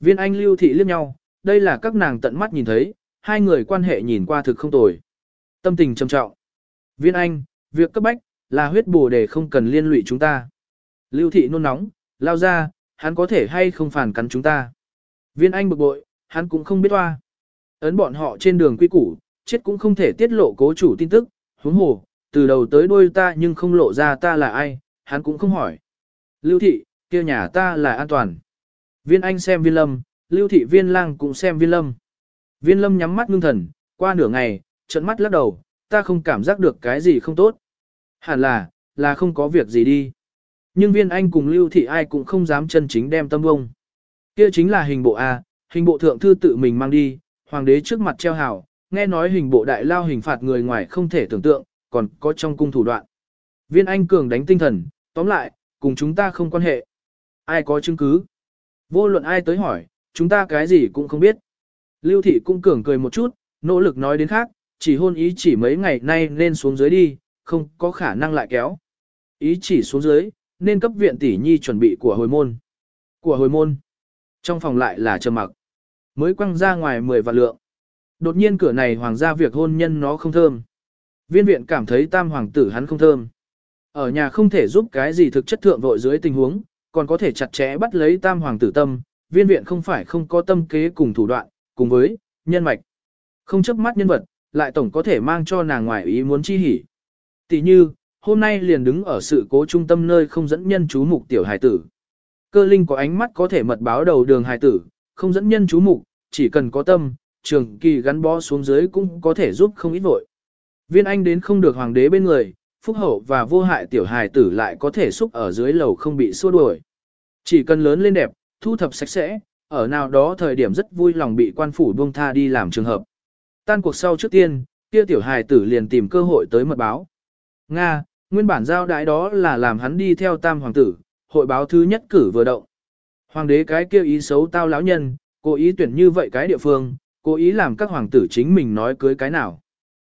Viên Anh lưu thị liếc nhau, đây là các nàng tận mắt nhìn thấy, hai người quan hệ nhìn qua thực không tồi. Tâm tình trầm trọng. Viên Anh, việc cấp bách, là huyết bổ để không cần liên lụy chúng ta. Lưu thị nôn nóng, lao ra, hắn có thể hay không phản cắn chúng ta. Viên Anh bực bội, hắn cũng không biết hoa. Ấn bọn họ trên đường quy củ, chết cũng không thể tiết lộ cố chủ tin tức, huống hồ, từ đầu tới đuôi ta nhưng không lộ ra ta là ai, hắn cũng không hỏi. Lưu thị, kia nhà ta là an toàn. Viên Anh xem viên lâm, lưu thị viên lang cũng xem viên lâm. Viên lâm nhắm mắt ngưng thần, qua nửa ngày, trận mắt lắc đầu, ta không cảm giác được cái gì không tốt. Hẳn là, là không có việc gì đi. Nhưng viên anh cùng lưu thị ai cũng không dám chân chính đem tâm bông. Kia chính là hình bộ A, hình bộ thượng thư tự mình mang đi, hoàng đế trước mặt treo hào, nghe nói hình bộ đại lao hình phạt người ngoài không thể tưởng tượng, còn có trong cung thủ đoạn. Viên anh cường đánh tinh thần, tóm lại, cùng chúng ta không quan hệ. Ai có chứng cứ? Vô luận ai tới hỏi, chúng ta cái gì cũng không biết. Lưu thị cũng cường cười một chút, nỗ lực nói đến khác, chỉ hôn ý chỉ mấy ngày nay nên xuống dưới đi, không có khả năng lại kéo. Ý chỉ xuống dưới, nên cấp viện tỷ nhi chuẩn bị của hồi môn. Của hồi môn. Trong phòng lại là trầm mặc. Mới quăng ra ngoài 10 vạn lượng. Đột nhiên cửa này hoàng gia việc hôn nhân nó không thơm. Viên viện cảm thấy tam hoàng tử hắn không thơm. Ở nhà không thể giúp cái gì thực chất thượng vội dưới tình huống, còn có thể chặt chẽ bắt lấy tam hoàng tử tâm. Viên viện không phải không có tâm kế cùng thủ đoạn, cùng với nhân mạch. Không chấp mắt nhân vật, lại tổng có thể mang cho nàng ngoài ý muốn chi hỉ. Tỷ như, hôm nay liền đứng ở sự cố trung tâm nơi không dẫn nhân chú mục tiểu hài tử. Cơ linh có ánh mắt có thể mật báo đầu đường hài tử, không dẫn nhân chú mục, chỉ cần có tâm, trường kỳ gắn bó xuống dưới cũng có thể giúp không ít vội. Viên anh đến không được hoàng đế bên người, phúc hậu và vô hại tiểu hài tử lại có thể xúc ở dưới lầu không bị xua đuổi. Chỉ cần lớn lên đẹp, thu thập sạch sẽ, ở nào đó thời điểm rất vui lòng bị quan phủ buông tha đi làm trường hợp. Tan cuộc sau trước tiên, kia tiểu hài tử liền tìm cơ hội tới mật báo. Nga, nguyên bản giao đái đó là làm hắn đi theo tam hoàng tử, hội báo thứ nhất cử vừa động. Hoàng đế cái kia ý xấu tao lão nhân, cố ý tuyển như vậy cái địa phương, cố ý làm các hoàng tử chính mình nói cưới cái nào.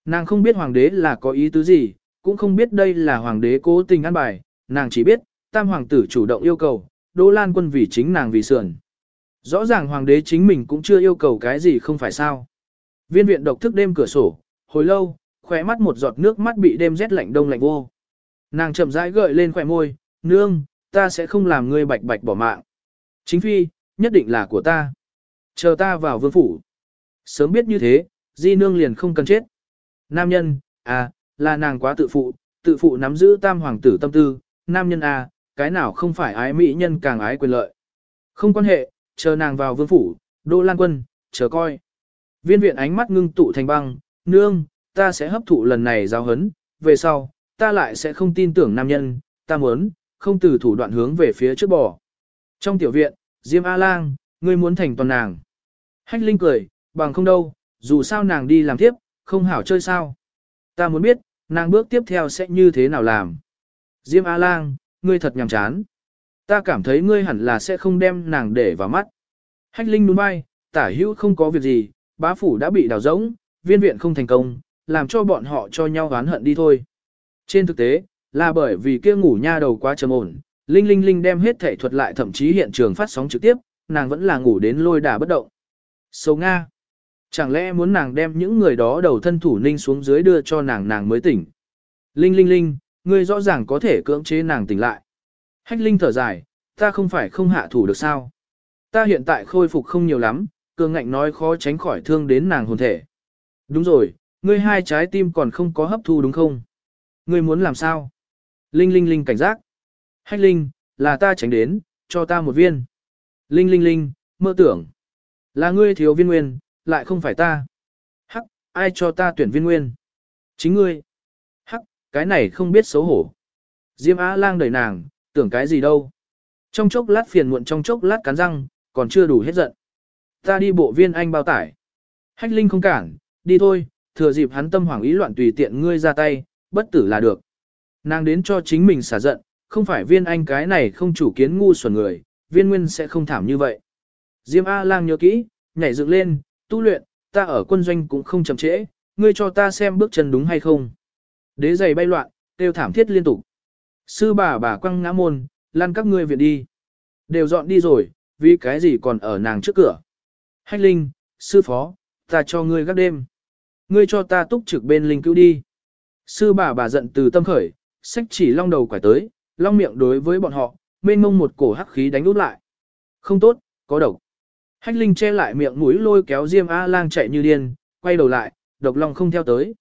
Nàng không biết hoàng đế là có ý tứ gì, cũng không biết đây là hoàng đế cố tình ăn bài, nàng chỉ biết, tam hoàng tử chủ động yêu cầu, Đỗ Lan quân vì chính nàng vì sườn. Rõ ràng hoàng đế chính mình cũng chưa yêu cầu cái gì không phải sao. Viên viện độc thức đêm cửa sổ, hồi lâu, khỏe mắt một giọt nước mắt bị đêm rét lạnh đông lạnh vô. Nàng chậm rãi gợi lên khỏe môi, nương, ta sẽ không làm ngươi bạch bạch bỏ mạng. Chính phi, nhất định là của ta. Chờ ta vào vương phủ. Sớm biết như thế, di nương liền không cần chết. Nam nhân, à, là nàng quá tự phụ, tự phụ nắm giữ tam hoàng tử tâm tư. Nam nhân à, cái nào không phải ái mỹ nhân càng ái quyền lợi. Không quan hệ, chờ nàng vào vương phủ, đô lan quân, chờ coi. Viên viện ánh mắt ngưng tụ thành băng, nương, ta sẽ hấp thụ lần này giáo hấn, về sau, ta lại sẽ không tin tưởng nam nhân, ta muốn, không từ thủ đoạn hướng về phía trước bò. Trong tiểu viện, Diêm A-Lang, ngươi muốn thành toàn nàng. Hách Linh cười, bằng không đâu, dù sao nàng đi làm tiếp, không hảo chơi sao. Ta muốn biết, nàng bước tiếp theo sẽ như thế nào làm. Diêm A-Lang, ngươi thật nhàm chán. Ta cảm thấy ngươi hẳn là sẽ không đem nàng để vào mắt. Hách Linh đúng bay, tả hữu không có việc gì, bá phủ đã bị đào rỗng, viên viện không thành công, làm cho bọn họ cho nhau oán hận đi thôi. Trên thực tế, là bởi vì kia ngủ nha đầu quá trầm ổn, Linh Linh Linh đem hết thể thuật lại thậm chí hiện trường phát sóng trực tiếp, nàng vẫn là ngủ đến lôi đà bất động. Sâu Nga. Chẳng lẽ muốn nàng đem những người đó đầu thân thủ ninh xuống dưới đưa cho nàng nàng mới tỉnh. Linh Linh Linh, ngươi rõ ràng có thể cưỡng chế nàng tỉnh lại. Hách Linh thở dài, ta không phải không hạ thủ được sao. Ta hiện tại khôi phục không nhiều lắm, cường ngạnh nói khó tránh khỏi thương đến nàng hồn thể. Đúng rồi, ngươi hai trái tim còn không có hấp thu đúng không? Ngươi muốn làm sao? Linh Linh Linh cảnh giác. Hách Linh, là ta tránh đến, cho ta một viên. Linh Linh Linh, mơ tưởng. Là ngươi thiếu viên nguyên, lại không phải ta. Hắc, ai cho ta tuyển viên nguyên? Chính ngươi. Hắc, cái này không biết xấu hổ. Diêm Á lang đẩy nàng, tưởng cái gì đâu. Trong chốc lát phiền muộn trong chốc lát cắn răng, còn chưa đủ hết giận. Ta đi bộ viên anh bao tải. Hách Linh không cản, đi thôi, thừa dịp hắn tâm hoảng ý loạn tùy tiện ngươi ra tay, bất tử là được. Nàng đến cho chính mình xả giận, không phải viên anh cái này không chủ kiến ngu xuẩn người, viên nguyên sẽ không thảm như vậy. Diêm A-lang nhớ kỹ, nhảy dựng lên, tu luyện, ta ở quân doanh cũng không chậm trễ, ngươi cho ta xem bước chân đúng hay không. Đế giày bay loạn, kêu thảm thiết liên tục. Sư bà bà quăng ngã môn, lăn các ngươi viện đi. Đều dọn đi rồi, vì cái gì còn ở nàng trước cửa. Hách Linh, sư phó, ta cho ngươi gác đêm. Ngươi cho ta túc trực bên linh cứu đi. Sư bà bà giận từ tâm khởi, sách chỉ long đầu quải tới, long miệng đối với bọn họ, mênh mông một cổ hắc khí đánh út lại. Không tốt, có độc. Hách Linh che lại miệng mũi lôi kéo Diêm A Lang chạy như điên, quay đầu lại, độc long không theo tới.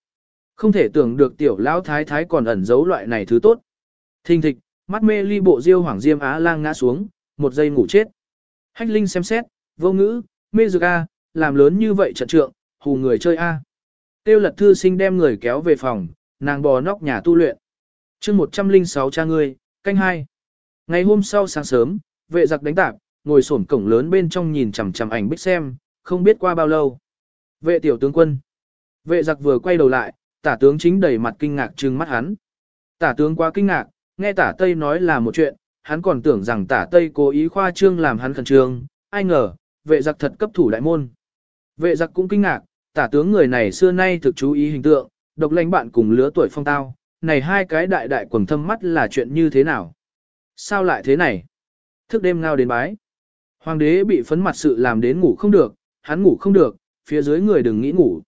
Không thể tưởng được tiểu lão thái thái còn ẩn giấu loại này thứ tốt. Thình thịch, mắt mê ly bộ diêu hoàng Diêm Á Lang ngã xuống, một giây ngủ chết. Hách Linh xem xét, vô ngữ, mê dược A, làm lớn như vậy trận trượng, hù người chơi A. Tiêu lật thư sinh đem người kéo về phòng, nàng bò nóc nhà tu luyện. chương 106 cha ngươi, canh hai. Ngày hôm sau sáng sớm, vệ giặc đánh tạp, ngồi sổn cổng lớn bên trong nhìn chằm chằm ảnh bích xem, không biết qua bao lâu. Vệ tiểu tướng quân. Vệ giặc vừa quay đầu lại, tả tướng chính đầy mặt kinh ngạc trừng mắt hắn. Tả tướng quá kinh ngạc, nghe tả Tây nói là một chuyện, hắn còn tưởng rằng tả Tây cố ý khoa trương làm hắn khẩn trương, ai ngờ, vệ giặc thật cấp thủ đại môn. Vệ giặc cũng kinh ngạc, tả tướng người này xưa nay thực chú ý hình tượng, độc lãnh bạn cùng lứa tuổi phong tao, này hai cái đại đại quần thâm mắt là chuyện như thế nào? Sao lại thế này? Thức đêm ngao đến bái. Hoàng đế bị phấn mặt sự làm đến ngủ không được, hắn ngủ không được, phía dưới người đừng nghĩ ngủ.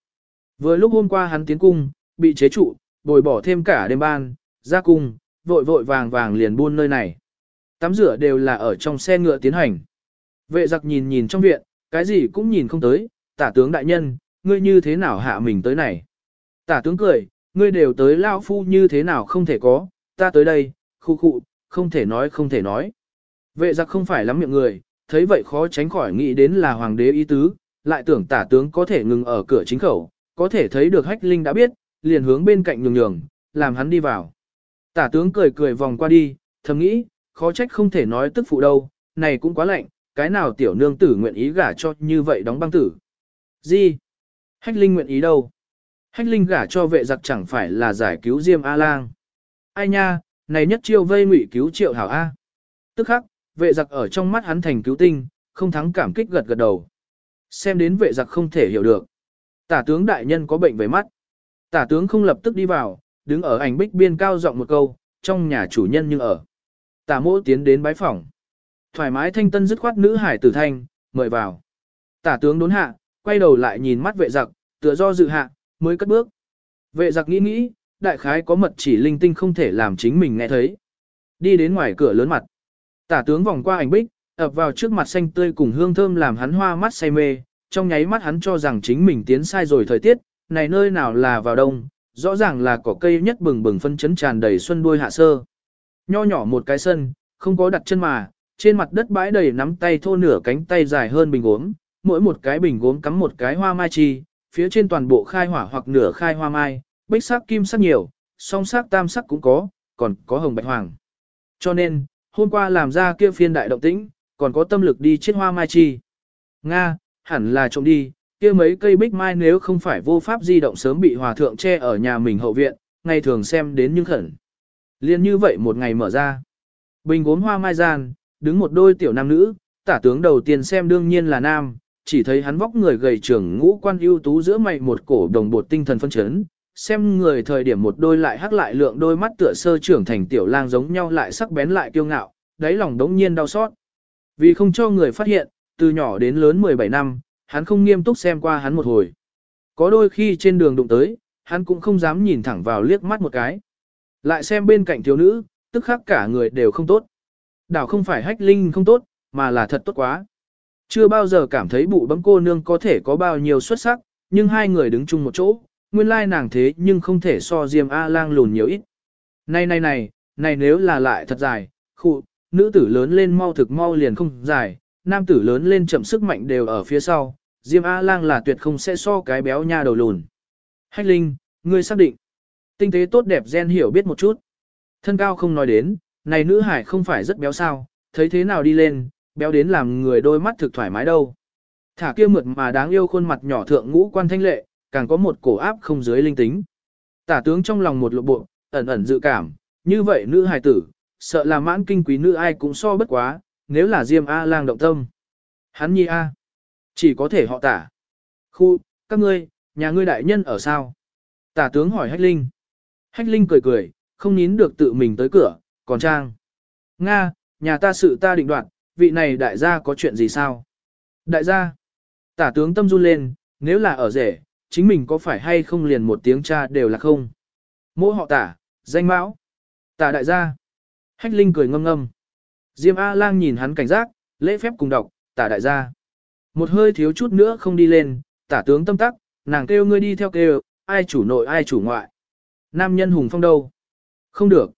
Vừa lúc hôm qua hắn tiến cung, bị chế trụ, bồi bỏ thêm cả đêm ban, ra cung, vội vội vàng vàng liền buôn nơi này. Tắm rửa đều là ở trong xe ngựa tiến hành. Vệ giặc nhìn nhìn trong viện, cái gì cũng nhìn không tới, tả tướng đại nhân, ngươi như thế nào hạ mình tới này. Tả tướng cười, ngươi đều tới lao phu như thế nào không thể có, ta tới đây, khu khu, không thể nói không thể nói. Vệ giặc không phải lắm miệng người, thấy vậy khó tránh khỏi nghĩ đến là hoàng đế ý tứ, lại tưởng tả tướng có thể ngừng ở cửa chính khẩu, có thể thấy được hách linh đã biết, liền hướng bên cạnh nhường nhường, làm hắn đi vào. Tả tướng cười cười vòng qua đi, thầm nghĩ, khó trách không thể nói tức phụ đâu, này cũng quá lạnh, cái nào tiểu nương tử nguyện ý gả cho như vậy đóng băng tử. Gì? Hách linh nguyện ý đâu? Hách linh gả cho vệ giặc chẳng phải là giải cứu Diêm A-lang. Ai nha, này nhất chiêu vây ngụy cứu triệu hảo A. Tức khắc, vệ giặc ở trong mắt hắn thành cứu tinh, không thắng cảm kích gật gật đầu. Xem đến vệ giặc không thể hiểu được. Tả tướng đại nhân có bệnh về mắt. Tả tướng không lập tức đi vào, đứng ở ảnh bích biên cao giọng một câu, trong nhà chủ nhân nhưng ở. Tả mỗ tiến đến bái phòng. Thoải mái thanh tân dứt khoát nữ hải tử thanh, mời vào. Tả tướng đốn hạ, quay đầu lại nhìn mắt vệ giặc, tựa do dự hạ, mới cất bước. Vệ giặc nghĩ nghĩ, đại khái có mật chỉ linh tinh không thể làm chính mình nghe thấy. Đi đến ngoài cửa lớn mặt. Tả tướng vòng qua ảnh bích, ập vào trước mặt xanh tươi cùng hương thơm làm hắn hoa mắt say mê, trong nháy mắt hắn cho rằng chính mình tiến sai rồi thời tiết, này nơi nào là vào đông, rõ ràng là cỏ cây nhất bừng bừng phân chấn tràn đầy xuân đuôi hạ sơ. Nho nhỏ một cái sân, không có đặt chân mà, trên mặt đất bãi đầy nắm tay thô nửa cánh tay dài hơn bình gốm, mỗi một cái bình gốm cắm một cái hoa mai chi, phía trên toàn bộ khai hỏa hoặc nửa khai hoa mai, bích sắc kim sắc nhiều, song sắc tam sắc cũng có, còn có hồng bạch hoàng. Cho nên, hôm qua làm ra kia phiên đại động tĩnh, còn có tâm lực đi chết hoa mai chi. Nga, hẳn là trộm đi, kia mấy cây bích mai nếu không phải vô pháp di động sớm bị hòa thượng che ở nhà mình hậu viện, ngày thường xem đến nhưng khẩn. Liên như vậy một ngày mở ra. Bình gốm hoa mai gian, đứng một đôi tiểu nam nữ, tả tướng đầu tiên xem đương nhiên là nam, chỉ thấy hắn vóc người gầy trưởng ngũ quan ưu tú giữa mày một cổ đồng bột tinh thần phân chấn, xem người thời điểm một đôi lại hắc lại lượng đôi mắt tựa sơ trưởng thành tiểu lang giống nhau lại sắc bén lại kiêu ngạo, đáy lòng đống nhiên đau xót. Vì không cho người phát hiện, từ nhỏ đến lớn 17 năm, hắn không nghiêm túc xem qua hắn một hồi. Có đôi khi trên đường đụng tới, hắn cũng không dám nhìn thẳng vào liếc mắt một cái. Lại xem bên cạnh thiếu nữ, tức khắc cả người đều không tốt. Đảo không phải hách linh không tốt, mà là thật tốt quá. Chưa bao giờ cảm thấy bụ bấm cô nương có thể có bao nhiêu xuất sắc, nhưng hai người đứng chung một chỗ, nguyên lai nàng thế nhưng không thể so Diêm A-lang lùn nhiều ít. Này này này, này nếu là lại thật dài, khụ, nữ tử lớn lên mau thực mau liền không dài, nam tử lớn lên chậm sức mạnh đều ở phía sau, Diêm A-lang là tuyệt không sẽ so cái béo nha đầu lùn. Hách Linh, ngươi xác định. Tinh tế tốt đẹp gen hiểu biết một chút. Thân cao không nói đến, này nữ hải không phải rất béo sao, thấy thế nào đi lên, béo đến làm người đôi mắt thực thoải mái đâu. Thả kia mượt mà đáng yêu khuôn mặt nhỏ thượng ngũ quan thanh lệ, càng có một cổ áp không dưới linh tính. Tả tướng trong lòng một lộ bộ, ẩn ẩn dự cảm, như vậy nữ hài tử, sợ là mãn kinh quý nữ ai cũng so bất quá, nếu là Diêm A lang động tâm. Hắn nhi A, chỉ có thể họ tả. Khu, các ngươi, nhà ngươi đại nhân ở sao? Tả tướng hỏi Hách Linh. Hách Linh cười cười, không nín được tự mình tới cửa, còn trang. Nga, nhà ta sự ta định đoạt, vị này đại gia có chuyện gì sao? Đại gia, tả tướng tâm run lên, nếu là ở rể, chính mình có phải hay không liền một tiếng cha đều là không? Mỗ họ tả, danh mão. Tả đại gia. Hách Linh cười ngâm ngâm. Diêm A-lang nhìn hắn cảnh giác, lễ phép cùng đọc, tả đại gia. Một hơi thiếu chút nữa không đi lên, tả tướng tâm tắc, nàng kêu ngươi đi theo kêu, ai chủ nội ai chủ ngoại. Nam nhân hùng phong đâu? Không được.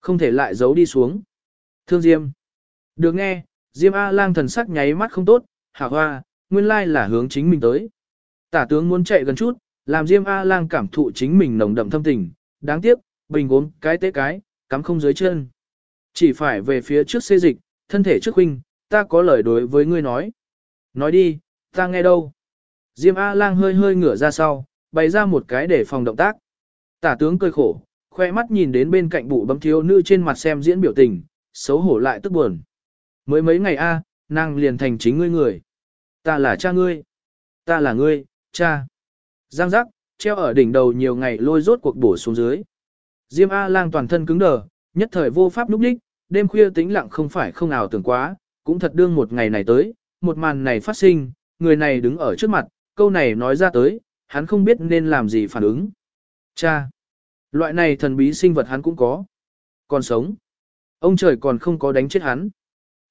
Không thể lại giấu đi xuống. Thương Diêm. Được nghe, Diêm A-lang thần sắc nháy mắt không tốt, hạ hoa, nguyên lai là hướng chính mình tới. Tả tướng muốn chạy gần chút, làm Diêm A-lang cảm thụ chính mình nồng đậm thâm tình, đáng tiếc, bình gốm cái tế cái, cắm không dưới chân. Chỉ phải về phía trước xê dịch, thân thể trước huynh, ta có lời đối với ngươi nói. Nói đi, ta nghe đâu. Diêm A-lang hơi hơi ngửa ra sau, bày ra một cái để phòng động tác. Tả tướng cười khổ, khoe mắt nhìn đến bên cạnh bụ bấm thiếu nữ trên mặt xem diễn biểu tình, xấu hổ lại tức buồn. Mới mấy ngày a, nàng liền thành chính ngươi người. Ta là cha ngươi. Ta là ngươi, cha. Giang giác, treo ở đỉnh đầu nhiều ngày lôi rốt cuộc bổ xuống dưới. Diêm A-lang toàn thân cứng đờ, nhất thời vô pháp núp đích, đêm khuya tĩnh lặng không phải không ảo tưởng quá, cũng thật đương một ngày này tới, một màn này phát sinh, người này đứng ở trước mặt, câu này nói ra tới, hắn không biết nên làm gì phản ứng. Cha! Loại này thần bí sinh vật hắn cũng có. Còn sống. Ông trời còn không có đánh chết hắn.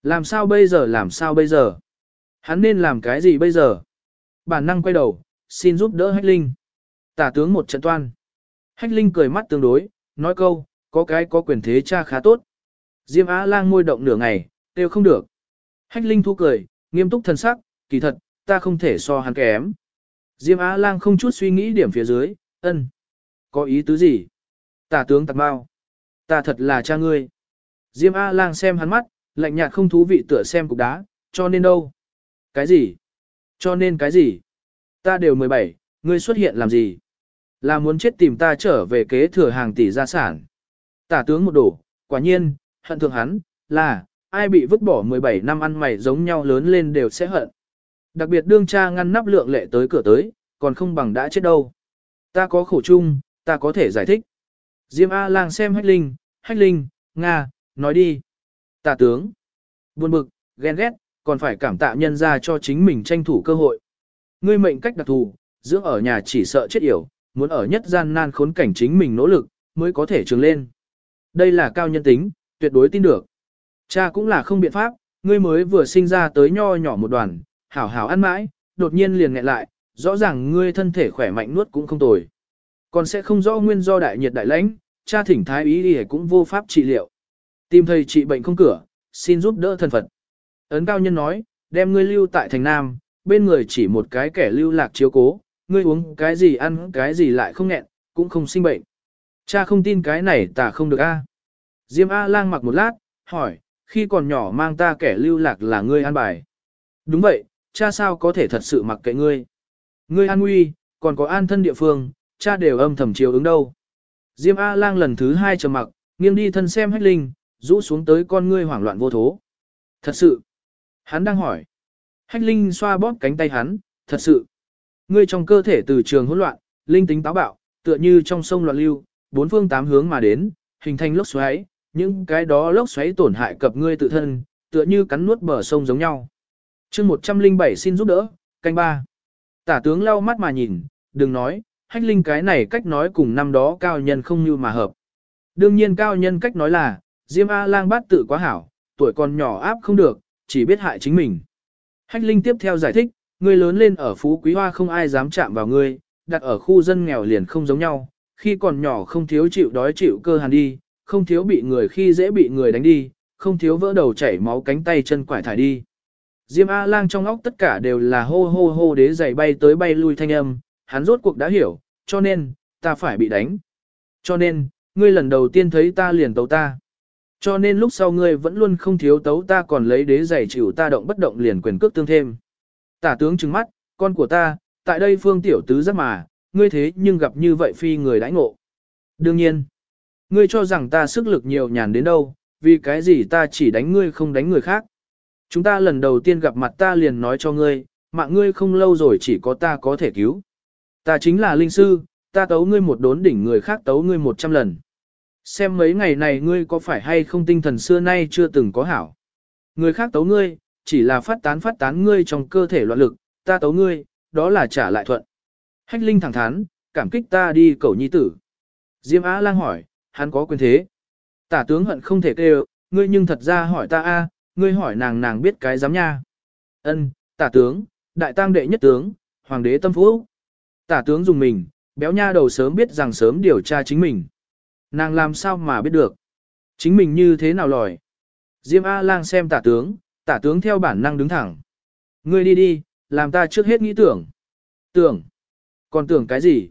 Làm sao bây giờ làm sao bây giờ? Hắn nên làm cái gì bây giờ? Bản năng quay đầu, xin giúp đỡ Hách Linh. Tả tướng một trận toan. Hách Linh cười mắt tương đối, nói câu, có cái có quyền thế cha khá tốt. Diêm Á lang môi động nửa ngày, đều không được. Hách Linh thu cười, nghiêm túc thần sắc, kỳ thật, ta không thể so hắn kém. Diêm Á lang không chút suy nghĩ điểm phía dưới, ân. Có ý tứ gì? Tả tướng tạc bao. Ta thật là cha ngươi. Diêm A lang xem hắn mắt, lạnh nhạt không thú vị tựa xem cục đá, cho nên đâu? Cái gì? Cho nên cái gì? Ta đều 17, ngươi xuất hiện làm gì? Là muốn chết tìm ta trở về kế thừa hàng tỷ gia sản. Tả tướng một đổ, quả nhiên, hận thượng hắn, là, ai bị vứt bỏ 17 năm ăn mày giống nhau lớn lên đều sẽ hận. Đặc biệt đương cha ngăn nắp lượng lệ tới cửa tới, còn không bằng đã chết đâu. Ta có khổ chung, ta có thể giải thích. Diêm A lang xem hách linh, hách linh, Nga, nói đi. Tả tướng, buồn bực, ghen ghét, còn phải cảm tạ nhân ra cho chính mình tranh thủ cơ hội. Ngươi mệnh cách đặc thù, dưỡng ở nhà chỉ sợ chết yểu, muốn ở nhất gian nan khốn cảnh chính mình nỗ lực, mới có thể trường lên. Đây là cao nhân tính, tuyệt đối tin được. Cha cũng là không biện pháp, ngươi mới vừa sinh ra tới nho nhỏ một đoàn, hảo hảo ăn mãi, đột nhiên liền nghẹn lại, rõ ràng ngươi thân thể khỏe mạnh nuốt cũng không tồi. Còn sẽ không rõ nguyên do đại nhiệt đại lãnh, cha thỉnh thái ý đi cũng vô pháp trị liệu. Tìm thầy trị bệnh không cửa, xin giúp đỡ thân Phật. Ấn cao nhân nói, đem ngươi lưu tại thành Nam, bên người chỉ một cái kẻ lưu lạc chiếu cố, ngươi uống cái gì ăn cái gì lại không nghẹn, cũng không sinh bệnh. Cha không tin cái này ta không được a. Diêm A lang mặc một lát, hỏi, khi còn nhỏ mang ta kẻ lưu lạc là ngươi ăn bài. Đúng vậy, cha sao có thể thật sự mặc kệ ngươi. Ngươi an nguy, còn có an thân địa phương, cha đều âm thầm chiếu ứng đâu. Diêm A lang lần thứ hai trầm mặc, nghiêng đi thân xem hách linh, rũ xuống tới con ngươi hoảng loạn vô thố. Thật sự. Hắn đang hỏi. Hách linh xoa bóp cánh tay hắn, thật sự. Ngươi trong cơ thể từ trường hỗn loạn, linh tính táo bạo, tựa như trong sông loạn lưu, bốn phương tám hướng mà đến, hình thành lốc xoáy, những cái đó lốc xoáy tổn hại cập ngươi tự thân, tựa như cắn nuốt bờ sông giống nhau. chương 107 xin giúp đỡ, canh ba. Tả tướng lau mắt mà nhìn, đừng nói, hách linh cái này cách nói cùng năm đó cao nhân không như mà hợp. Đương nhiên cao nhân cách nói là, Diêm A-lang bát tự quá hảo, tuổi còn nhỏ áp không được, chỉ biết hại chính mình. Hách linh tiếp theo giải thích, ngươi lớn lên ở Phú Quý Hoa không ai dám chạm vào ngươi, đặt ở khu dân nghèo liền không giống nhau, khi còn nhỏ không thiếu chịu đói chịu cơ hàn đi, không thiếu bị người khi dễ bị người đánh đi, không thiếu vỡ đầu chảy máu cánh tay chân quải thải đi. Diêm A-lang trong óc tất cả đều là hô hô hô đế giày bay tới bay lui thanh âm, hắn rốt cuộc đã hiểu, cho nên, ta phải bị đánh. Cho nên, ngươi lần đầu tiên thấy ta liền tấu ta. Cho nên lúc sau ngươi vẫn luôn không thiếu tấu ta còn lấy đế giày chịu ta động bất động liền quyền cước tương thêm. Tả tướng trừng mắt, con của ta, tại đây phương tiểu tứ rất mà, ngươi thế nhưng gặp như vậy phi người đãi ngộ. Đương nhiên, ngươi cho rằng ta sức lực nhiều nhàn đến đâu, vì cái gì ta chỉ đánh ngươi không đánh người khác. Chúng ta lần đầu tiên gặp mặt ta liền nói cho ngươi, mạng ngươi không lâu rồi chỉ có ta có thể cứu. Ta chính là linh sư, ta tấu ngươi một đốn đỉnh người khác tấu ngươi một trăm lần. Xem mấy ngày này ngươi có phải hay không tinh thần xưa nay chưa từng có hảo. Người khác tấu ngươi, chỉ là phát tán phát tán ngươi trong cơ thể loạn lực, ta tấu ngươi, đó là trả lại thuận. Hách Linh thẳng thắn, cảm kích ta đi cầu nhi tử. Diêm Á lang hỏi, hắn có quyền thế. Tả tướng hận không thể kêu, ngươi nhưng thật ra hỏi ta a, ngươi hỏi nàng nàng biết cái dám nha. Ân, tả tướng, đại tăng đệ nhất tướng, hoàng đế tâm phú. Tả tướng dùng mình, béo nha đầu sớm biết rằng sớm điều tra chính mình. Nàng làm sao mà biết được. Chính mình như thế nào lòi. Diêm A-lang xem tả tướng, tả tướng theo bản năng đứng thẳng. Ngươi đi đi, làm ta trước hết nghĩ tưởng. Tưởng. Còn tưởng cái gì?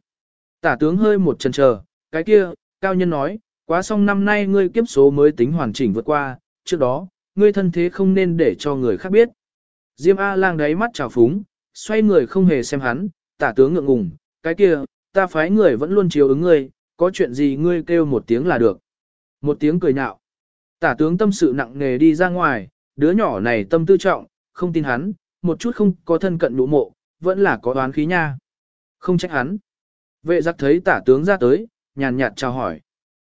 Tả tướng hơi một chần chờ, cái kia, cao nhân nói, quá xong năm nay ngươi kiếp số mới tính hoàn chỉnh vượt qua, trước đó, ngươi thân thế không nên để cho người khác biết. Diêm A-lang đáy mắt trào phúng, xoay người không hề xem hắn, tả tướng ngượng ngùng, cái kia, ta phái người vẫn luôn chiếu ứng ngươi, có chuyện gì ngươi kêu một tiếng là được. Một tiếng cười nhạo. Tả tướng tâm sự nặng nề đi ra ngoài, đứa nhỏ này tâm tư trọng, không tin hắn, một chút không có thân cận nụ mộ, vẫn là có đoán khí nha. Không trách hắn. Vệ giặc thấy tả tướng ra tới, nhàn nhạt chào hỏi.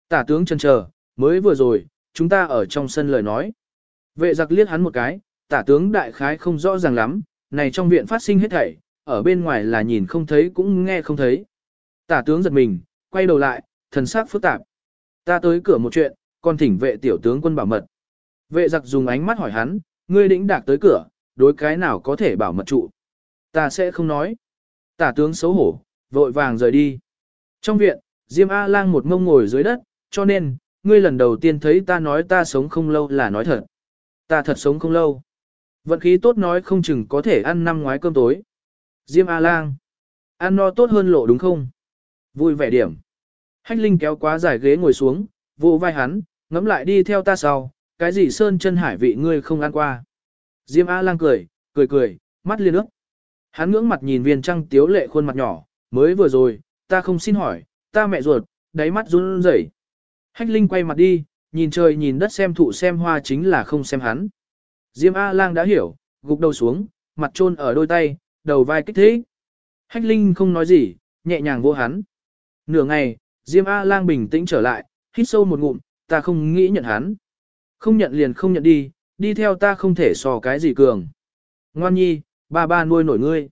Tả tướng chân chờ, mới vừa rồi, chúng ta ở trong sân lời nói. Vệ giặc liếc hắn một cái, tả tướng đại khái không rõ ràng lắm, này trong viện phát sinh hết thảy, ở bên ngoài là nhìn không thấy cũng nghe không thấy. Tả tướng giật mình, quay đầu lại, thần sắc phức tạp. Ta tới cửa một chuyện, còn thỉnh vệ tiểu tướng quân bảo mật. Vệ giặc dùng ánh mắt hỏi hắn, ngươi đĩnh đạc tới cửa, đối cái nào có thể bảo mật trụ. Ta sẽ không nói. Tả tướng xấu hổ, vội vàng rời đi. Trong viện, Diêm A-lang một mông ngồi dưới đất, cho nên, ngươi lần đầu tiên thấy ta nói ta sống không lâu là nói thật. Ta thật sống không lâu. Vận khí tốt nói không chừng có thể ăn năm ngoái cơm tối. Diêm A-lang. Ăn no tốt hơn lộ đúng không? Vui vẻ điểm. Hách Linh kéo quá dài ghế ngồi xuống, vỗ vai hắn, ngắm lại đi theo ta sau, cái gì sơn chân hải vị ngươi không ăn qua. Diêm A-lang cười, cười cười, mắt liên ước. Hắn ngưỡng mặt nhìn viên trăng tiếu lệ khuôn mặt nhỏ, mới vừa rồi, ta không xin hỏi, ta mẹ ruột, đáy mắt run rẩy. Hách Linh quay mặt đi, nhìn trời nhìn đất xem thụ xem hoa chính là không xem hắn. Diêm A-lang đã hiểu, gục đầu xuống, mặt trôn ở đôi tay, đầu vai kích thế. Hách Linh không nói gì, nhẹ nhàng vô hắn. Nửa ngày, Diêm A-lang bình tĩnh trở lại, hít sâu một ngụm, ta không nghĩ nhận hắn. Không nhận liền không nhận đi, đi theo ta không thể so cái gì cường. Ngoan nhi, ba ba nuôi nổi ngươi.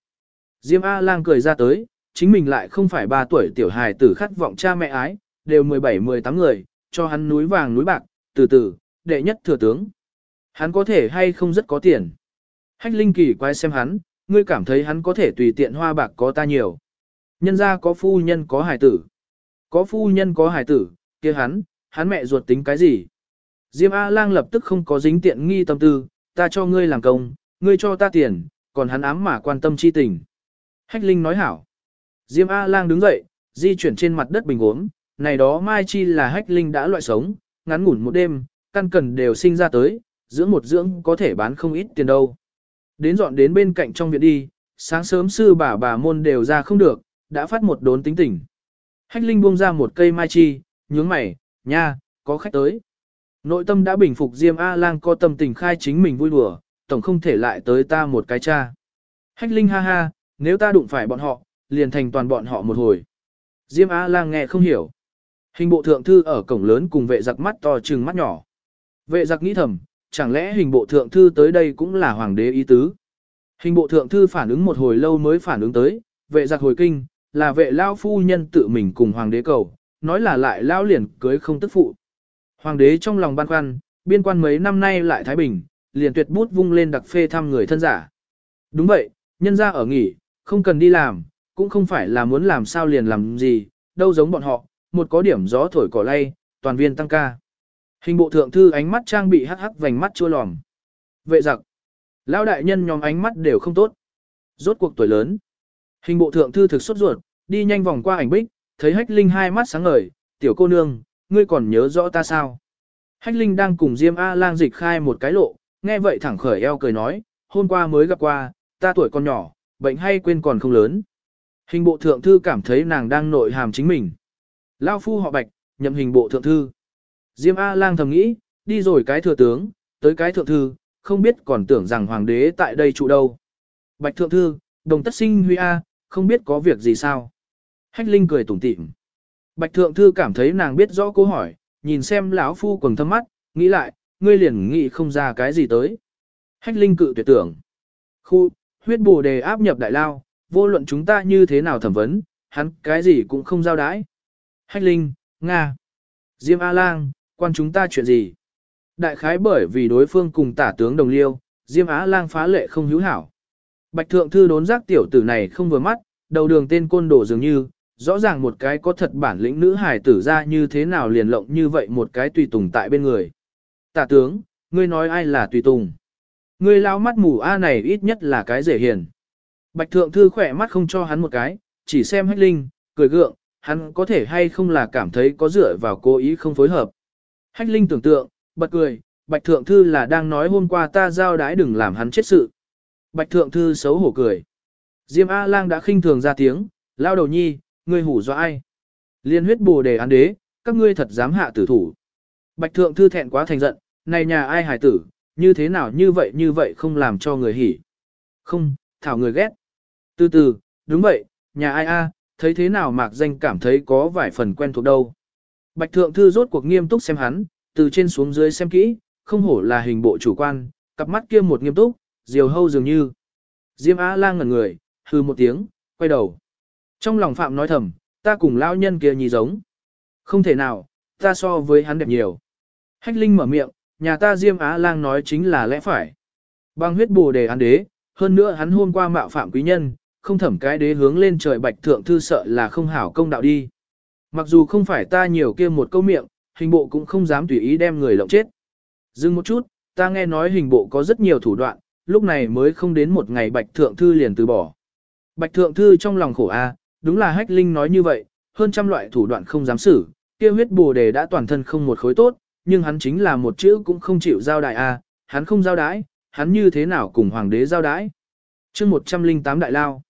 Diêm A-lang cười ra tới, chính mình lại không phải ba tuổi tiểu hài tử khát vọng cha mẹ ái, đều 17-18 người, cho hắn núi vàng núi bạc, từ từ, đệ nhất thừa tướng. Hắn có thể hay không rất có tiền. Hách Linh kỳ quay xem hắn, ngươi cảm thấy hắn có thể tùy tiện hoa bạc có ta nhiều. Nhân ra có phu nhân có hài tử. Có phu nhân có hài tử, kia hắn, hắn mẹ ruột tính cái gì? Diêm A-lang lập tức không có dính tiện nghi tâm tư, ta cho ngươi làm công, ngươi cho ta tiền, còn hắn ám mà quan tâm chi tình. Hách Linh nói hảo. Diêm A-lang đứng dậy, di chuyển trên mặt đất bình uống, này đó mai chi là hách linh đã loại sống, ngắn ngủn một đêm, căn cần đều sinh ra tới, dưỡng một dưỡng có thể bán không ít tiền đâu. Đến dọn đến bên cạnh trong viện đi, sáng sớm sư bà bà môn đều ra không được, đã phát một đốn tính tỉnh. Hách linh buông ra một cây mai chi, nhướng mày, nha, có khách tới. Nội tâm đã bình phục Diêm A-lang có tâm tình khai chính mình vui đùa, tổng không thể lại tới ta một cái cha. Hách linh ha ha, nếu ta đụng phải bọn họ, liền thành toàn bọn họ một hồi. Diêm A-lang nghe không hiểu. Hình bộ thượng thư ở cổng lớn cùng vệ giặc mắt to trừng mắt nhỏ. Vệ giặc nghĩ thầm, chẳng lẽ hình bộ thượng thư tới đây cũng là hoàng đế ý tứ. Hình bộ thượng thư phản ứng một hồi lâu mới phản ứng tới, vệ giặc hồi kinh, là vệ lao phu nhân tự mình cùng hoàng đế cầu, nói là lại lao liền cưới không tức phụ. Hoàng đế trong lòng băn khoăn, biên quan mấy năm nay lại Thái Bình, liền tuyệt bút vung lên đặc phê thăm người thân giả. Đúng vậy, nhân ra ở nghỉ, không cần đi làm, cũng không phải là muốn làm sao liền làm gì, đâu giống bọn họ, một có điểm gió thổi cỏ lay, toàn viên tăng ca. Hình bộ thượng thư ánh mắt trang bị hắc hắc vành mắt chua lòm. Vệ giặc. lao đại nhân nhóm ánh mắt đều không tốt. Rốt cuộc tuổi lớn. Hình bộ thượng thư thực xuất ruột, đi nhanh vòng qua ảnh bích, thấy hách linh hai mắt sáng ngời, tiểu cô nương, ngươi còn nhớ rõ ta sao? Hách linh đang cùng Diêm A lang dịch khai một cái lộ, nghe vậy thẳng khởi eo cười nói, hôm qua mới gặp qua, ta tuổi còn nhỏ, bệnh hay quên còn không lớn. Hình bộ thượng thư cảm thấy nàng đang nội hàm chính mình. Lao phu họ bạch, nhậm hình bộ thượng thư. Diêm A lang thầm nghĩ, đi rồi cái thừa tướng, tới cái thượng thư, không biết còn tưởng rằng hoàng đế tại đây trụ đâu. Bạch thượng thư, đồng tất sinh huy A, không biết có việc gì sao. Hách Linh cười tủm tỉm. Bạch thượng thư cảm thấy nàng biết rõ câu hỏi, nhìn xem lão phu quần thâm mắt, nghĩ lại, ngươi liền nghĩ không ra cái gì tới. Hách linh cự tuyệt tưởng. Khu, huyết bồ đề áp nhập đại lao, vô luận chúng ta như thế nào thẩm vấn, hắn cái gì cũng không giao đái. Hách linh, Nga. Diêm A-lang, quan chúng ta chuyện gì? Đại khái bởi vì đối phương cùng tả tướng đồng liêu, Diêm Á-lang phá lệ không hữu hảo. Bạch thượng thư đốn giác tiểu tử này không vừa mắt, đầu đường tên côn đồ dường như, rõ ràng một cái có thật bản lĩnh nữ hài tử ra như thế nào liền lộng như vậy một cái tùy tùng tại bên người. Tả tướng, ngươi nói ai là tùy tùng? Ngươi lao mắt mù A này ít nhất là cái dễ hiền. Bạch thượng thư khỏe mắt không cho hắn một cái, chỉ xem hách linh, cười gượng, hắn có thể hay không là cảm thấy có dựa vào cố ý không phối hợp. Hách linh tưởng tượng, bật cười, bạch thượng thư là đang nói hôm qua ta giao đái đừng làm hắn chết sự. Bạch thượng thư xấu hổ cười. Diêm A-lang đã khinh thường ra tiếng, lao đầu nhi, ngươi hủ do ai? Liên huyết bồ đề án đế, các ngươi thật dám hạ tử thủ. Bạch thượng thư thẹn quá thành giận, này nhà ai hài tử, như thế nào như vậy như vậy không làm cho người hỉ. Không, thảo người ghét. Từ từ, đúng vậy, nhà ai a, thấy thế nào mạc danh cảm thấy có vài phần quen thuộc đâu. Bạch thượng thư rốt cuộc nghiêm túc xem hắn, từ trên xuống dưới xem kỹ, không hổ là hình bộ chủ quan, cặp mắt kia một nghiêm túc, diều hâu dường như. Diêm Á lang ngẩn người, hư một tiếng, quay đầu. Trong lòng Phạm nói thầm, ta cùng lao nhân kia nhì giống. Không thể nào, ta so với hắn đẹp nhiều. Hách Linh mở miệng, nhà ta Diêm Á lang nói chính là lẽ phải. Bằng huyết bồ đề án đế, hơn nữa hắn hôm qua mạo phạm quý nhân, không thẩm cái đế hướng lên trời bạch thượng thư sợ là không hảo công đạo đi. Mặc dù không phải ta nhiều kia một câu miệng, hình bộ cũng không dám tùy ý đem người lộng chết. Dừng một chút, ta nghe nói hình bộ có rất nhiều thủ đoạn, lúc này mới không đến một ngày bạch thượng thư liền từ bỏ. Bạch thượng thư trong lòng khổ a, đúng là hách linh nói như vậy, hơn trăm loại thủ đoạn không dám xử, kia huyết bồ đề đã toàn thân không một khối tốt, nhưng hắn chính là một chữ cũng không chịu giao đại a, hắn không giao đái, hắn như thế nào cùng hoàng đế giao đái. chương 108 đại lao,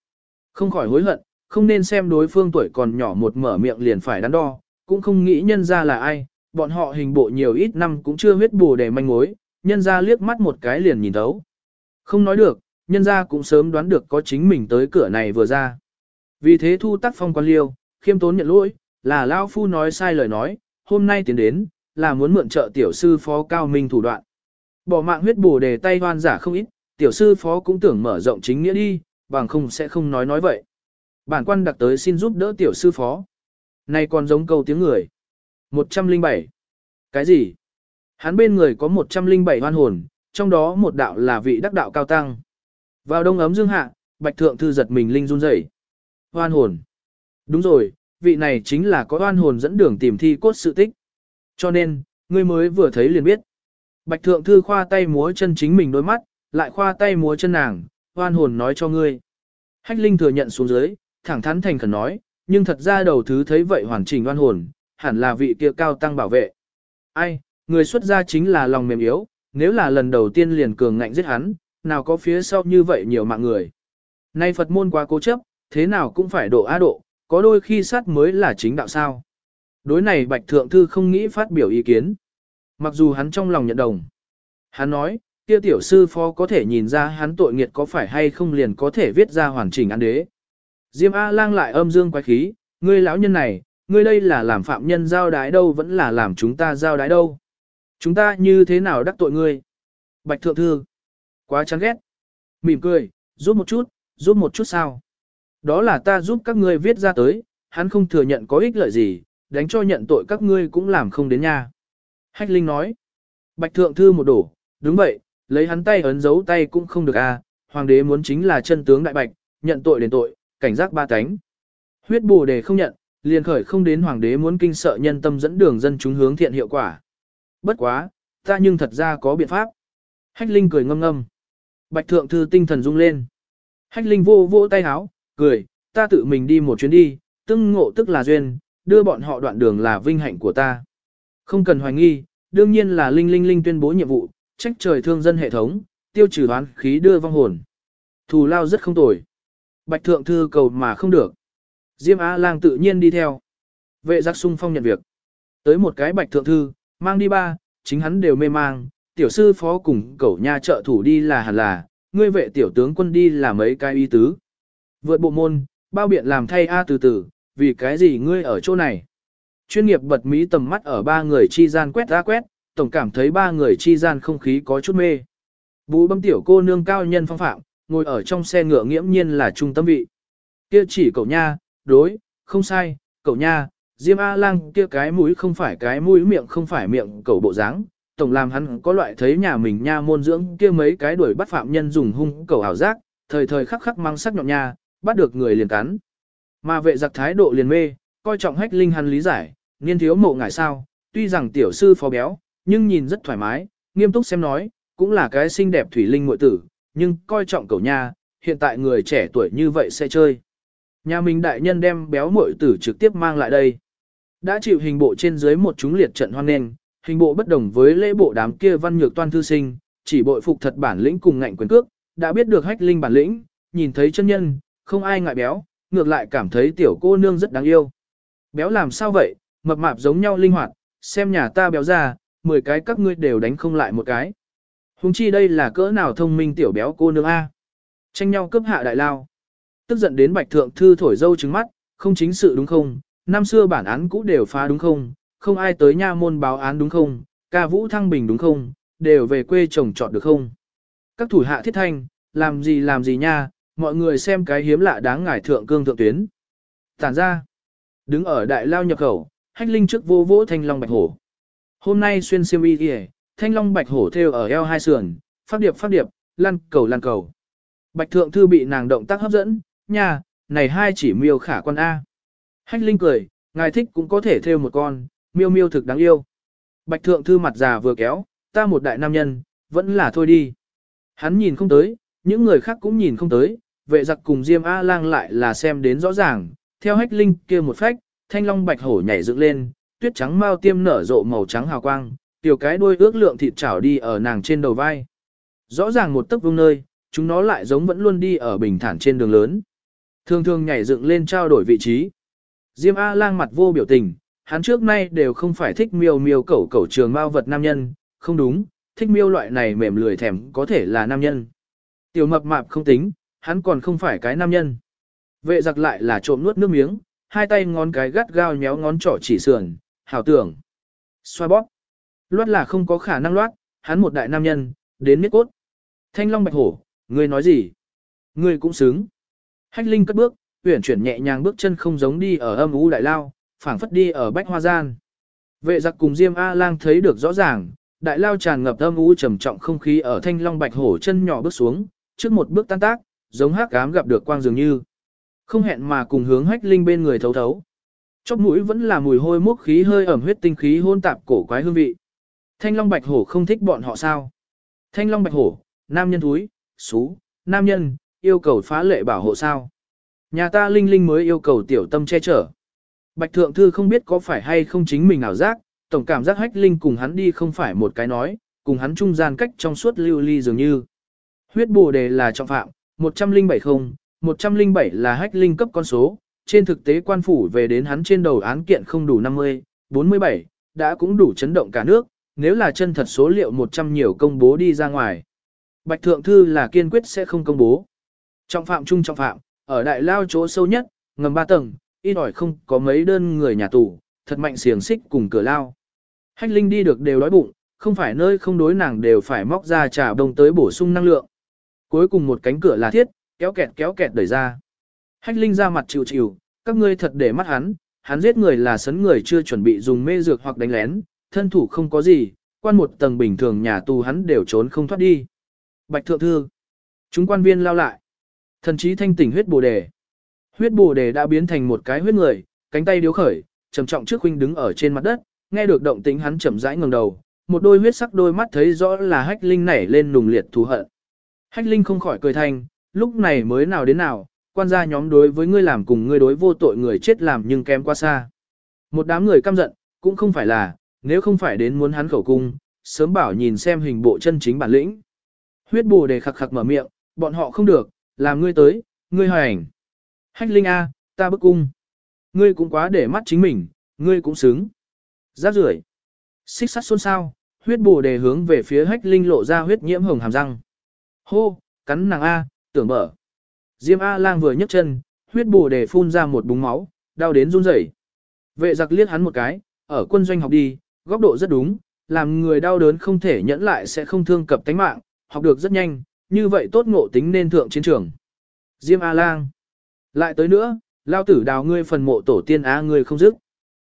không khỏi hối hận, không nên xem đối phương tuổi còn nhỏ một mở miệng liền phải đắn đo, cũng không nghĩ nhân ra là ai, bọn họ hình bộ nhiều ít năm cũng chưa huyết bồ đề manh mối, nhân ra liếc mắt một cái liền nhìn thấu. Không nói được, nhân ra cũng sớm đoán được có chính mình tới cửa này vừa ra. Vì thế thu tắc phong quan liêu, khiêm tốn nhận lỗi, là Lao Phu nói sai lời nói, hôm nay tiến đến, là muốn mượn trợ tiểu sư phó cao minh thủ đoạn. Bỏ mạng huyết bổ đề tay hoan giả không ít, tiểu sư phó cũng tưởng mở rộng chính nghĩa đi, bằng không sẽ không nói nói vậy. Bản quan đặc tới xin giúp đỡ tiểu sư phó. Này còn giống câu tiếng người. 107. Cái gì? Hắn bên người có 107 hoan hồn, trong đó một đạo là vị đắc đạo cao tăng. Vào đông ấm dương hạ, bạch thượng thư giật mình linh run rẩy. Hoan hồn. Đúng rồi, vị này chính là có hoan hồn dẫn đường tìm thi cốt sự tích. Cho nên, ngươi mới vừa thấy liền biết. Bạch thượng thư khoa tay múa chân chính mình đôi mắt, lại khoa tay múa chân nàng, hoan hồn nói cho ngươi. Hách linh thừa nhận xuống dưới, thẳng thắn thành khẩn nói, nhưng thật ra đầu thứ thấy vậy hoàn chỉnh hoan hồn, hẳn là vị kia cao tăng bảo vệ. Ai, người xuất gia chính là lòng mềm yếu, nếu là lần đầu tiên liền cường ngạnh giết hắn, nào có phía sau như vậy nhiều mạng người. Nay Phật môn quá cố chấp, thế nào cũng phải độ á độ, có đôi khi sát mới là chính đạo sao. Đối này Bạch Thượng Thư không nghĩ phát biểu ý kiến. Mặc dù hắn trong lòng nhận đồng. Hắn nói, kia tiểu sư phó có thể nhìn ra hắn tội nghiệt có phải hay không liền có thể viết ra hoàn chỉnh án đế. Diêm A-lang lại âm dương quái khí, ngươi lão nhân này, ngươi đây là làm phạm nhân giao đái đâu vẫn là làm chúng ta giao đái đâu. Chúng ta như thế nào đắc tội ngươi? Bạch thượng thư. Quá chán ghét. Mỉm cười, giúp một chút, giúp một chút sao? Đó là ta giúp các ngươi viết ra tới, hắn không thừa nhận có ích lợi gì, đánh cho nhận tội các ngươi cũng làm không đến nha. Hách Linh nói. Bạch thượng thư một đổ, đúng vậy, lấy hắn tay ấn dấu tay cũng không được a. hoàng đế muốn chính là chân tướng đại bạch, nhận tội đến tội, cảnh giác ba cánh. Huyết bù đề không nhận, liền khởi không đến hoàng đế muốn kinh sợ nhân tâm dẫn đường dân chúng hướng thiện hiệu quả. Bất quá, ta nhưng thật ra có biện pháp. Hách Linh cười ngâm ngâm. Bạch thượng thư tinh thần rung lên. Hách Linh vô vô tay háo, cười, ta tự mình đi một chuyến đi, tưng ngộ tức là duyên, đưa bọn họ đoạn đường là vinh hạnh của ta. Không cần hoài nghi, đương nhiên là Linh Linh Linh tuyên bố nhiệm vụ, trách trời thương dân hệ thống, tiêu trừ đoán khí đưa vong hồn. Thù lao rất không tồi. Bạch thượng thư cầu mà không được. Diêm Á lang tự nhiên đi theo. Vệ giác sung phong nhận việc. Tới một cái bạch thượng thư, mang đi ba, chính hắn đều mê mang, tiểu sư phó cùng cẩu nha trợ thủ đi là hẳn là, ngươi vệ tiểu tướng quân đi là mấy cái y tứ. Vượt bộ môn, bao biện làm thay A từ từ, vì cái gì ngươi ở chỗ này. Chuyên nghiệp bật mí tầm mắt ở ba người chi gian quét ra quét, tổng cảm thấy ba người chi gian không khí có chút mê. Bú bấm tiểu cô nương cao nhân phong phạm, ngồi ở trong xe ngựa nghiễm nhiên là trung tâm vị. Kia chỉ cậu nha, đối, không sai, cậu nha, Diêm A Lang kia cái mũi không phải cái mũi miệng không phải miệng cầu bộ dáng, tổng làm hắn có loại thấy nhà mình nha môn dưỡng kia mấy cái đuổi bắt phạm nhân dùng hung cầu ảo giác, thời thời khắc khắc mang sắc nhọn nha, bắt được người liền cắn. Mà vệ giặc thái độ liền mê, coi trọng hách linh hắn lý giải, niên thiếu mộ ngại sao, tuy rằng tiểu sư phó béo, nhưng nhìn rất thoải mái, nghiêm túc xem nói, cũng là cái xinh đẹp thủy linh muội tử, nhưng coi trọng cầu nha, hiện tại người trẻ tuổi như vậy sẽ chơi. Nhà mình đại nhân đem béo muội tử trực tiếp mang lại đây. Đã chịu hình bộ trên dưới một chúng liệt trận hoan nghênh, hình bộ bất đồng với lễ bộ đám kia văn nhược toan thư sinh, chỉ bội phục thật bản lĩnh cùng ngạnh quyền cước, đã biết được hách linh bản lĩnh, nhìn thấy chân nhân, không ai ngại béo, ngược lại cảm thấy tiểu cô nương rất đáng yêu. Béo làm sao vậy, mập mạp giống nhau linh hoạt, xem nhà ta béo ra, 10 cái các ngươi đều đánh không lại một cái. Hùng chi đây là cỡ nào thông minh tiểu béo cô nương A. Tranh nhau cấp hạ đại lao. Tức giận đến bạch thượng thư thổi dâu trứng mắt, không chính sự đúng không, năm xưa bản án cũ đều phá đúng không, không ai tới nha môn báo án đúng không, ca vũ thăng bình đúng không, đều về quê chồng chọn được không. Các thủ hạ thiết thanh, làm gì làm gì nha, mọi người xem cái hiếm lạ đáng ngải thượng cương thượng tuyến. Tản ra, đứng ở đại lao nhập khẩu, hách linh trước vô vỗ thanh long bạch hổ. Hôm nay xuyên siêm y kìa, thanh long bạch hổ theo ở eo hai sườn, phát điệp phát điệp, lăn cầu lăn cầu. Bạch thượng thư bị nàng động tác hấp dẫn, nha, này hai chỉ miêu khả quan A. Hách linh cười, ngài thích cũng có thể theo một con, miêu miêu thực đáng yêu. Bạch thượng thư mặt già vừa kéo, ta một đại nam nhân, vẫn là thôi đi. Hắn nhìn không tới, những người khác cũng nhìn không tới, vệ giặc cùng Diêm A lang lại là xem đến rõ ràng, theo hách linh kia một phách, thanh long bạch hổ nhảy dựng lên, tuyết trắng mau tiêm nở rộ màu trắng hào quang, tiểu cái đuôi ước lượng thịt chảo đi ở nàng trên đầu vai. Rõ ràng một tấc vương nơi, chúng nó lại giống vẫn luôn đi ở bình thản trên đường lớn. Thường thường nhảy dựng lên trao đổi vị trí. Diêm A lang mặt vô biểu tình, hắn trước nay đều không phải thích miêu miêu cẩu cẩu trường mao vật nam nhân, không đúng, thích miêu loại này mềm lười thèm có thể là nam nhân. Tiểu mập mạp không tính, hắn còn không phải cái nam nhân. Vệ giặc lại là trộm nuốt nước miếng, hai tay ngón cái gắt gao nhéo ngón trỏ chỉ sườn, hảo tưởng. Xoa bóp. Loát là không có khả năng loát, hắn một đại nam nhân, đến miết cốt. Thanh long bạch hổ, ngươi nói gì? Ngươi cũng xứng. Hách linh cất bước, uyển chuyển nhẹ nhàng bước chân không giống đi ở âm u đại lao, phảng phất đi ở bách hoa gian. Vệ giặc cùng Diêm A Lang thấy được rõ ràng, đại lao tràn ngập âm u trầm trọng không khí ở thanh long bạch hổ chân nhỏ bước xuống, trước một bước tan tác, giống hắc ám gặp được quang dường như. Không hẹn mà cùng hướng hách linh bên người thấu thấu. Chóp mũi vẫn là mùi hôi mốc khí hơi ẩm huyết tinh khí hôn tạp cổ quái hương vị. Thanh long bạch hổ không thích bọn họ sao? Thanh long bạch hổ, nam nhân thúi, xú, nam nhân, yêu cầu phá lệ bảo hộ sao? Nhà ta linh linh mới yêu cầu tiểu tâm che chở. Bạch thượng thư không biết có phải hay không chính mình ảo giác, tổng cảm giác hách linh cùng hắn đi không phải một cái nói, cùng hắn trung gian cách trong suốt lưu ly dường như. Huyết bồ đề là trọng phạm, 107 không, 107 là hách linh cấp con số, trên thực tế quan phủ về đến hắn trên đầu án kiện không đủ 50, 47, đã cũng đủ chấn động cả nước, nếu là chân thật số liệu 100 nhiều công bố đi ra ngoài. Bạch thượng thư là kiên quyết sẽ không công bố. Trọng phạm trung trọng phạm, ở đại lao chỗ sâu nhất, ngầm 3 tầng, ít ỏi không có mấy đơn người nhà tù, thật mạnh xiềng xích cùng cửa lao. Hách linh đi được đều đói bụng, không phải nơi không đối nàng đều phải móc ra trà đông tới bổ sung năng lượng. Cuối cùng một cánh cửa là thiết, kéo kẹt kéo kẹt đẩy ra. Hách linh ra mặt chịu chịu, các ngươi thật để mắt hắn, hắn giết người là sấn người chưa chuẩn bị dùng mê dược hoặc đánh lén, thân thủ không có gì, quan một tầng bình thường nhà tù hắn đều trốn không thoát đi. Bạch thượng thư, chúng quan viên lao lại. Thần trí thanh tỉnh huyết bồ đề. Huyết bồ đề đã biến thành một cái huyết người, cánh tay điếu khởi, trầm trọng trước huynh đứng ở trên mặt đất, nghe được động tĩnh hắn chậm rãi ngẩng đầu, một đôi huyết sắc đôi mắt thấy rõ là Hách Linh nảy lên nùng liệt thù hận. Hách Linh không khỏi cười thanh, lúc này mới nào đến nào, quan gia nhóm đối với ngươi làm cùng ngươi đối vô tội người chết làm nhưng kém quá xa. Một đám người căm giận, cũng không phải là, nếu không phải đến muốn hắn khẩu cung, sớm bảo nhìn xem hình bộ chân chính bản lĩnh. Huyết bồ đề khặc khặc mở miệng, bọn họ không được, làm ngươi tới, ngươi hành. Hách Linh A, ta bức cung. Ngươi cũng quá để mắt chính mình, ngươi cũng xứng. Giáp rưởi. Xích sắt xôn xao, huyết bồ đề hướng về phía hách linh lộ ra huyết nhiễm hồng hàm răng. Hô, cắn nàng A, tưởng mở. Diêm A lang vừa nhấc chân, huyết bồ đề phun ra một búng máu, đau đến run rẩy. Vệ giặc liếc hắn một cái, ở quân doanh học đi, góc độ rất đúng, làm người đau đớn không thể nhẫn lại sẽ không thương cập tánh mạng, học được rất nhanh, như vậy tốt ngộ tính nên thượng chiến trường. Diêm A-lang. Lại tới nữa, lao tử đào ngươi phần mộ tổ tiên á ngươi không dứt.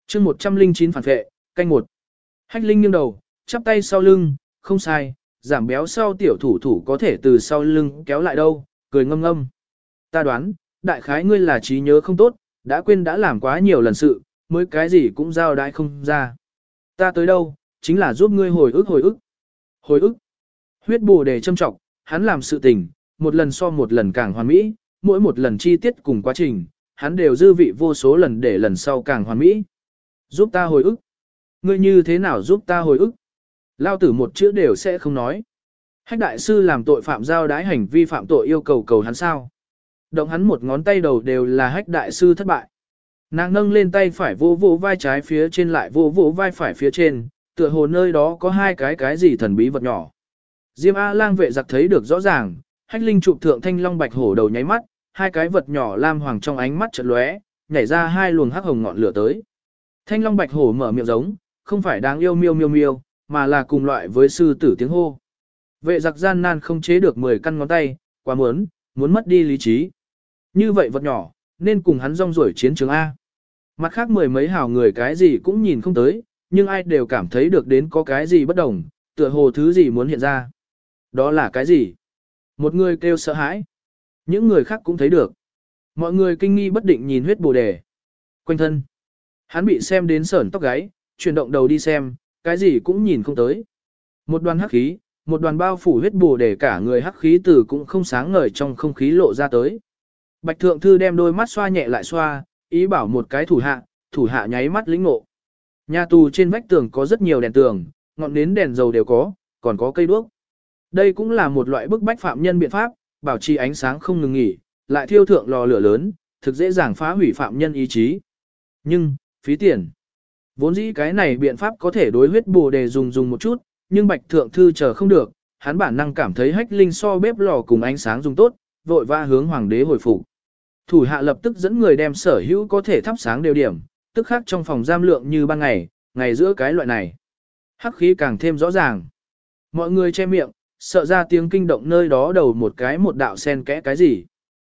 chương 109 phản vệ, canh một. Hách Linh nghiêng đầu, chắp tay sau lưng, không sai, giảm béo sau tiểu thủ thủ có thể từ sau lưng kéo lại đâu, cười ngâm ngâm. Ta đoán, đại khái ngươi là trí nhớ không tốt, đã quên đã làm quá nhiều lần sự, mới cái gì cũng giao đãi không ra. Ta tới đâu, chính là giúp ngươi hồi ức hồi ức. Hồi ức. Huyết bù đề châm trọng, hắn làm sự tình, một lần so một lần càng hoàn mỹ, mỗi một lần chi tiết cùng quá trình, hắn đều dư vị vô số lần để lần sau càng hoàn mỹ. Giúp ta hồi ức. Ngươi như thế nào giúp ta hồi ức? Lao tử một chữ đều sẽ không nói. Hách đại sư làm tội phạm giao đái hành vi phạm tội yêu cầu cầu hắn sao? Động hắn một ngón tay đầu đều là hách đại sư thất bại. Nàng nâng lên tay phải vô vô vai trái phía trên lại vô vô vai phải phía trên, tựa hồ nơi đó có hai cái cái gì thần bí vật nhỏ. Diêm A-lang vệ giặc thấy được rõ ràng, hách linh chụp thượng thanh long bạch hổ đầu nháy mắt, hai cái vật nhỏ lam hoàng trong ánh mắt chợt lóe, nhảy ra hai luồng hắc hồng ngọn lửa tới. Thanh long bạch hổ mở miệng giống, không phải đáng yêu miêu miêu miêu, mà là cùng loại với sư tử tiếng hô. Vệ giặc gian nan không chế được 10 căn ngón tay, quá muốn, muốn mất đi lý trí. Như vậy vật nhỏ, nên cùng hắn rong ruổi chiến trường A. Mặt khác mười mấy hào người cái gì cũng nhìn không tới, nhưng ai đều cảm thấy được đến có cái gì bất đồng, tựa hồ thứ gì muốn hiện ra. Đó là cái gì? Một người kêu sợ hãi. Những người khác cũng thấy được. Mọi người kinh nghi bất định nhìn huyết bồ đề. Quanh thân. Hắn bị xem đến sởn tóc gáy, chuyển động đầu đi xem, cái gì cũng nhìn không tới. Một đoàn hắc khí, một đoàn bao phủ huyết bồ đề cả người hắc khí từ cũng không sáng ngời trong không khí lộ ra tới. Bạch thượng thư đem đôi mắt xoa nhẹ lại xoa, ý bảo một cái thủ hạ, thủ hạ nháy mắt lĩnh ngộ. Nhà tù trên vách tường có rất nhiều đèn tường, ngọn nến đèn dầu đều có, còn có cây đuốc. Đây cũng là một loại bức bách phạm nhân biện pháp, bảo trì ánh sáng không ngừng nghỉ, lại thiêu thượng lò lửa lớn, thực dễ dàng phá hủy phạm nhân ý chí. Nhưng, phí tiền. Vốn dĩ cái này biện pháp có thể đối huyết bồ đề dùng dùng một chút, nhưng bạch thượng thư chờ không được, hắn bản năng cảm thấy hách linh so bếp lò cùng ánh sáng dùng tốt, vội va hướng hoàng đế hồi phục. Thủ hạ lập tức dẫn người đem sở hữu có thể thắp sáng đều điểm, tức khác trong phòng giam lượng như ban ngày, ngày giữa cái loại này. Hắc khí càng thêm rõ ràng. Mọi người che miệng, sợ ra tiếng kinh động nơi đó đầu một cái một đạo sen kẽ cái gì.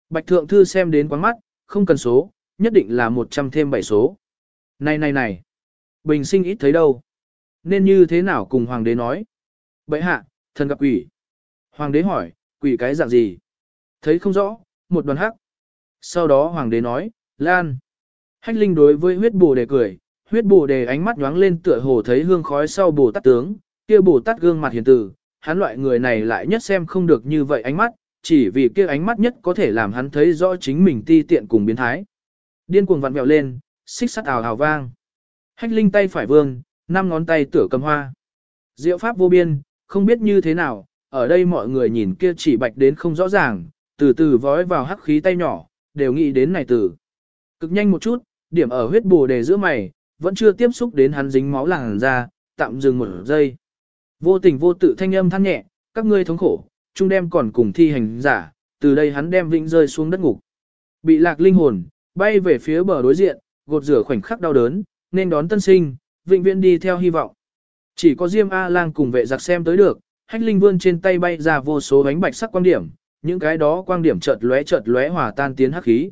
Bạch thượng thư xem đến quán mắt, không cần số, nhất định là 100 thêm 7 số. Này này này, bình sinh ít thấy đâu. Nên như thế nào cùng hoàng đế nói? Bậy hạ, thần gặp quỷ. Hoàng đế hỏi, quỷ cái dạng gì? Thấy không rõ, một đoàn hắc. Sau đó hoàng đế nói, Lan. Hách linh đối với huyết bồ đề cười, huyết bồ đề ánh mắt nhoáng lên tựa hồ thấy hương khói sau bồ tát tướng, kia bồ tát gương mặt hiền tử, hắn loại người này lại nhất xem không được như vậy ánh mắt, chỉ vì kia ánh mắt nhất có thể làm hắn thấy rõ chính mình ti tiện cùng biến thái. Điên cuồng vặn vẹo lên, xích sắt ào ào vang. Hách linh tay phải vương, năm ngón tay tửa cầm hoa. Diệu pháp vô biên, không biết như thế nào, ở đây mọi người nhìn kia chỉ bạch đến không rõ ràng, từ từ vói vào hắc khí tay nhỏ, đều nghĩ đến này từ. Cực nhanh một chút, điểm ở huyết bồ đề giữa mày, vẫn chưa tiếp xúc đến hắn dính máu làng ra, tạm dừng một giây. Vô tình vô tự thanh âm than nhẹ, các ngươi thống khổ, chung đem còn cùng thi hành giả, từ đây hắn đem vĩnh rơi xuống đất ngục. Bị lạc linh hồn, bay về phía bờ đối diện, gột rửa khoảnh khắc đau đớn, nên đón tân sinh, vĩnh viễn đi theo hy vọng. Chỉ có Diêm A-lang cùng vệ giặc xem tới được, hách linh vươn trên tay bay ra vô số ánh bạch sắc quang điểm, những cái đó quang điểm chợt lóe chợt lóe hòa tan tiến hắc khí.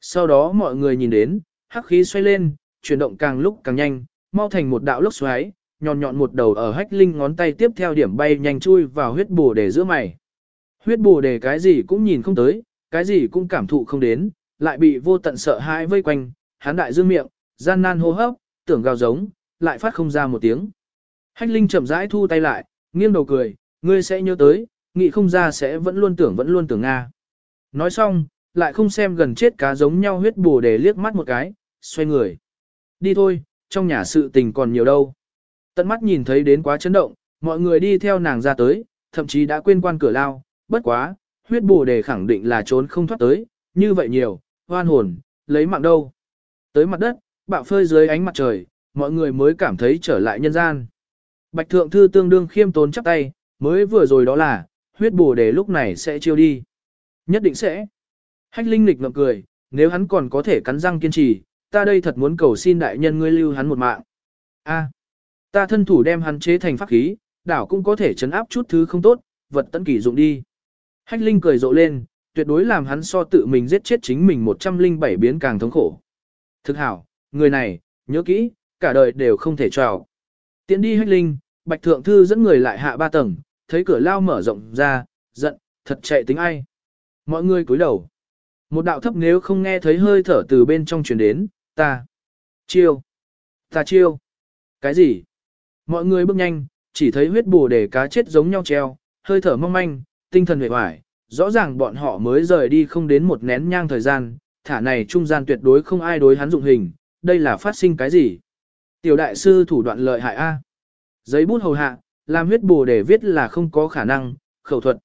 Sau đó mọi người nhìn đến, hắc khí xoay lên, chuyển động càng lúc càng nhanh, mau thành một đạo lốc xoáy, nhọn nhọn một đầu ở hách linh ngón tay tiếp theo điểm bay nhanh chui vào huyết bồ đề giữa mày. Huyết bồ đề cái gì cũng nhìn không tới, cái gì cũng cảm thụ không đến, lại bị vô tận sợ hãi vây quanh, hán đại dương miệng, gian nan hô hấp, tưởng gào giống, lại phát không ra một tiếng. Hách linh chậm rãi thu tay lại, nghiêng đầu cười, ngươi sẽ nhớ tới, nghĩ không ra sẽ vẫn luôn tưởng vẫn luôn tưởng Nga. Nói xong, lại không xem gần chết cá giống nhau huyết bồ đề liếc mắt một cái, xoay người. Đi thôi, trong nhà sự tình còn nhiều đâu. Tận mắt nhìn thấy đến quá chấn động, mọi người đi theo nàng ra tới, thậm chí đã quên quan cửa lao, bất quá, huyết bồ đề khẳng định là trốn không thoát tới, như vậy nhiều, hoan hồn, lấy mạng đâu. Tới mặt đất, bạo phơi dưới ánh mặt trời, mọi người mới cảm thấy trở lại nhân gian. Bạch thượng thư tương đương khiêm tốn chắp tay, mới vừa rồi đó là, huyết bồ đề lúc này sẽ chiêu đi. Nhất định sẽ. Hách linh lịch ngậm cười, nếu hắn còn có thể cắn răng kiên trì, ta đây thật muốn cầu xin đại nhân ngươi lưu hắn một mạng. A, ta thân thủ đem hắn chế thành pháp khí, đảo cũng có thể chấn áp chút thứ không tốt, vật tận kỳ dụng đi. Hách Linh cười rộ lên, tuyệt đối làm hắn so tự mình giết chết chính mình 107 biến càng thống khổ. Thực hảo, người này, nhớ kỹ, cả đời đều không thể trào. Tiến đi Hách Linh, Bạch Thượng Thư dẫn người lại hạ ba tầng, thấy cửa lao mở rộng ra, giận, thật chạy tính ai. Mọi người cúi đầu. Một đạo thấp nếu không nghe thấy hơi thở từ bên trong truyền đến, ta. Chiêu. Ta chiêu. Cái gì? Mọi người bước nhanh, chỉ thấy huyết bù để cá chết giống nhau treo, hơi thở mong manh, tinh thần hề hoài. Rõ ràng bọn họ mới rời đi không đến một nén nhang thời gian, thả này trung gian tuyệt đối không ai đối hắn dụng hình, đây là phát sinh cái gì? Tiểu đại sư thủ đoạn lợi hại A. Giấy bút hầu hạ, làm huyết bù để viết là không có khả năng, khẩu thuật.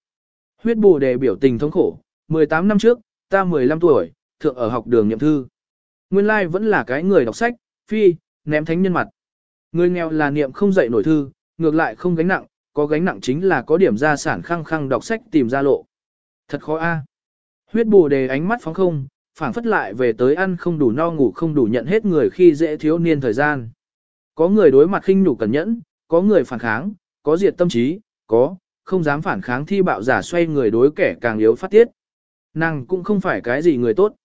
Huyết bù để biểu tình thống khổ, 18 năm trước, ta 15 tuổi, thượng ở học đường nhậm thư. Nguyên lai vẫn là cái người đọc sách, phi, ném thánh nhân mặt. Người nghèo là niệm không dậy nổi thư, ngược lại không gánh nặng, có gánh nặng chính là có điểm gia sản khăng khăng đọc sách tìm ra lộ. Thật khó a. Huyết bù đề ánh mắt phóng không, phản phất lại về tới ăn không đủ no ngủ không đủ nhận hết người khi dễ thiếu niên thời gian. Có người đối mặt khinh nhủ cẩn nhẫn, có người phản kháng, có diệt tâm trí, có, không dám phản kháng thi bạo giả xoay người đối kẻ càng yếu phát tiết. Nàng cũng không phải cái gì người tốt.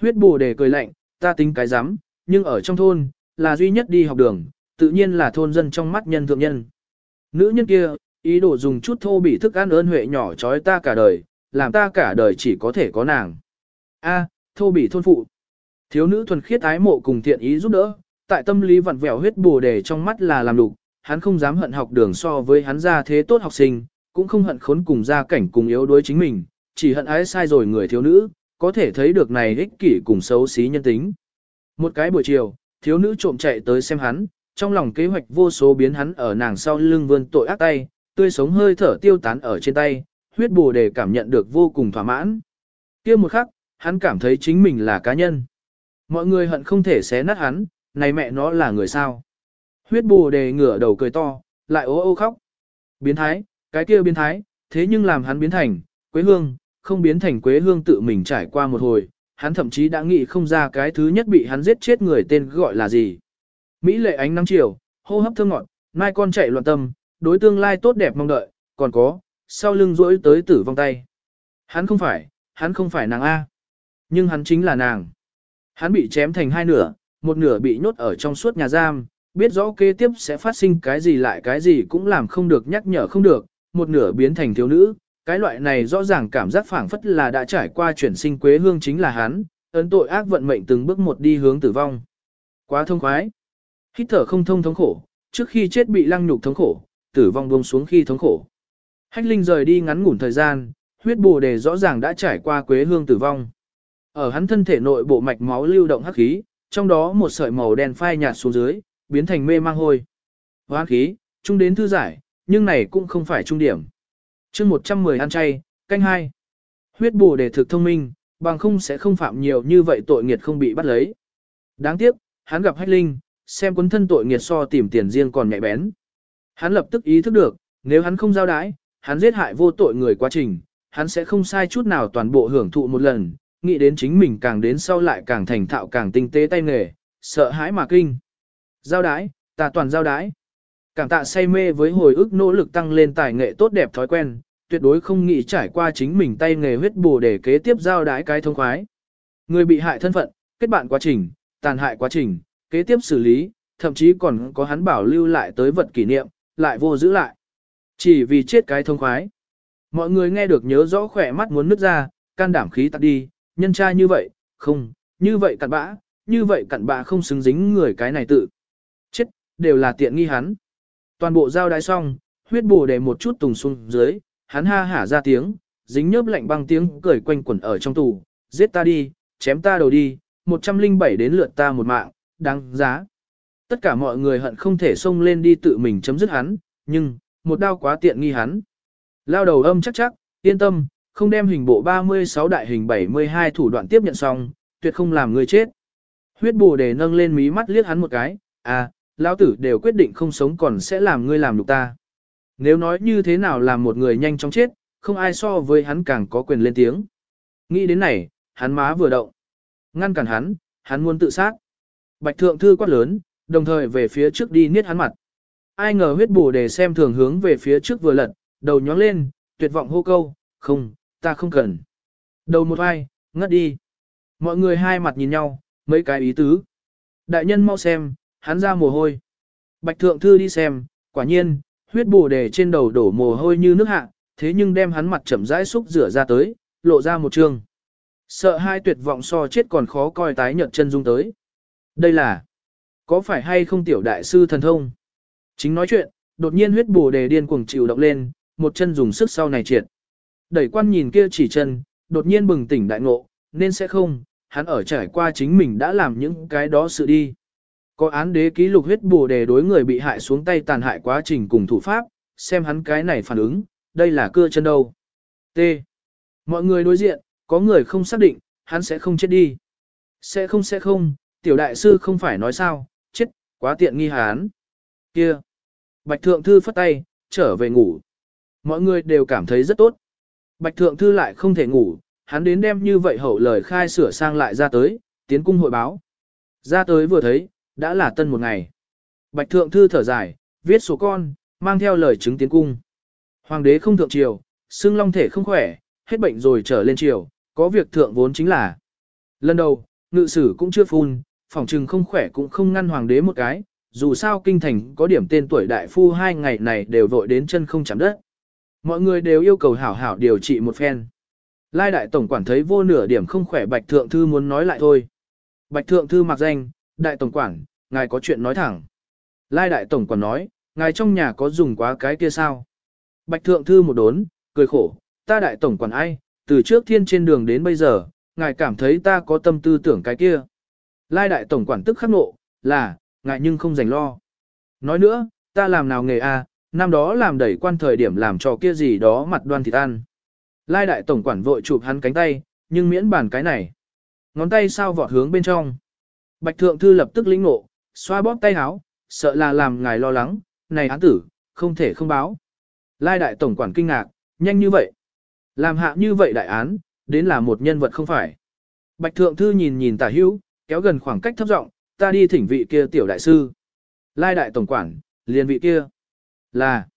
Huyết bù đề cười lạnh, ta tính cái dám, nhưng ở trong thôn, là duy nhất đi học đường, tự nhiên là thôn dân trong mắt nhân thượng nhân. Nữ nhân kia, ý đồ dùng chút thô bị thức ăn ơn huệ nhỏ trói ta cả đời, làm ta cả đời chỉ có thể có nàng. A, thô bị thôn phụ. Thiếu nữ thuần khiết ái mộ cùng thiện ý giúp đỡ, tại tâm lý vặn vẹo huyết bù đề trong mắt là làm đục, hắn không dám hận học đường so với hắn ra thế tốt học sinh, cũng không hận khốn cùng gia cảnh cùng yếu đuối chính mình, chỉ hận ái sai rồi người thiếu nữ, có thể thấy được này ích kỷ cùng xấu xí nhân tính. Một cái buổi chiều, thiếu nữ trộm chạy tới xem hắn, trong lòng kế hoạch vô số biến hắn ở nàng sau lưng vươn tội ác tay, tươi sống hơi thở tiêu tán ở trên tay, huyết bù đề cảm nhận được vô cùng thỏa mãn. kia một khắc, hắn cảm thấy chính mình là cá nhân. Mọi người hận không thể xé nát hắn, này mẹ nó là người sao. Huyết bù đề ngửa đầu cười to, lại ố ô khóc. Biến thái, cái kia biến thái, thế nhưng làm hắn biến thành, quế hương, không biến thành quế hương tự mình trải qua một hồi, hắn thậm chí đã nghĩ không ra cái thứ nhất bị hắn giết chết người tên gọi là gì. Mỹ lệ ánh nắng chiều, hô hấp thơm ngọt, mai con chạy loạn tâm, đối tương lai tốt đẹp mong đợi, còn có, sau lưng rỗi tới tử vong tay. Hắn không phải, hắn không phải nàng A. Nhưng hắn chính là nàng. Hắn bị chém thành hai nửa, một nửa bị nhốt ở trong suốt nhà giam, biết rõ kế tiếp sẽ phát sinh cái gì lại cái gì cũng làm không được nhắc nhở không được, một nửa biến thành thiếu nữ, cái loại này rõ ràng cảm giác phảng phất là đã trải qua chuyển sinh quế hương chính là hắn, ấn tội ác vận mệnh từng bước một đi hướng tử vong. Quá thông khoái. Hít thở không thông thống khổ, trước khi chết bị lăng nhục thống khổ, tử vong buông xuống khi thống khổ. Hách Linh rời đi ngắn ngủn thời gian, huyết bồ đề rõ ràng đã trải qua quế hương tử vong. Ở hắn thân thể nội bộ mạch máu lưu động hắc khí, trong đó một sợi màu đen phai nhạt xuống dưới, biến thành mê mang hôi. Hoán khí, trung đến thư giải, nhưng này cũng không phải trung điểm. chương 110 ăn chay, canh hai. Huyết bù đề thực thông minh, bằng không sẽ không phạm nhiều như vậy tội nghiệt không bị bắt lấy. Đáng tiếc, hắn gặp hách linh, xem cuốn thân tội nghiệt so tìm tiền riêng còn nhạy bén. Hắn lập tức ý thức được, nếu hắn không giao đái, hắn giết hại vô tội người quá trình, hắn sẽ không sai chút nào toàn bộ hưởng thụ một lần, nghĩ đến chính mình càng đến sau lại càng thành thạo càng tinh tế tay nghề, sợ hãi mà kinh. Giao đái, ta toàn giao đái. Cảm tạ say mê với hồi ức nỗ lực tăng lên tài nghệ tốt đẹp thói quen, tuyệt đối không nghĩ trải qua chính mình tay nghề huyết bù để kế tiếp giao đái cái thông khoái. Người bị hại thân phận, kết bạn quá trình, tàn hại quá trình, kế tiếp xử lý, thậm chí còn có hắn bảo lưu lại tới vật kỷ niệm, lại vô giữ lại. Chỉ vì chết cái thông khoái. Mọi người nghe được nhớ rõ khỏe mắt muốn nứt ra, can đảm khí tắt đi, nhân tra như vậy, không, như vậy cặn bã, như vậy cặn bã không xứng dính người cái này tự. Chết, đều là tiện nghi hắn. Toàn bộ giao đái xong, huyết bù để một chút tùng xuống dưới, hắn ha hả ra tiếng, dính nhớp lạnh băng tiếng cười quanh quẩn ở trong tù, giết ta đi, chém ta đầu đi, 107 đến lượt ta một mạng, đáng giá. Tất cả mọi người hận không thể xông lên đi tự mình chấm dứt hắn, nhưng, một đao quá tiện nghi hắn. Lao đầu âm chắc chắc, yên tâm, không đem hình bộ 36 đại hình 72 thủ đoạn tiếp nhận xong, tuyệt không làm người chết. Huyết bù để nâng lên mí mắt liếc hắn một cái, à, lão tử đều quyết định không sống còn sẽ làm ngươi làm nhục ta. Nếu nói như thế nào làm một người nhanh chóng chết, không ai so với hắn càng có quyền lên tiếng. Nghĩ đến này, hắn má vừa động. Ngăn cản hắn, hắn muốn tự sát. Bạch thượng thư quát lớn, đồng thời về phía trước đi niết hắn mặt. Ai ngờ huyết bù để xem thường hướng về phía trước vừa lật, đầu nhóng lên, tuyệt vọng hô câu, không, ta không cần. Đầu một vai, ngất đi. Mọi người hai mặt nhìn nhau, mấy cái ý tứ. Đại nhân mau xem, hắn ra mồ hôi. Bạch thượng thư đi xem, quả nhiên, huyết bù đề trên đầu đổ mồ hôi như nước hạ, thế nhưng đem hắn mặt chậm rãi xúc rửa ra tới, lộ ra một trường. Sợ hai tuyệt vọng so chết còn khó coi tái nhợt chân dung tới. Đây là, có phải hay không tiểu đại sư thần thông? Chính nói chuyện, đột nhiên huyết bù đề điên cuồng chịu động lên, một chân dùng sức sau này triệt. Đẩy quan nhìn kia chỉ chân, đột nhiên bừng tỉnh đại ngộ, nên sẽ không, hắn ở trải qua chính mình đã làm những cái đó sự đi. Có án đế ký lục huyết bù đề đối người bị hại xuống tay tàn hại quá trình cùng thủ pháp, xem hắn cái này phản ứng, đây là cưa chân đâu. T. Mọi người đối diện, có người không xác định, hắn sẽ không chết đi. Sẽ không sẽ không, tiểu đại sư không phải nói sao, chết, quá tiện nghi hán. Kia. Bạch thượng thư phất tay, trở về ngủ. Mọi người đều cảm thấy rất tốt. Bạch thượng thư lại không thể ngủ, hắn đến đem như vậy hậu lời khai sửa sang lại ra tới, tiến cung hội báo. Ra tới vừa thấy, đã là tân một ngày. Bạch thượng thư thở dài, viết số con, mang theo lời chứng tiến cung. Hoàng đế không thượng triều, xương long thể không khỏe, hết bệnh rồi trở lên triều, có việc thượng vốn chính là. Lần đầu, ngự sử cũng chưa phun, phòng trừng không khỏe cũng không ngăn hoàng đế một cái, dù sao kinh thành có điểm tên tuổi đại phu hai ngày này đều vội đến chân không chạm đất. Mọi người đều yêu cầu hảo hảo điều trị một phen. Lai đại tổng quản thấy vô nửa điểm không khỏe bạch thượng thư muốn nói lại thôi. Bạch thượng thư mặc danh, đại tổng quản, ngài có chuyện nói thẳng. Lai đại tổng quản nói, ngài trong nhà có dùng quá cái kia sao? Bạch thượng thư một đốn, cười khổ, ta đại tổng quản ai, từ trước thiên trên đường đến bây giờ, ngài cảm thấy ta có tâm tư tưởng cái kia. Lai đại tổng quản tức khắc nộ, là, ngại nhưng không dành lo. Nói nữa, ta làm nào nghề a, năm đó làm đẩy quan thời điểm làm cho kia gì đó mặt đoan thịt ăn. Lai đại tổng quản vội chụp hắn cánh tay, nhưng miễn bàn cái này. Ngón tay sao vọt hướng bên trong. Bạch thượng thư lập tức lĩnh ngộ, xoa bóp tay háo, sợ là làm ngài lo lắng, này án tử, không thể không báo. Lai đại tổng quản kinh ngạc, nhanh như vậy. Làm hạ như vậy đại án, đến là một nhân vật không phải. Bạch thượng thư nhìn nhìn tả hữu, kéo gần khoảng cách thấp giọng, ta đi thỉnh vị kia tiểu đại sư. Lai đại tổng quản, liền vị kia. Là.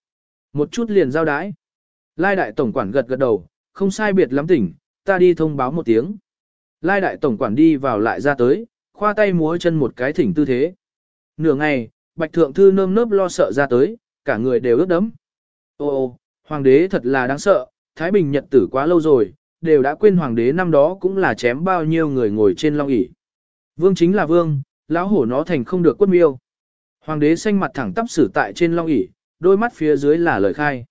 Một chút liền giao đái. Lai đại tổng quản gật gật đầu, không sai biệt lắm tỉnh, ta đi thông báo một tiếng. Lai đại tổng quản đi vào lại ra tới, khoa tay múa chân một cái thỉnh tư thế. Nửa ngày, bạch thượng thư nơm nớp lo sợ ra tới, cả người đều ướt đẫm. Ô ô, hoàng đế thật là đáng sợ, Thái Bình nhật tử quá lâu rồi, đều đã quên hoàng đế năm đó cũng là chém bao nhiêu người ngồi trên long ỷ. Vương chính là vương, lão hổ nó thành không được quất miêu. Hoàng đế xanh mặt thẳng tắp xử tại trên long ỷ, đôi mắt phía dưới là lời khai.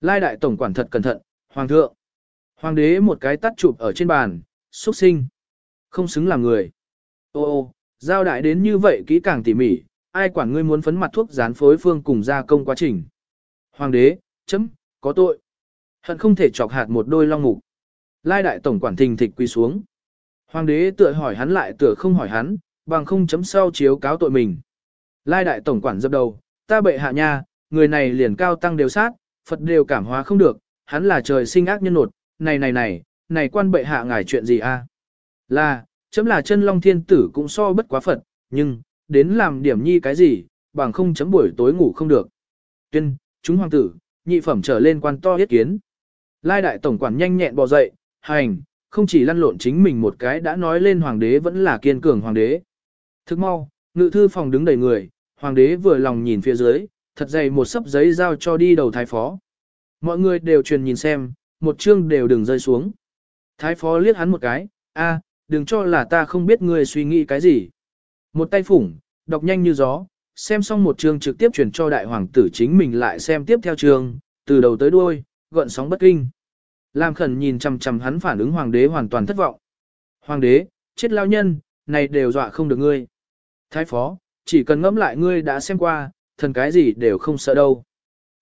Lai đại tổng quản thật cẩn thận, hoàng thượng. Hoàng đế một cái tắt chụp ở trên bàn, xuất sinh. Không xứng làm người. Ô ô, giao đại đến như vậy kỹ càng tỉ mỉ, ai quản ngươi muốn phấn mặt thuốc dán phối phương cùng gia công quá trình. Hoàng đế, chấm, có tội. Hận không thể chọc hạt một đôi long mục. Lai đại tổng quản thình thịch quỳ xuống. Hoàng đế tựa hỏi hắn lại tựa không hỏi hắn, bằng không chấm sau chiếu cáo tội mình. Lai đại tổng quản dập đầu, ta bệ hạ nha, người này liền cao tăng đều sát, Phật đều cảm hóa không được, hắn là trời sinh ác nhân nột, này này này, này quan bệ hạ ngài chuyện gì a? Là, chấm là chân long thiên tử cũng so bất quá Phật, nhưng, đến làm điểm nhi cái gì, bằng không chấm buổi tối ngủ không được. Tuyên, chúng hoàng tử, nhị phẩm trở lên quan to yết kiến. Lai đại tổng quản nhanh nhẹn bò dậy, hành, không chỉ lăn lộn chính mình một cái đã nói lên hoàng đế vẫn là kiên cường hoàng đế. Thức mau, ngự thư phòng đứng đầy người, hoàng đế vừa lòng nhìn phía dưới, thật dày một sấp giấy giao cho đi đầu thái phó. Mọi người đều truyền nhìn xem, một chương đều đừng rơi xuống. Thái phó liếc hắn một cái, a, đừng cho là ta không biết ngươi suy nghĩ cái gì. Một tay phủng, đọc nhanh như gió, xem xong một chương trực tiếp truyền cho đại hoàng tử chính mình lại xem tiếp theo chương, từ đầu tới đuôi, gợn sóng bất kinh làm khẩn nhìn chằm chằm hắn phản ứng hoàng đế hoàn toàn thất vọng. Hoàng đế, chết lao nhân, này đều dọa không được ngươi. Thái phó, chỉ cần ngẫm lại ngươi đã xem qua, thần cái gì đều không sợ đâu.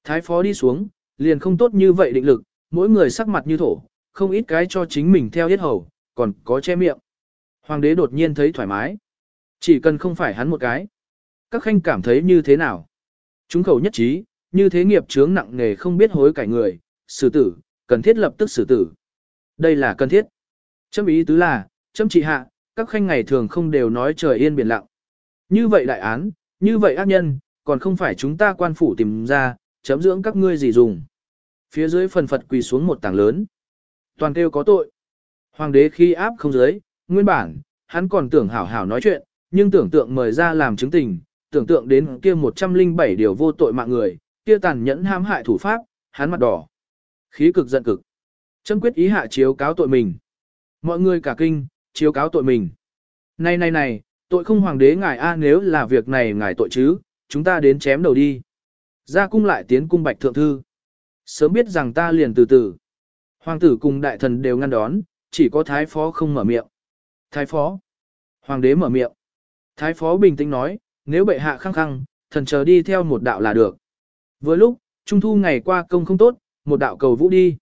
Thái phó đi xuống, liền không tốt như vậy định lực, mỗi người sắc mặt như thổ, không ít cái cho chính mình theo hết hầu, còn có che miệng. Hoàng đế đột nhiên thấy thoải mái. Chỉ cần không phải hắn một cái. Các khanh cảm thấy như thế nào? Chúng khẩu nhất trí, như thế nghiệp chướng nặng nghề không biết hối cải người, xử tử, cần thiết lập tức xử tử. Đây là cần thiết. Chấm ý tứ là, chấm trị hạ, các khanh ngày thường không đều nói trời yên biển lặng. Như vậy đại án, như vậy ác nhân, còn không phải chúng ta quan phủ tìm ra, chấm dưỡng các ngươi gì dùng. Phía dưới phần phật quỳ xuống một tảng lớn. Toàn kêu có tội. Hoàng đế khi áp không dưới, nguyên bản, hắn còn tưởng hảo hảo nói chuyện, nhưng tưởng tượng mời ra làm chứng tình, tưởng tượng đến kia 107 điều vô tội mạng người, kia tàn nhẫn hãm hại thủ pháp, hắn mặt đỏ. Khí cực giận cực. Châm quyết ý hạ chiếu cáo tội mình. Mọi người cả kinh, chiếu cáo tội mình. Này này này, tội không hoàng đế ngài a nếu là việc này ngài tội chứ, chúng ta đến chém đầu đi. Ra cung lại tiến cung bạch thượng thư. Sớm biết rằng ta liền từ từ. Hoàng tử cùng đại thần đều ngăn đón, chỉ có thái phó không mở miệng. Thái phó. Hoàng đế mở miệng. Thái phó bình tĩnh nói, nếu bệ hạ khăng khăng, thần chờ đi theo một đạo là được. Với lúc, trung thu ngày qua công không tốt, một đạo cầu vũ đi.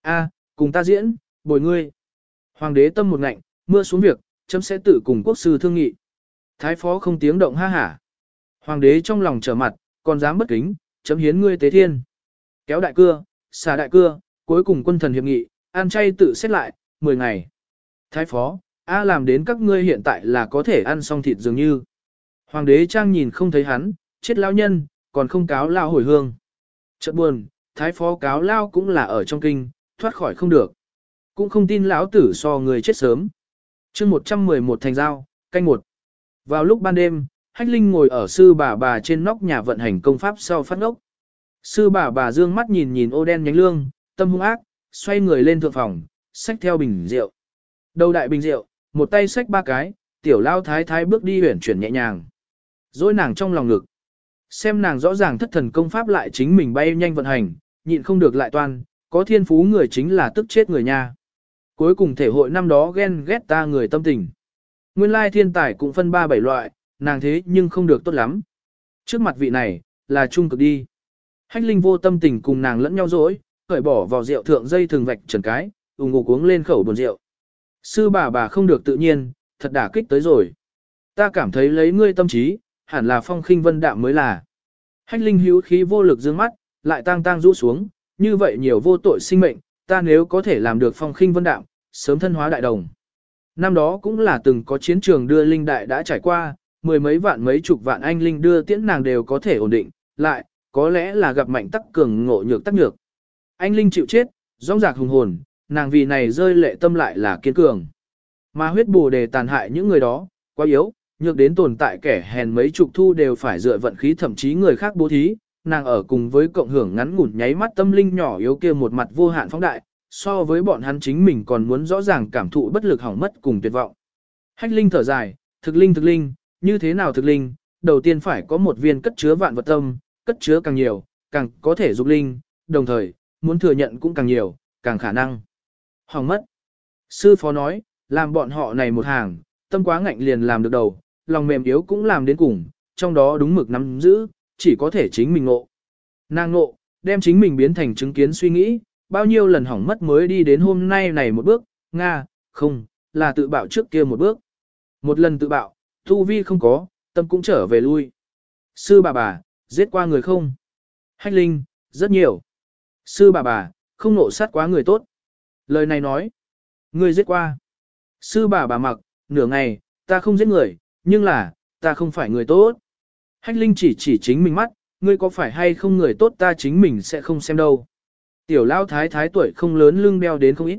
A, cùng ta diễn, bồi ngươi. Hoàng đế tâm một ngạnh, mưa xuống việc, chấm sẽ tự cùng quốc sư thương nghị. Thái phó không tiếng động ha hả. Hoàng đế trong lòng trở mặt, còn dám bất kính, chấm hiến ngươi tế thiên. Kéo đại cưa, xả đại cưa, cuối cùng quân thần hiệp nghị, ăn chay tự xét lại, 10 ngày. Thái phó, A làm đến các ngươi hiện tại là có thể ăn xong thịt dường như. Hoàng đế trang nhìn không thấy hắn, chết lão nhân, còn không cáo lao hồi hương. Chợt buồn, thái phó cáo lao cũng là ở trong kinh, thoát khỏi không được. Cũng không tin lão tử so người chết sớm. chương 111 thành giao, canh một. Vào lúc ban đêm, Hách Linh ngồi ở sư bà bà trên nóc nhà vận hành công pháp sau phát ngốc. Sư bà bà dương mắt nhìn nhìn ô đen nhánh lương, tâm hung ác, xoay người lên thượng phòng, xách theo bình rượu. Đầu đại bình rượu, một tay xách ba cái, tiểu lao thái thái bước đi huyển chuyển nhẹ nhàng. rồi nàng trong lòng ngực. Xem nàng rõ ràng thất thần công pháp lại chính mình bay nhanh vận hành, nhịn không được lại toan, có thiên phú người chính là tức chết người nha. Cuối cùng thể hội năm đó ghen ghét ta người tâm tình. Nguyên lai thiên tài cũng phân ba bảy loại, nàng thế nhưng không được tốt lắm. Trước mặt vị này, là trung cực đi. Hách linh vô tâm tình cùng nàng lẫn nhau dối, khởi bỏ vào rượu thượng dây thường vạch trần cái, ủng ngục uống lên khẩu buồn rượu. Sư bà bà không được tự nhiên, thật đả kích tới rồi. Ta cảm thấy lấy ngươi tâm trí, hẳn là phong khinh vân đạm mới là. Hách linh hữu khí vô lực dương mắt, lại tang tang rũ xuống, như vậy nhiều vô tội sinh mệnh, ta nếu có thể làm được phong khinh vân đạm, sớm thân hóa đại đồng. Năm đó cũng là từng có chiến trường đưa linh đại đã trải qua, mười mấy vạn mấy chục vạn anh linh đưa tiễn nàng đều có thể ổn định, lại, có lẽ là gặp mạnh tắc cường ngộ nhược tắc nhược. Anh linh chịu chết, rong rạc hùng hồn, nàng vì này rơi lệ tâm lại là kiên cường. Mà huyết bù đề tàn hại những người đó, quá yếu, nhược đến tồn tại kẻ hèn mấy chục thu đều phải dựa vận khí thậm chí người khác bố thí, nàng ở cùng với cộng hưởng ngắn ngủn nháy mắt tâm linh nhỏ yếu kia một mặt vô hạn phóng đại, so với bọn hắn chính mình còn muốn rõ ràng cảm thụ bất lực hỏng mất cùng tuyệt vọng. Hách linh thở dài, thực linh thực linh, như thế nào thực linh, đầu tiên phải có một viên cất chứa vạn vật tâm, cất chứa càng nhiều, càng có thể dục linh, đồng thời, muốn thừa nhận cũng càng nhiều, càng khả năng. Hỏng mất. Sư phó nói, làm bọn họ này một hàng, tâm quá ngạnh liền làm được đầu, lòng mềm yếu cũng làm đến cùng, trong đó đúng mực nắm giữ, chỉ có thể chính mình ngộ. Nàng ngộ, đem chính mình biến thành chứng kiến suy nghĩ, bao nhiêu lần hỏng mất mới đi đến hôm nay này một bước, Nga, không, là tự bạo trước kia một bước. Một lần tự bạo, thu vi không có, tâm cũng trở về lui. Sư bà bà, giết qua người không? Hách linh, rất nhiều. Sư bà bà, không nộ sát quá người tốt. Lời này nói, người giết qua. Sư bà bà mặc, nửa ngày, ta không giết người, nhưng là, ta không phải người tốt. Hách Linh chỉ chỉ chính mình mắt, ngươi có phải hay không người tốt ta chính mình sẽ không xem đâu. Tiểu lao thái thái tuổi không lớn lưng đeo đến không ít.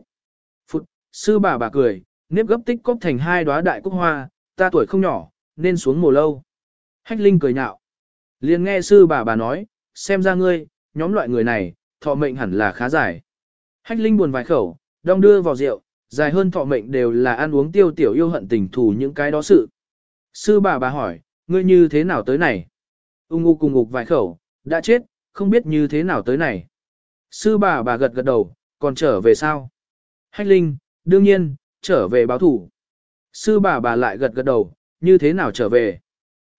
Phụt, sư bà bà cười, nếp gấp tích cốc thành hai đóa đại cúc hoa, ta tuổi không nhỏ, nên xuống mồ lâu. Hách Linh cười nhạo. liền nghe sư bà bà nói, xem ra ngươi, nhóm loại người này, thọ mệnh hẳn là khá dài. Hách Linh buồn vài khẩu, đong đưa vào rượu, dài hơn thọ mệnh đều là ăn uống tiêu tiểu yêu hận tình thù những cái đó sự. Sư bà bà hỏi, ngươi như thế nào tới này? Ung u cùng ngục vài khẩu, đã chết, không biết như thế nào tới này. Sư bà bà gật gật đầu, còn trở về sao? Hách Linh, đương nhiên, trở về báo thủ. Sư bà bà lại gật gật đầu, như thế nào trở về?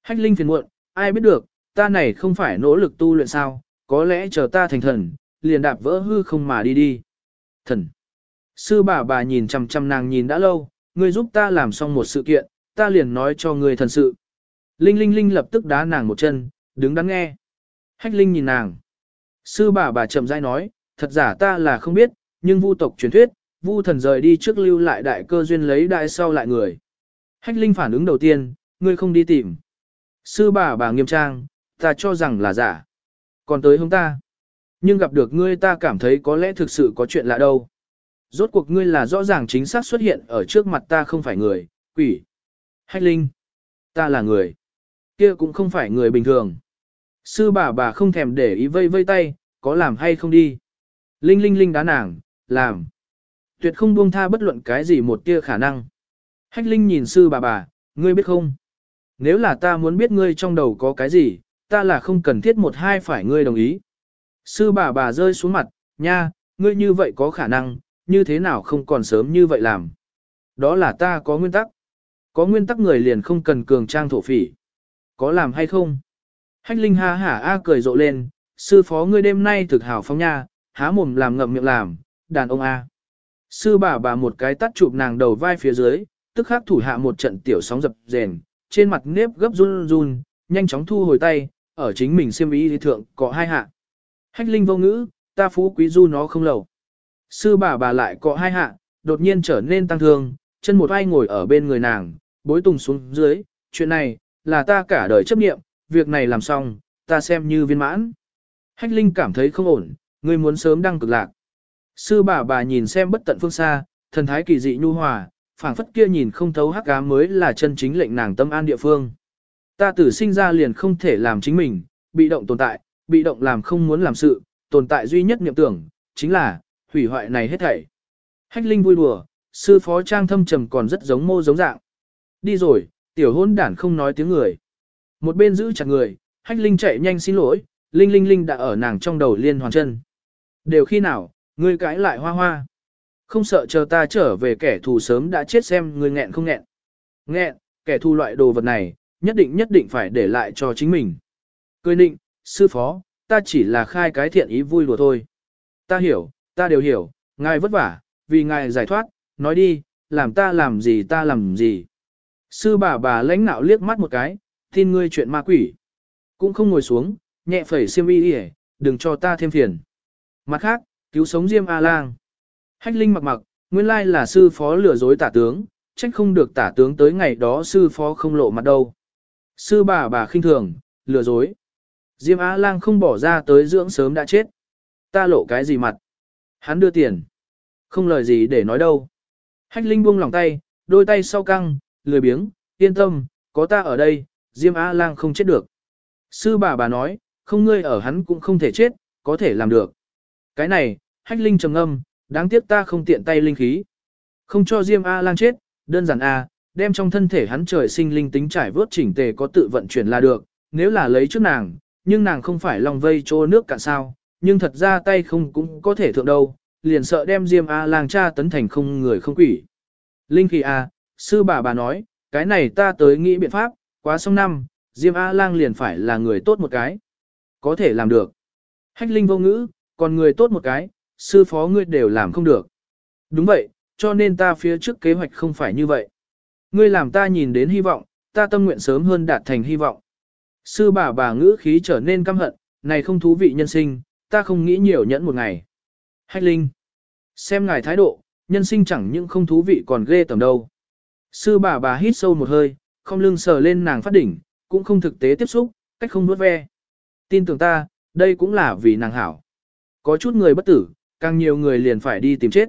Hách Linh phiền muộn, ai biết được, ta này không phải nỗ lực tu luyện sao, có lẽ chờ ta thành thần, liền đạp vỡ hư không mà đi đi. Thần. Sư bà bà nhìn chằm chằm nàng nhìn đã lâu, ngươi giúp ta làm xong một sự kiện, ta liền nói cho ngươi thần sự. Linh Linh Linh lập tức đá nàng một chân, đứng đắn nghe. Hách Linh nhìn nàng. Sư bà bà chậm rãi nói, thật giả ta là không biết, nhưng vu tộc truyền thuyết, vu thần rời đi trước lưu lại đại cơ duyên lấy đại sau lại người. Hách Linh phản ứng đầu tiên, ngươi không đi tìm. Sư bà bà nghiêm trang, ta cho rằng là giả. Còn tới hông ta. Nhưng gặp được ngươi ta cảm thấy có lẽ thực sự có chuyện lạ đâu. Rốt cuộc ngươi là rõ ràng chính xác xuất hiện ở trước mặt ta không phải người, quỷ. Hách linh. Ta là người. Kia cũng không phải người bình thường. Sư bà bà không thèm để ý vây vây tay, có làm hay không đi. Linh linh linh đá nàng, làm. Tuyệt không buông tha bất luận cái gì một tia khả năng. Hách linh nhìn sư bà bà, ngươi biết không? Nếu là ta muốn biết ngươi trong đầu có cái gì, ta là không cần thiết một hai phải ngươi đồng ý. Sư bà bà rơi xuống mặt, nha, ngươi như vậy có khả năng, như thế nào không còn sớm như vậy làm. Đó là ta có nguyên tắc. Có nguyên tắc người liền không cần cường trang thổ phỉ. Có làm hay không? Hách Linh ha hả a cười rộ lên, sư phó ngươi đêm nay thực hảo phong nha, há mồm làm ngậm miệng làm, đàn ông a. Sư bà bà một cái tắt chụp nàng đầu vai phía dưới, tức khắc thủ hạ một trận tiểu sóng dập rền, trên mặt nếp gấp run run, nhanh chóng thu hồi tay, ở chính mình xiêm y thượng có hai hạ. Hách Linh vô ngữ, ta phú quý du nó không lầu. Sư bà bà lại có hai hạ, đột nhiên trở nên tăng thương, chân một ai ngồi ở bên người nàng, bối tùng xuống dưới, chuyện này, là ta cả đời chấp nghiệm, việc này làm xong, ta xem như viên mãn. Hách Linh cảm thấy không ổn, ngươi muốn sớm đăng cực lạc. Sư bà bà nhìn xem bất tận phương xa, thần thái kỳ dị nhu hòa, phảng phất kia nhìn không thấu hắc ám mới là chân chính lệnh nàng tâm an địa phương. Ta tử sinh ra liền không thể làm chính mình, bị động tồn tại, bị động làm không muốn làm sự, tồn tại duy nhất niệm tưởng, chính là, hủy hoại này hết thảy. Hách Linh vui đùa, sư phó trang thâm trầm còn rất giống mô giống dạng. Đi rồi, tiểu hôn đản không nói tiếng người. Một bên giữ chặt người, Hách Linh chạy nhanh xin lỗi, Linh Linh Linh đã ở nàng trong đầu liên hoàn chân. Đều khi nào, ngươi cãi lại hoa hoa. Không sợ chờ ta trở về kẻ thù sớm đã chết xem ngươi nghẹn không nghẹn. Nghẹn, kẻ thù loại đồ vật này, nhất định nhất định phải để lại cho chính mình. Cười định, sư phó, ta chỉ là khai cái thiện ý vui đùa thôi. Ta hiểu, ta đều hiểu, ngài vất vả, vì ngài giải thoát, nói đi, làm ta làm gì ta làm gì. Sư bà bà lãnh nạo liếc mắt một cái, tin ngươi chuyện ma quỷ. Cũng không ngồi xuống, nhẹ phẩy xiêm y đi đừng cho ta thêm phiền. Mặt khác, cứu sống Diêm A-lang. Hách Linh mặc mặc, nguyên lai là sư phó lừa dối tả tướng, trách không được tả tướng tới ngày đó sư phó không lộ mặt đâu. Sư bà bà khinh thường, lừa dối. Diêm A-lang không bỏ ra tới dưỡng sớm đã chết. Ta lộ cái gì mặt? Hắn đưa tiền. Không lời gì để nói đâu. Hách Linh buông lòng tay, đôi tay sau căng, lười biếng, yên tâm, có ta ở đây, Diêm A-lang không chết được. Sư bà bà nói, không ngươi ở hắn cũng không thể chết, có thể làm được. Cái này, Hách Linh trầm âm, đáng tiếc ta không tiện tay linh khí. Không cho Diêm A-lang chết, đơn giản A, đem trong thân thể hắn trời sinh linh tính trải vớt chỉnh tề có tự vận chuyển là được, nếu là lấy trước nàng, nhưng nàng không phải lòng vây trô nước cạn sao, nhưng thật ra tay không cũng có thể thượng đâu, liền sợ đem Diêm A lang cha tấn thành không người không quỷ. Linh khí A, sư bà bà nói, cái này ta tới nghĩ biện pháp, quá xong năm, Diêm A lang liền phải là người tốt một cái. Có thể làm được. Hách Linh vô ngữ, còn người tốt một cái, sư phó ngươi đều làm không được. Đúng vậy, cho nên ta phía trước kế hoạch không phải như vậy. Ngươi làm ta nhìn đến hy vọng, ta tâm nguyện sớm hơn đạt thành hy vọng. Sư bà bà ngữ khí trở nên căm hận, này không thú vị nhân sinh, ta không nghĩ nhiều nhẫn một ngày. Hách Linh. Xem ngài thái độ, nhân sinh chẳng những không thú vị còn ghê tầm đâu. Sư bà bà hít sâu một hơi, không lưng sờ lên nàng phát đỉnh, cũng không thực tế tiếp xúc, cách không nuốt ve. Tin tưởng ta, đây cũng là vì nàng hảo. Có chút người bất tử, càng nhiều người liền phải đi tìm chết.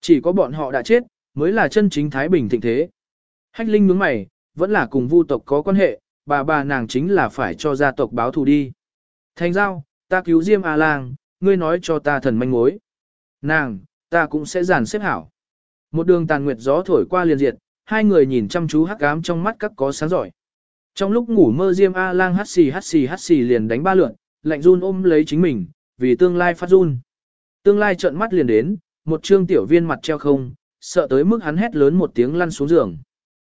Chỉ có bọn họ đã chết, mới là chân chính Thái Bình thịnh thế. Hách Linh nhướng mày, vẫn là cùng vu tộc có quan hệ, bà bà nàng chính là phải cho gia tộc báo thù đi. Thành giao, ta cứu Diêm A Lang, ngươi nói cho ta thần manh mối. Nàng, ta cũng sẽ giàn xếp hảo. Một đường tàn nguyệt gió thổi qua liền diệt, hai người nhìn chăm chú hắc ám trong mắt các có sáng giỏi. Trong lúc ngủ mơ Diêm A Lang hắt xì hắt xì hắt xì liền đánh ba lượn, lạnh run ôm lấy chính mình, vì tương lai phát run. Tương lai trợn mắt liền đến, một trương tiểu viên mặt treo không, sợ tới mức hắn hét lớn một tiếng lăn xuống giường.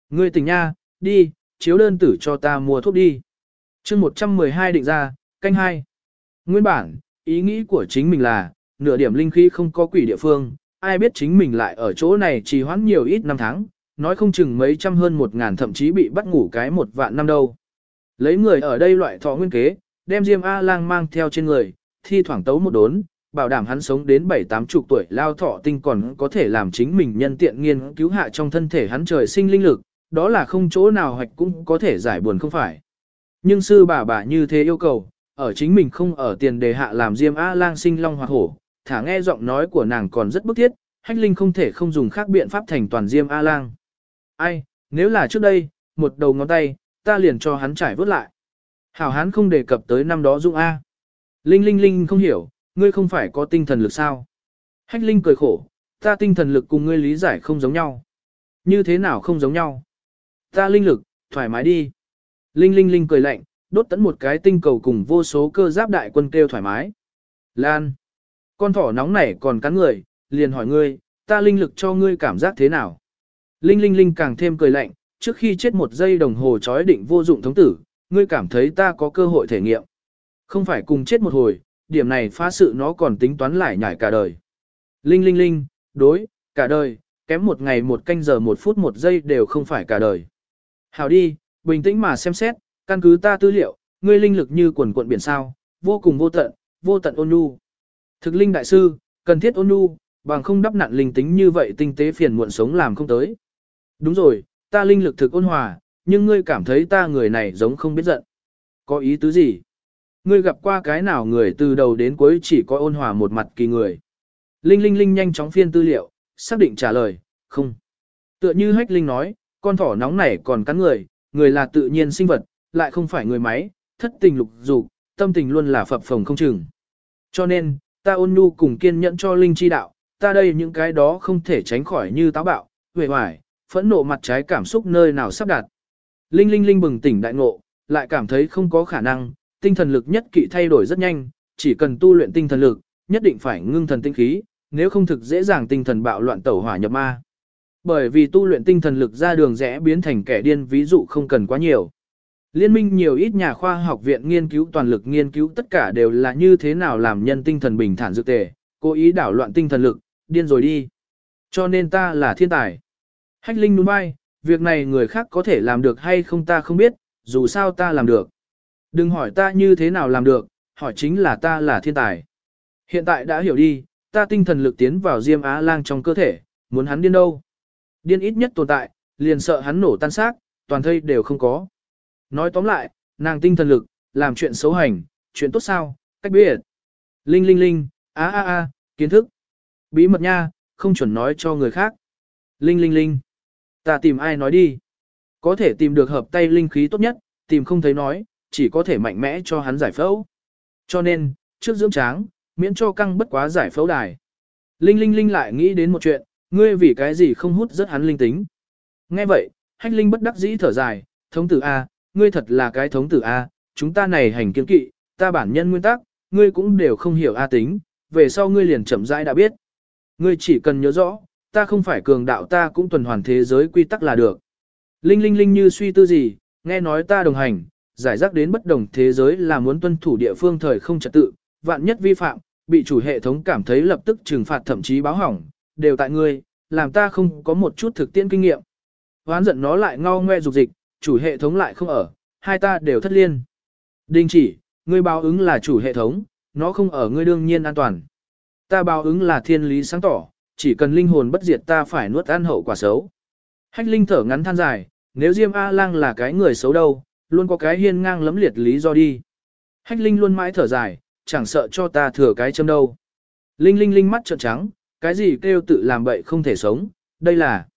Ngươi tỉnh nha, đi, chiếu đơn tử cho ta mua thuốc đi. chương 112 định ra, canh hai. Nguyên bản, ý nghĩ của chính mình là, nửa điểm linh khí không có quỷ địa phương, ai biết chính mình lại ở chỗ này trì hoãn nhiều ít năm tháng, nói không chừng mấy trăm hơn một ngàn thậm chí bị bắt ngủ cái một vạn năm đâu. Lấy người ở đây loại thọ nguyên kế, đem Diêm A-lang mang theo trên người, thi thoảng tấu một đốn, bảo đảm hắn sống đến bảy tám chục tuổi lao thọ tinh còn có thể làm chính mình nhân tiện nghiên cứu hạ trong thân thể hắn trời sinh linh lực, đó là không chỗ nào hoạch cũng có thể giải buồn không phải. Nhưng sư bà bà như thế yêu cầu, ở chính mình không ở tiền đề hạ làm Diêm A-lang sinh long hoặc hổ, thả nghe giọng nói của nàng còn rất bức thiết, Hách Linh không thể không dùng khác biện pháp thành toàn Diêm A-lang. Ai, nếu là trước đây, một đầu ngón tay, ta liền cho hắn trải vớt lại. Hảo hán không đề cập tới năm đó Dung A. Linh Linh Linh không hiểu, ngươi không phải có tinh thần lực sao? Hách Linh cười khổ, ta tinh thần lực cùng ngươi lý giải không giống nhau. Như thế nào không giống nhau? Ta linh lực, thoải mái đi. Linh Linh Linh cười lạnh, đốt tấn một cái tinh cầu cùng vô số cơ giáp đại quân kêu thoải mái. Lan. Con thỏ nóng nảy còn cắn người, liền hỏi ngươi, ta linh lực cho ngươi cảm giác thế nào? Linh Linh Linh càng thêm cười lạnh, trước khi chết một giây đồng hồ chói định vô dụng thống tử, ngươi cảm thấy ta có cơ hội thể nghiệm. Không phải cùng chết một hồi, điểm này phá sự nó còn tính toán lại nhảy cả đời. Linh Linh Linh, đối, cả đời, kém một ngày một canh giờ một phút một giây đều không phải cả đời. Hảo đi, bình tĩnh mà xem xét, căn cứ ta tư liệu, ngươi linh lực như quần cuộn biển sao, vô cùng vô tận, vô tận ôn nhu. Thực linh đại sư, cần thiết ôn nhu, bằng không đắp nặn linh tính như vậy tinh tế phiền muộn sống làm không tới. Đúng rồi, ta linh lực thực ôn hòa, nhưng ngươi cảm thấy ta người này giống không biết giận. Có ý tứ gì? Ngươi gặp qua cái nào người từ đầu đến cuối chỉ có ôn hòa một mặt kỳ người. Linh Linh Linh nhanh chóng phiên tư liệu, xác định trả lời, không. Tựa như Hách Linh nói, con thỏ nóng này còn cắn người, người là tự nhiên sinh vật, lại không phải người máy, thất tình lục dục, tâm tình luôn là phập phồng không chừng. Cho nên, ta ôn nhu cùng kiên nhẫn cho Linh chi đạo, ta đây những cái đó không thể tránh khỏi như táo bạo, huệ hoài, phẫn nộ mặt trái cảm xúc nơi nào sắp đặt. Linh Linh Linh bừng tỉnh đại ngộ, lại cảm thấy không có khả năng, tinh thần lực nhất kỵ thay đổi rất nhanh, chỉ cần tu luyện tinh thần lực, nhất định phải ngưng thần tinh khí, nếu không thực dễ dàng tinh thần bạo loạn tẩu hỏa nhập ma. Bởi vì tu luyện tinh thần lực ra đường rẽ biến thành kẻ điên ví dụ không cần quá nhiều. Liên minh nhiều ít nhà khoa học viện nghiên cứu toàn lực nghiên cứu tất cả đều là như thế nào làm nhân tinh thần bình thản dược tề, cố ý đảo loạn tinh thần lực, điên rồi đi. Cho nên ta là thiên tài. Hách Linh nuôn vai, việc này người khác có thể làm được hay không ta không biết, dù sao ta làm được. Đừng hỏi ta như thế nào làm được, hỏi chính là ta là thiên tài. Hiện tại đã hiểu đi, ta tinh thần lực tiến vào Diêm Á Lang trong cơ thể, muốn hắn điên đâu. Điên ít nhất tồn tại, liền sợ hắn nổ tan xác, toàn thây đều không có. Nói tóm lại, nàng tinh thần lực, làm chuyện xấu hành, chuyện tốt sao, cách biệt. Linh linh linh, a a a, kiến thức. Bí mật nha, không chuẩn nói cho người khác. Linh linh linh. Ta tìm ai nói đi. Có thể tìm được hợp tay linh khí tốt nhất, tìm không thấy nói, chỉ có thể mạnh mẽ cho hắn giải phẫu. Cho nên, trước dưỡng tráng, miễn cho căng bất quá giải phẫu đài. Linh Linh Linh lại nghĩ đến một chuyện, ngươi vì cái gì không hút rất hắn linh tính. Nghe vậy, hách linh bất đắc dĩ thở dài, thống tử A, ngươi thật là cái thống tử A, chúng ta này hành kiên kỵ, ta bản nhân nguyên tắc, ngươi cũng đều không hiểu A tính, về sau ngươi liền chậm rãi đã biết. Ngươi chỉ cần nhớ rõ, ta không phải cường đạo ta cũng tuần hoàn thế giới quy tắc là được. Linh Linh Linh như suy tư gì, nghe nói ta đồng hành, giải rác đến bất đồng thế giới là muốn tuân thủ địa phương thời không trật tự, vạn nhất vi phạm, bị chủ hệ thống cảm thấy lập tức trừng phạt thậm chí báo hỏng, đều tại ngươi, làm ta không có một chút thực tiễn kinh nghiệm. Hoán giận nó lại ngao ngoe dục dịch, chủ hệ thống lại không ở, hai ta đều thất liên. Đình chỉ, ngươi báo ứng là chủ hệ thống, nó không ở ngươi đương nhiên an toàn. Ta báo ứng là thiên lý sáng tỏ, chỉ cần linh hồn bất diệt ta phải nuốt ăn hậu quả xấu. Hách linh thở ngắn than dài, nếu Diêm A-lang là cái người xấu đâu, luôn có cái hiên ngang lấm liệt lý do đi. Hách linh luôn mãi thở dài, chẳng sợ cho ta thừa cái châm đâu. Linh linh linh mắt trợn trắng, cái gì kêu tự làm bậy không thể sống, đây là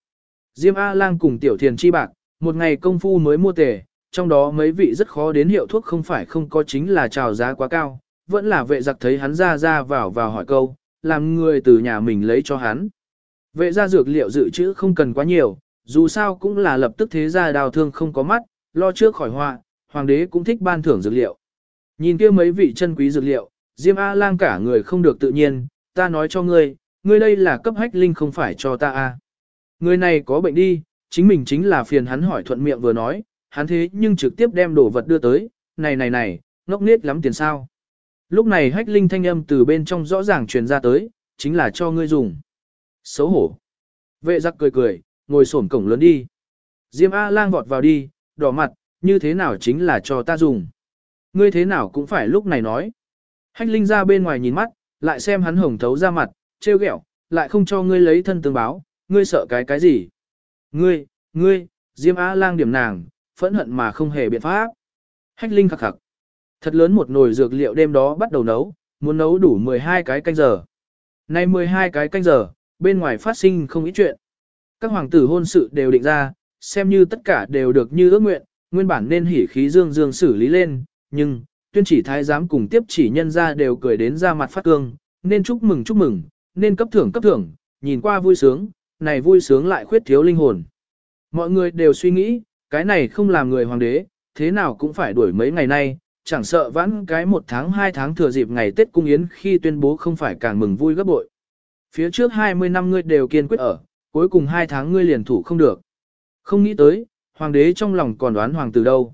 Diêm A-lang cùng tiểu thiền chi bạc, một ngày công phu mới mua tề, trong đó mấy vị rất khó đến hiệu thuốc không phải không có chính là trào giá quá cao, vẫn là vệ giặc thấy hắn ra ra vào vào hỏi câu, làm người từ nhà mình lấy cho hắn. Vệ ra dược liệu dự trữ không cần quá nhiều, dù sao cũng là lập tức thế ra đào thương không có mắt, lo trước khỏi họa, hoàng đế cũng thích ban thưởng dược liệu. Nhìn kia mấy vị chân quý dược liệu, Diêm A-lang cả người không được tự nhiên, ta nói cho ngươi, ngươi đây là cấp hách linh không phải cho ta a. Người này có bệnh đi, chính mình chính là phiền hắn hỏi thuận miệng vừa nói, hắn thế nhưng trực tiếp đem đồ vật đưa tới, này này này, ngốc nết lắm tiền sao. Lúc này hách linh thanh âm từ bên trong rõ ràng truyền ra tới, chính là cho ngươi dùng. Xấu hổ. Vệ giặc cười cười, ngồi xổm cổng lớn đi. Diêm A-lang vọt vào đi, đỏ mặt, như thế nào chính là cho ta dùng. Ngươi thế nào cũng phải lúc này nói. Hách linh ra bên ngoài nhìn mắt, lại xem hắn hồng thấu ra mặt, trêu ghẹo, lại không cho ngươi lấy thân tương báo, ngươi sợ cái cái gì. Ngươi, ngươi, Diêm A lang điểm nàng, phẫn hận mà không hề biện pháp. Hách linh khắc khắc. Thật lớn một nồi dược liệu đêm đó bắt đầu nấu, muốn nấu đủ 12 cái canh giờ. Nay 12 cái canh giờ, bên ngoài phát sinh không ít chuyện. Các hoàng tử hôn sự đều định ra, xem như tất cả đều được như ước nguyện, nguyên bản nên hỉ khí dương dương xử lý lên, nhưng, tuyên chỉ thái giám cùng tiếp chỉ nhân ra đều cười đến ra mặt phát cương, nên chúc mừng chúc mừng, nên cấp thưởng cấp thưởng, nhìn qua vui sướng, này vui sướng lại khuyết thiếu linh hồn. Mọi người đều suy nghĩ, cái này không làm người hoàng đế, thế nào cũng phải đuổi mấy ngày nay, chẳng sợ vãn cái một tháng hai tháng thừa dịp ngày Tết Cung Yến khi tuyên bố không phải càng mừng vui gấp bội. Phía trước 20 năm ngươi đều kiên quyết ở, cuối cùng hai tháng ngươi liền thủ không được. Không nghĩ tới, hoàng đế trong lòng còn đoán hoàng tử đâu.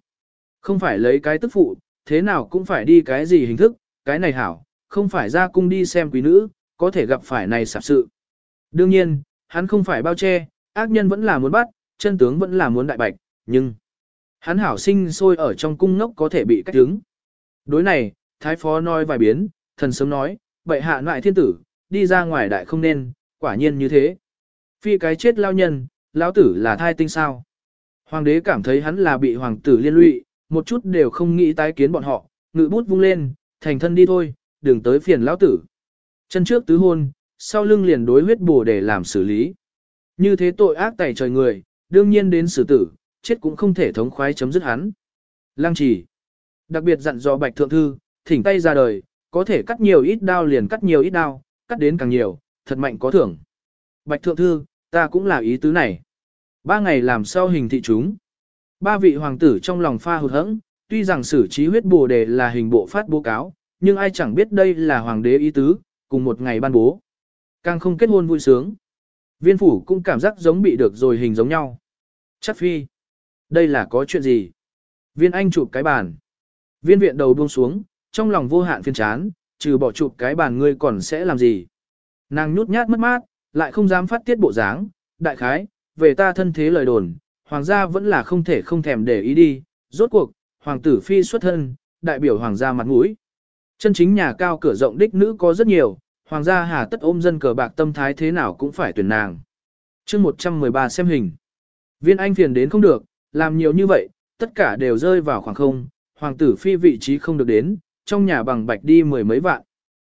Không phải lấy cái tức phụ, thế nào cũng phải đi cái gì hình thức, cái này hảo, không phải ra cung đi xem quý nữ, có thể gặp phải này sạp sự. Đương nhiên, hắn không phải bao che, ác nhân vẫn là muốn bắt, chân tướng vẫn là muốn đại bạch, nhưng hắn hảo sinh sôi ở trong cung ngốc có thể bị cách đứng. Đối này, thái phó nói vài biến, thần sớm nói, bệ hạ ngoại thiên tử, đi ra ngoài đại không nên, quả nhiên như thế. Phi cái chết lao nhân, lão tử là thai tinh sao. Hoàng đế cảm thấy hắn là bị hoàng tử liên lụy, một chút đều không nghĩ tái kiến bọn họ, ngự bút vung lên, thành thân đi thôi, đừng tới phiền lão tử. Chân trước tứ hôn, sau lưng liền đối huyết bổ để làm xử lý. Như thế tội ác tẩy trời người, đương nhiên đến xử tử, chết cũng không thể thống khoái chấm dứt hắn. Lăng trì. Đặc biệt dặn dò bạch thượng thư, thỉnh tay ra đời, có thể cắt nhiều ít đao liền cắt nhiều ít đao, cắt đến càng nhiều, thật mạnh có thưởng. Bạch thượng thư, ta cũng là ý tứ này. Ba ngày làm sao hình thị chúng. Ba vị hoàng tử trong lòng pha hụt hẫng, tuy rằng xử trí huyết bồ đề là hình bộ phát bố cáo, nhưng ai chẳng biết đây là hoàng đế ý tứ, cùng một ngày ban bố. Càng không kết hôn vui sướng. Viên phủ cũng cảm giác giống bị được rồi hình giống nhau. Chắc phi. Đây là có chuyện gì? Viên anh chụp cái bàn. Viên viện đầu buông xuống, trong lòng vô hạn phiền chán, trừ bỏ chụp cái bàn ngươi còn sẽ làm gì? Nàng nhút nhát mất mát, lại không dám phát tiết bộ dáng, đại khái, về ta thân thế lời đồn, hoàng gia vẫn là không thể không thèm để ý đi, rốt cuộc, hoàng tử phi xuất thân, đại biểu hoàng gia mặt mũi. Chân chính nhà cao cửa rộng đích nữ có rất nhiều, hoàng gia hà tất ôm dân cờ bạc tâm thái thế nào cũng phải tuyển nàng. chương 113 xem hình. Viên anh phiền đến không được, làm nhiều như vậy, tất cả đều rơi vào khoảng không, hoàng tử phi vị trí không được đến, trong nhà bằng bạch đi mười mấy vạn.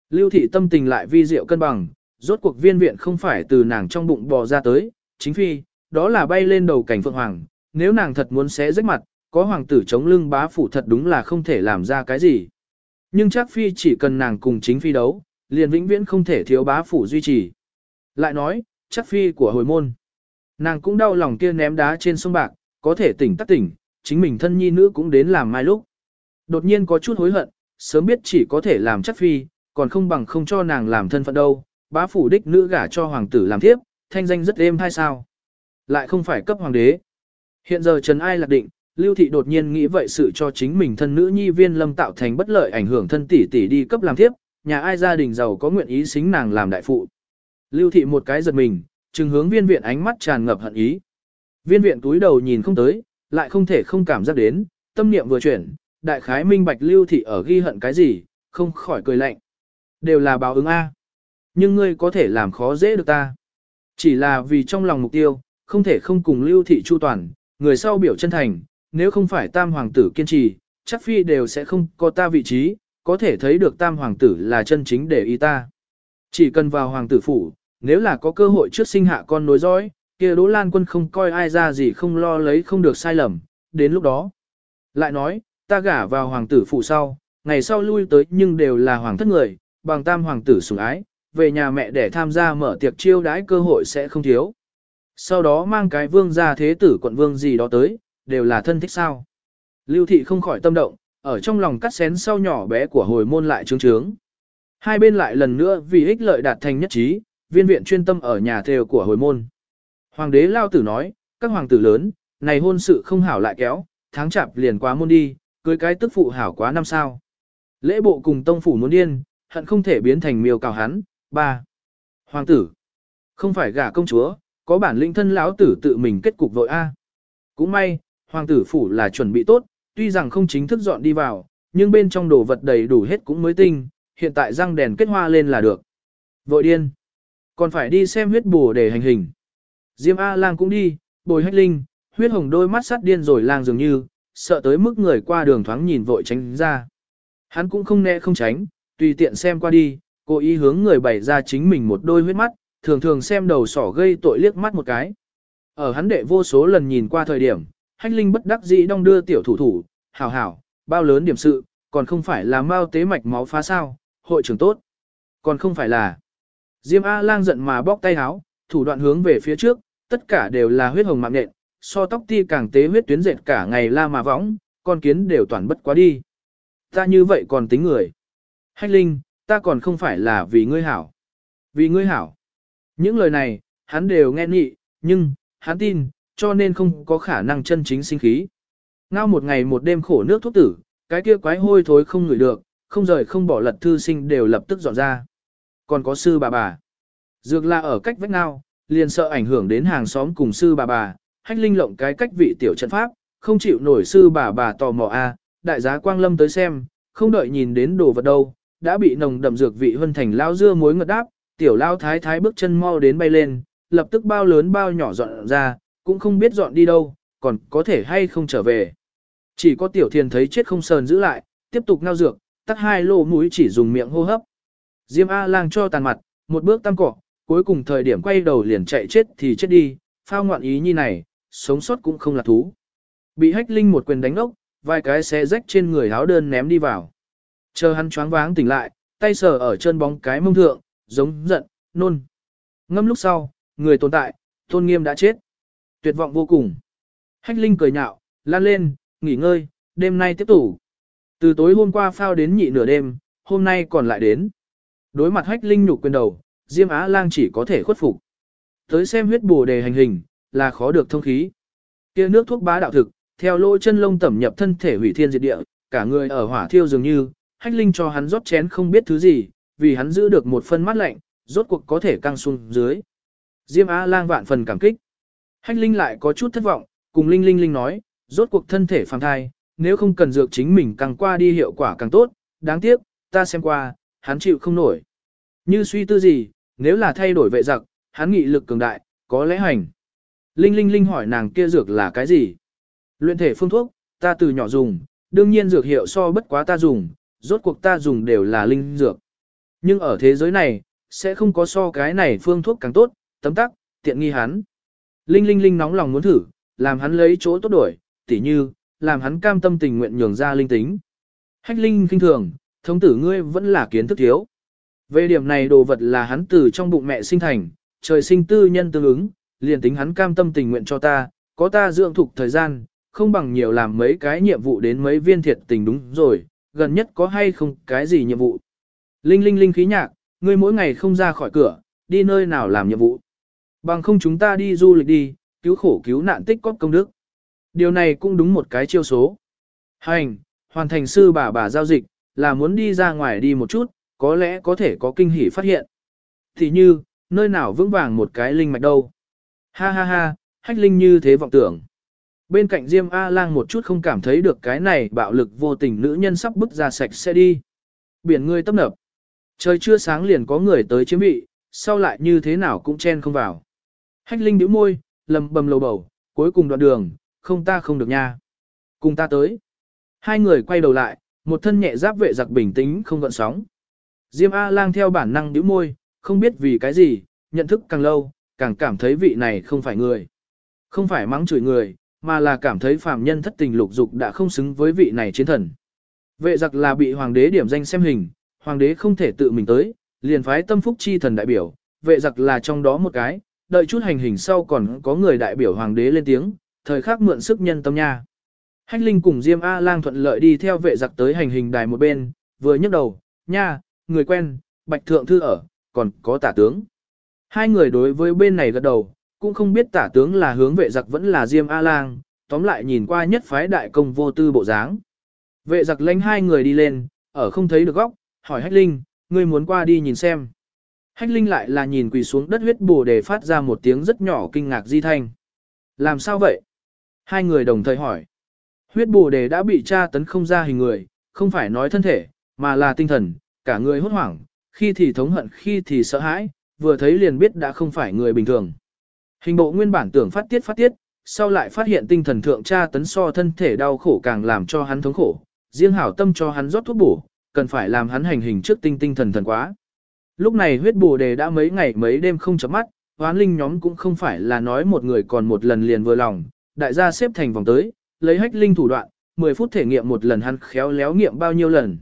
Lưu thị tâm tình lại vi diệu cân bằng, rốt cuộc viên viện không phải từ nàng trong bụng bò ra tới, chính phi, đó là bay lên đầu cảnh phượng hoàng, nếu nàng thật muốn xé rách mặt, có hoàng tử chống lưng bá phủ thật đúng là không thể làm ra cái gì. Nhưng chắc phi chỉ cần nàng cùng chính phi đấu, liền vĩnh viễn không thể thiếu bá phủ duy trì. Lại nói, chắc phi của hồi môn. Nàng cũng đau lòng kia ném đá trên sông bạc, có thể tỉnh tắc tỉnh, chính mình thân nhi nữ cũng đến làm mai lúc. Đột nhiên có chút hối hận, sớm biết chỉ có thể làm chắc phi, còn không bằng không cho nàng làm thân phận đâu, bá phủ đích nữ gả cho hoàng tử làm thiếp, thanh danh rất êm hay sao. Lại không phải cấp hoàng đế. Hiện giờ Trần Ai lạc định, Lưu Thị đột nhiên nghĩ vậy sự cho chính mình thân nữ nhi viên lâm tạo thành bất lợi ảnh hưởng thân tỷ tỷ đi cấp làm thiếp, nhà ai gia đình giàu có nguyện ý xính nàng làm đại phụ. Lưu Thị một cái giật mình, trừng hướng viên viện ánh mắt tràn ngập hận ý. Viên viện túi đầu nhìn không tới, lại không thể không cảm giác đến, tâm niệm vừa chuyển, đại khái minh bạch Lưu Thị ở ghi hận cái gì, không khỏi cười lạnh. Đều là báo ứng A. Nhưng ngươi có thể làm khó dễ được ta. Chỉ là vì trong lòng mục tiêu, không thể không cùng lưu thị chu toàn, người sau biểu chân thành, nếu không phải tam hoàng tử kiên trì, chắc phi đều sẽ không có ta vị trí, có thể thấy được tam hoàng tử là chân chính để ý ta. Chỉ cần vào hoàng tử phủ, nếu là có cơ hội trước sinh hạ con nối dõi, kia Đỗ Lan quân không coi ai ra gì không lo lấy không được sai lầm, đến lúc đó. Lại nói, ta gả vào hoàng tử phụ sau, ngày sau lui tới nhưng đều là hoàng thất người, bằng tam hoàng tử sủng ái, về nhà mẹ để tham gia mở tiệc chiêu đãi cơ hội sẽ không thiếu. Sau đó mang cái vương gia thế tử quận vương gì đó tới, đều là thân thích sao. Lưu thị không khỏi tâm động, ở trong lòng cắt xén sau nhỏ bé của hồi môn lại trướng trướng. Hai bên lại lần nữa vì ích lợi đạt thành nhất trí, viên viện chuyên tâm ở nhà thều của hồi môn. Hoàng đế lao tử nói, các hoàng tử lớn, này hôn sự không hảo lại kéo, tháng chạp liền quá môn đi, cưới cái tức phụ hảo quá năm sao. Lễ bộ cùng tông phủ muốn điên, hận không thể biến thành miêu cào hắn, ba. Hoàng tử, không phải gả công chúa, có bản lĩnh thân lão tử tự mình kết cục vội A. Cũng may, hoàng tử phủ là chuẩn bị tốt, tuy rằng không chính thức dọn đi vào, nhưng bên trong đồ vật đầy đủ hết cũng mới tinh, hiện tại răng đèn kết hoa lên là được. Vội điên. Còn phải đi xem huyết bù để hành hình. Diêm A lang cũng đi, bồi hách linh, huyết hồng đôi mắt sắt điên rồi lang dường như, sợ tới mức người qua đường thoáng nhìn vội tránh ra. Hắn cũng không né không tránh, tùy tiện xem qua đi, cố ý hướng người bày ra chính mình một đôi huyết mắt, thường thường xem đầu sỏ gây tội liếc mắt một cái. Ở hắn đệ vô số lần nhìn qua thời điểm, hách linh bất đắc dĩ đong đưa tiểu thủ thủ, hảo hảo, bao lớn điểm sự, còn không phải là mau tế mạch máu phá sao, hội trưởng tốt. Còn không phải là. Diêm A-lang giận mà bóc tay háo, thủ đoạn hướng về phía trước, tất cả đều là huyết hồng mạng nện, so tóc ti càng tế huyết tuyến dệt cả ngày la mà võng, con kiến đều toàn bất quá đi. Ta như vậy còn tính người. Hách linh, ta còn không phải là vì ngươi hảo. Vì ngươi hảo. Những lời này, hắn đều nghe nhị, nhưng, hắn tin, cho nên không có khả năng chân chính sinh khí. Ngao một ngày một đêm khổ nước thuốc tử, cái kia quái hôi thối không ngửi được, không rời không bỏ lật thư sinh đều lập tức dọn ra. Còn có sư bà bà. Dược là ở cách vách ngao, liền sợ ảnh hưởng đến hàng xóm cùng sư bà bà, hách linh lộng cái cách vị tiểu trận pháp, không chịu nổi sư bà bà tò mò a, đại giá quang lâm tới xem, không đợi nhìn đến đồ vật đâu, đã bị nồng đậm dược vị hân thành lao dưa muối ngật đáp, tiểu lao thái thái bước chân mau đến bay lên, lập tức bao lớn bao nhỏ dọn ra, cũng không biết dọn đi đâu, còn có thể hay không trở về. Chỉ có tiểu thiền thấy chết không sờn giữ lại, tiếp tục ngao dược, tắt hai lô mũi chỉ dùng miệng hô hấp. Diêm A lang cho tàn mặt, một bước tăng cỏ, cuối cùng thời điểm quay đầu liền chạy chết thì chết đi, phao ngoạn ý như này, sống sót cũng không là thú. Bị hách linh một quyền đánh ốc, vài cái xé rách trên người áo đơn ném đi vào. Chờ hắn choáng váng tỉnh lại, tay sờ ở chân bóng cái mông thượng, giống giận, nôn. Ngâm lúc sau, người tồn tại, tôn nghiêm đã chết. Tuyệt vọng vô cùng. Hách linh cười nhạo, lan lên, nghỉ ngơi, đêm nay tiếp tục. Từ tối hôm qua phao đến nhị nửa đêm, hôm nay còn lại đến. Đối mặt hách linh nhục quyền đầu, Diêm Á Lang chỉ có thể khuất phục. Tới xem huyết bổ đề hành hình, là khó được thông khí. Kia nước thuốc bá đạo thực, theo lỗ chân lông tẩm nhập thân thể hủy thiên diệt địa, cả người ở hỏa thiêu dường như, hách linh cho hắn rót chén không biết thứ gì, vì hắn giữ được một phân mát lạnh, rốt cuộc có thể căng xuống dưới. Diêm Á Lang vạn phần cảm kích. Hách linh lại có chút thất vọng, cùng Linh Linh Linh nói, rốt cuộc thân thể phàm thai, nếu không cần dược chính mình càng qua đi hiệu quả càng tốt, đáng tiếc, ta xem qua, hắn chịu không nổi. Như suy tư gì, nếu là thay đổi vệ giặc, hắn nghị lực cường đại, có lẽ hành. Linh Linh Linh hỏi nàng kia dược là cái gì? Luyện thể phương thuốc, ta từ nhỏ dùng, đương nhiên dược hiệu so bất quá ta dùng, rốt cuộc ta dùng đều là linh dược. Nhưng ở thế giới này, sẽ không có so cái này phương thuốc càng tốt, tấm tắc, tiện nghi hắn. Linh Linh Linh nóng lòng muốn thử, làm hắn lấy chỗ tốt đổi, tỉ như, làm hắn cam tâm tình nguyện nhường ra linh tính. Hách Linh kinh thường, thống tử ngươi vẫn là kiến thức thiếu. Về điểm này đồ vật là hắn từ trong bụng mẹ sinh thành, trời sinh tư nhân tương ứng, liền tính hắn cam tâm tình nguyện cho ta, có ta dưỡng thục thời gian, không bằng nhiều làm mấy cái nhiệm vụ đến mấy viên thiệt tình đúng rồi, gần nhất có hay không cái gì nhiệm vụ. Linh linh linh khí nhạc, ngươi mỗi ngày không ra khỏi cửa, đi nơi nào làm nhiệm vụ. Bằng không chúng ta đi du lịch đi, cứu khổ cứu nạn tích cóp công đức. Điều này cũng đúng một cái chiêu số. Hành, hoàn thành sư bà bà giao dịch, là muốn đi ra ngoài đi một chút, có lẽ có thể có kinh hỉ phát hiện. Thì như, nơi nào vững vàng một cái linh mạch đâu. Ha ha ha, hách linh như thế vọng tưởng. Bên cạnh Diêm A-lang một chút không cảm thấy được cái này bạo lực vô tình nữ nhân sắp bức ra sạch sẽ đi. Biển ngươi tấp nập. Trời chưa sáng liền có người tới chiếm vị, sau lại như thế nào cũng chen không vào. Hách linh nhíu môi, lầm bầm lầu bầu, cuối cùng đoạn đường, không ta không được nha. Cùng ta tới. Hai người quay đầu lại, một thân nhẹ giáp vệ giặc bình tĩnh không gợn sóng. Diêm A-lang theo bản năng nhíu môi, không biết vì cái gì, nhận thức càng lâu, càng cảm thấy vị này không phải người. Không phải mắng chửi người, mà là cảm thấy phàm nhân thất tình lục dục đã không xứng với vị này chiến thần. Vệ giặc là bị hoàng đế điểm danh xem hình, hoàng đế không thể tự mình tới, liền phái tâm phúc chi thần đại biểu, vệ giặc là trong đó một cái, đợi chút hành hình sau còn có người đại biểu hoàng đế lên tiếng, thời khắc mượn sức nhân tâm nha. Hách Linh cùng Diêm A Lang thuận lợi đi theo vệ giặc tới hành hình đài một bên, vừa nhấc đầu, nha, người quen, bạch thượng thư ở, còn có tả tướng. Hai người đối với bên này gật đầu, cũng không biết tả tướng là hướng vệ giặc vẫn là Diêm A-Lang, tóm lại nhìn qua nhất phái đại công vô tư bộ dáng. Vệ giặc lánh hai người đi lên, ở không thấy được góc, hỏi Hách Linh, ngươi muốn qua đi nhìn xem. Hách Linh lại là nhìn quỳ xuống đất huyết bù để phát ra một tiếng rất nhỏ kinh ngạc di thanh. Làm sao vậy? Hai người đồng thời hỏi. Huyết bù đề đã bị tra tấn không ra hình người, không phải nói thân thể, mà là tinh thần, cả người hốt hoảng, khi thì thống hận khi thì sợ hãi, vừa thấy liền biết đã không phải người bình thường. Hình bộ nguyên bản tưởng phát tiết phát tiết, sau lại phát hiện tinh thần thượng tra tấn so thân thể đau khổ càng làm cho hắn thống khổ, riêng hảo tâm cho hắn rót thuốc bổ, cần phải làm hắn hành hình trước tinh tinh thần thần quá. Lúc này huyết bổ đề đã mấy ngày mấy đêm không chấm mắt, hoán linh nhóm cũng không phải là nói một người còn một lần liền vừa lòng, đại gia xếp thành vòng tới, lấy hách linh thủ đoạn, 10 phút thể nghiệm một lần hắn khéo léo nghiệm bao nhiêu lần.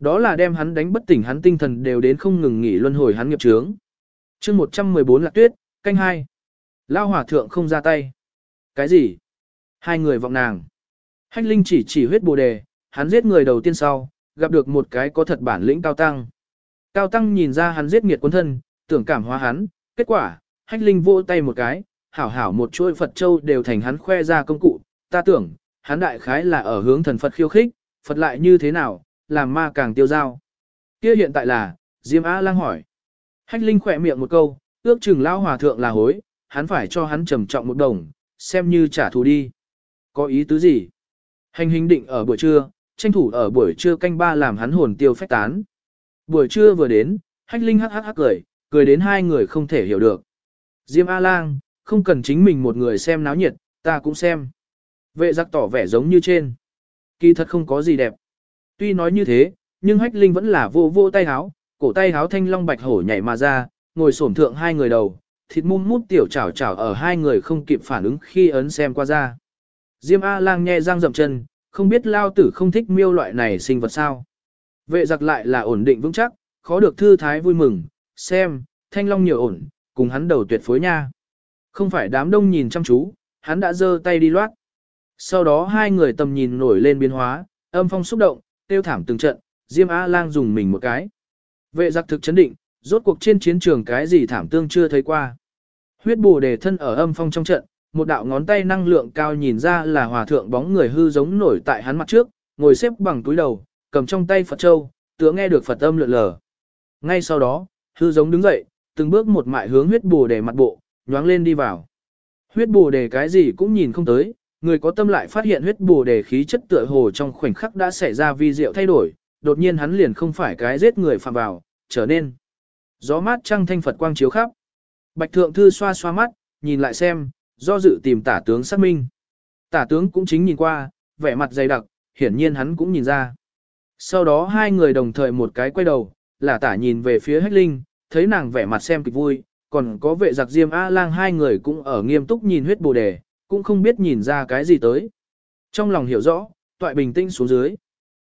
Đó là đem hắn đánh bất tỉnh hắn tinh thần đều đến không ngừng nghỉ luân hồi hắn nghiệp trướng. chương 114 là tuyết, canh hai Lao hỏa thượng không ra tay. Cái gì? Hai người vọng nàng. Hách linh chỉ chỉ huyết bồ đề, hắn giết người đầu tiên sau, gặp được một cái có thật bản lĩnh cao tăng. Cao tăng nhìn ra hắn giết nghiệt quân thân, tưởng cảm hóa hắn, kết quả, hách linh vỗ tay một cái, hảo hảo một chuỗi Phật Châu đều thành hắn khoe ra công cụ, ta tưởng, hắn đại khái là ở hướng thần Phật khiêu khích, Phật lại như thế nào, làm ma càng tiêu dao. Kia hiện tại là, Diêm A lang hỏi. Hách linh khỏe miệng một câu, ước chừng lao hòa thượng là hối, hắn phải cho hắn trầm trọng một đồng, xem như trả thù đi. Có ý tứ gì? Hành hình định ở buổi trưa, tranh thủ ở buổi trưa canh ba làm hắn hồn tiêu phách tán. Buổi trưa vừa đến, hách linh hắc hắc hắc cười, cười đến hai người không thể hiểu được. Diêm A-lang, không cần chính mình một người xem náo nhiệt, ta cũng xem. Vệ giặc tỏ vẻ giống như trên. Kỳ thật không có gì đẹp. Tuy nói như thế, nhưng hách linh vẫn là vô vô tay háo, cổ tay háo thanh long bạch hổ nhảy mà ra, ngồi xổm thượng hai người đầu, thịt mum mút tiểu chảo chảo ở hai người không kịp phản ứng khi ấn xem qua ra. Diêm A-lang nhe răng rậm chân, không biết lao tử không thích miêu loại này sinh vật sao. Vệ giặc lại là ổn định vững chắc, khó được thư thái vui mừng, xem, thanh long nhiều ổn, cùng hắn đầu tuyệt phối nha. Không phải đám đông nhìn chăm chú, hắn đã giơ tay đi loát. Sau đó hai người tầm nhìn nổi lên biến hóa, âm phong xúc động, tiêu thảm từng trận, Diêm A-lang dùng mình một cái. Vệ giặc thực chấn định, rốt cuộc trên chiến trường cái gì thảm tương chưa thấy qua. Huyết bù đề thân ở âm phong trong trận, một đạo ngón tay năng lượng cao nhìn ra là hòa thượng bóng người hư giống nổi tại hắn mặt trước, ngồi xếp bằng túi đầu, cầm trong tay Phật Châu, tựa nghe được Phật âm lượn lờ. Ngay sau đó, hư giống đứng dậy, từng bước một mại hướng huyết bồ đề mặt bộ, nhoáng lên đi vào. Huyết bồ đề cái gì cũng nhìn không tới, người có tâm lại phát hiện huyết bồ đề khí chất tựa hồ trong khoảnh khắc đã xảy ra vi diệu thay đổi, đột nhiên hắn liền không phải cái giết người phạm vào, trở nên. Gió mát trăng thanh Phật quang chiếu khắp. Bạch thượng thư xoa xoa mắt, nhìn lại xem, do dự tìm tả tướng xác minh. Tả tướng cũng chính nhìn qua, vẻ mặt dày đặc, hiển nhiên hắn cũng nhìn ra. Sau đó hai người đồng thời một cái quay đầu, là tả nhìn về phía hách linh, thấy nàng vẻ mặt xem kịch vui, còn có vệ giặc diêm A-lang hai người cũng ở nghiêm túc nhìn huyết bồ đề, cũng không biết nhìn ra cái gì tới. Trong lòng hiểu rõ, toại bình tĩnh xuống dưới.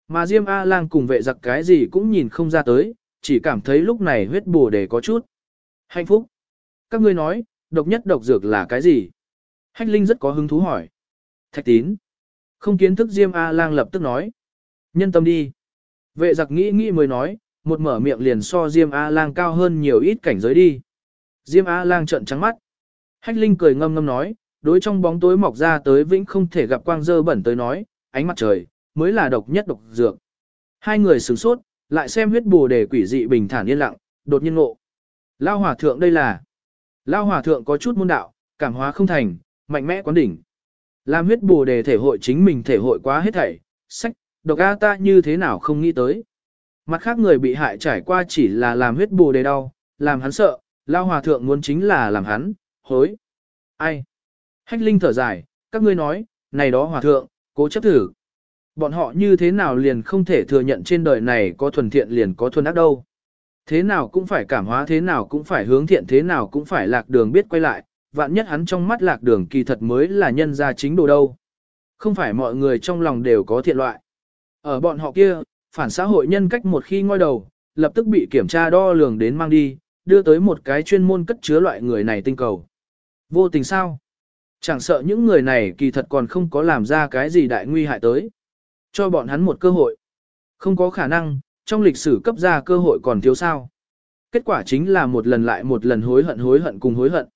Mà diêm A-lang cùng vệ giặc cái gì cũng nhìn không ra tới, chỉ cảm thấy lúc này huyết bồ đề có chút. Hạnh phúc. Các ngươi nói, độc nhất độc dược là cái gì? Hách Linh rất có hứng thú hỏi. Thạch tín. Không kiến thức Diêm A-lang lập tức nói. Nhân tâm đi. Vệ giặc nghĩ nghĩ mới nói, một mở miệng liền so Diêm A-lang cao hơn nhiều ít cảnh giới đi. Diêm A-lang trợn trắng mắt. Hách Linh cười ngâm ngâm nói, đối trong bóng tối mọc ra tới vĩnh không thể gặp quang dơ bẩn tới nói, ánh mặt trời, mới là độc nhất độc dược. Hai người sửng sốt, lại xem huyết bồ đề quỷ dị bình thản yên lặng, đột nhiên ngộ. Lao hòa thượng đây là. Lao hòa thượng có chút môn đạo, cảm hóa không thành, mạnh mẽ quán đỉnh. Làm huyết bồ đề thể hội chính mình thể hội quá hết thảy, sách, độc A ta như thế nào không nghĩ tới. Mặt khác người bị hại trải qua chỉ là làm huyết bồ đề đau, làm hắn sợ, lao hòa thượng muốn chính là làm hắn, hối. Ai? Hách linh thở dài, các ngươi nói, này đó hòa thượng, cố chấp thử. Bọn họ như thế nào liền không thể thừa nhận trên đời này có thuần thiện liền có thuần ác đâu. Thế nào cũng phải cảm hóa thế nào cũng phải hướng thiện thế nào cũng phải lạc đường biết quay lại, vạn nhất hắn trong mắt lạc đường kỳ thật mới là nhân gia chính đồ đâu. Không phải mọi người trong lòng đều có thiện loại. Ở bọn họ kia, phản xã hội nhân cách một khi ngoi đầu, lập tức bị kiểm tra đo lường đến mang đi, đưa tới một cái chuyên môn cất chứa loại người này tinh cầu. Vô tình sao? Chẳng sợ những người này kỳ thật còn không có làm ra cái gì đại nguy hại tới. Cho bọn hắn một cơ hội. Không có khả năng, trong lịch sử cấp ra cơ hội còn thiếu sao. Kết quả chính là một lần lại một lần hối hận hối hận cùng hối hận.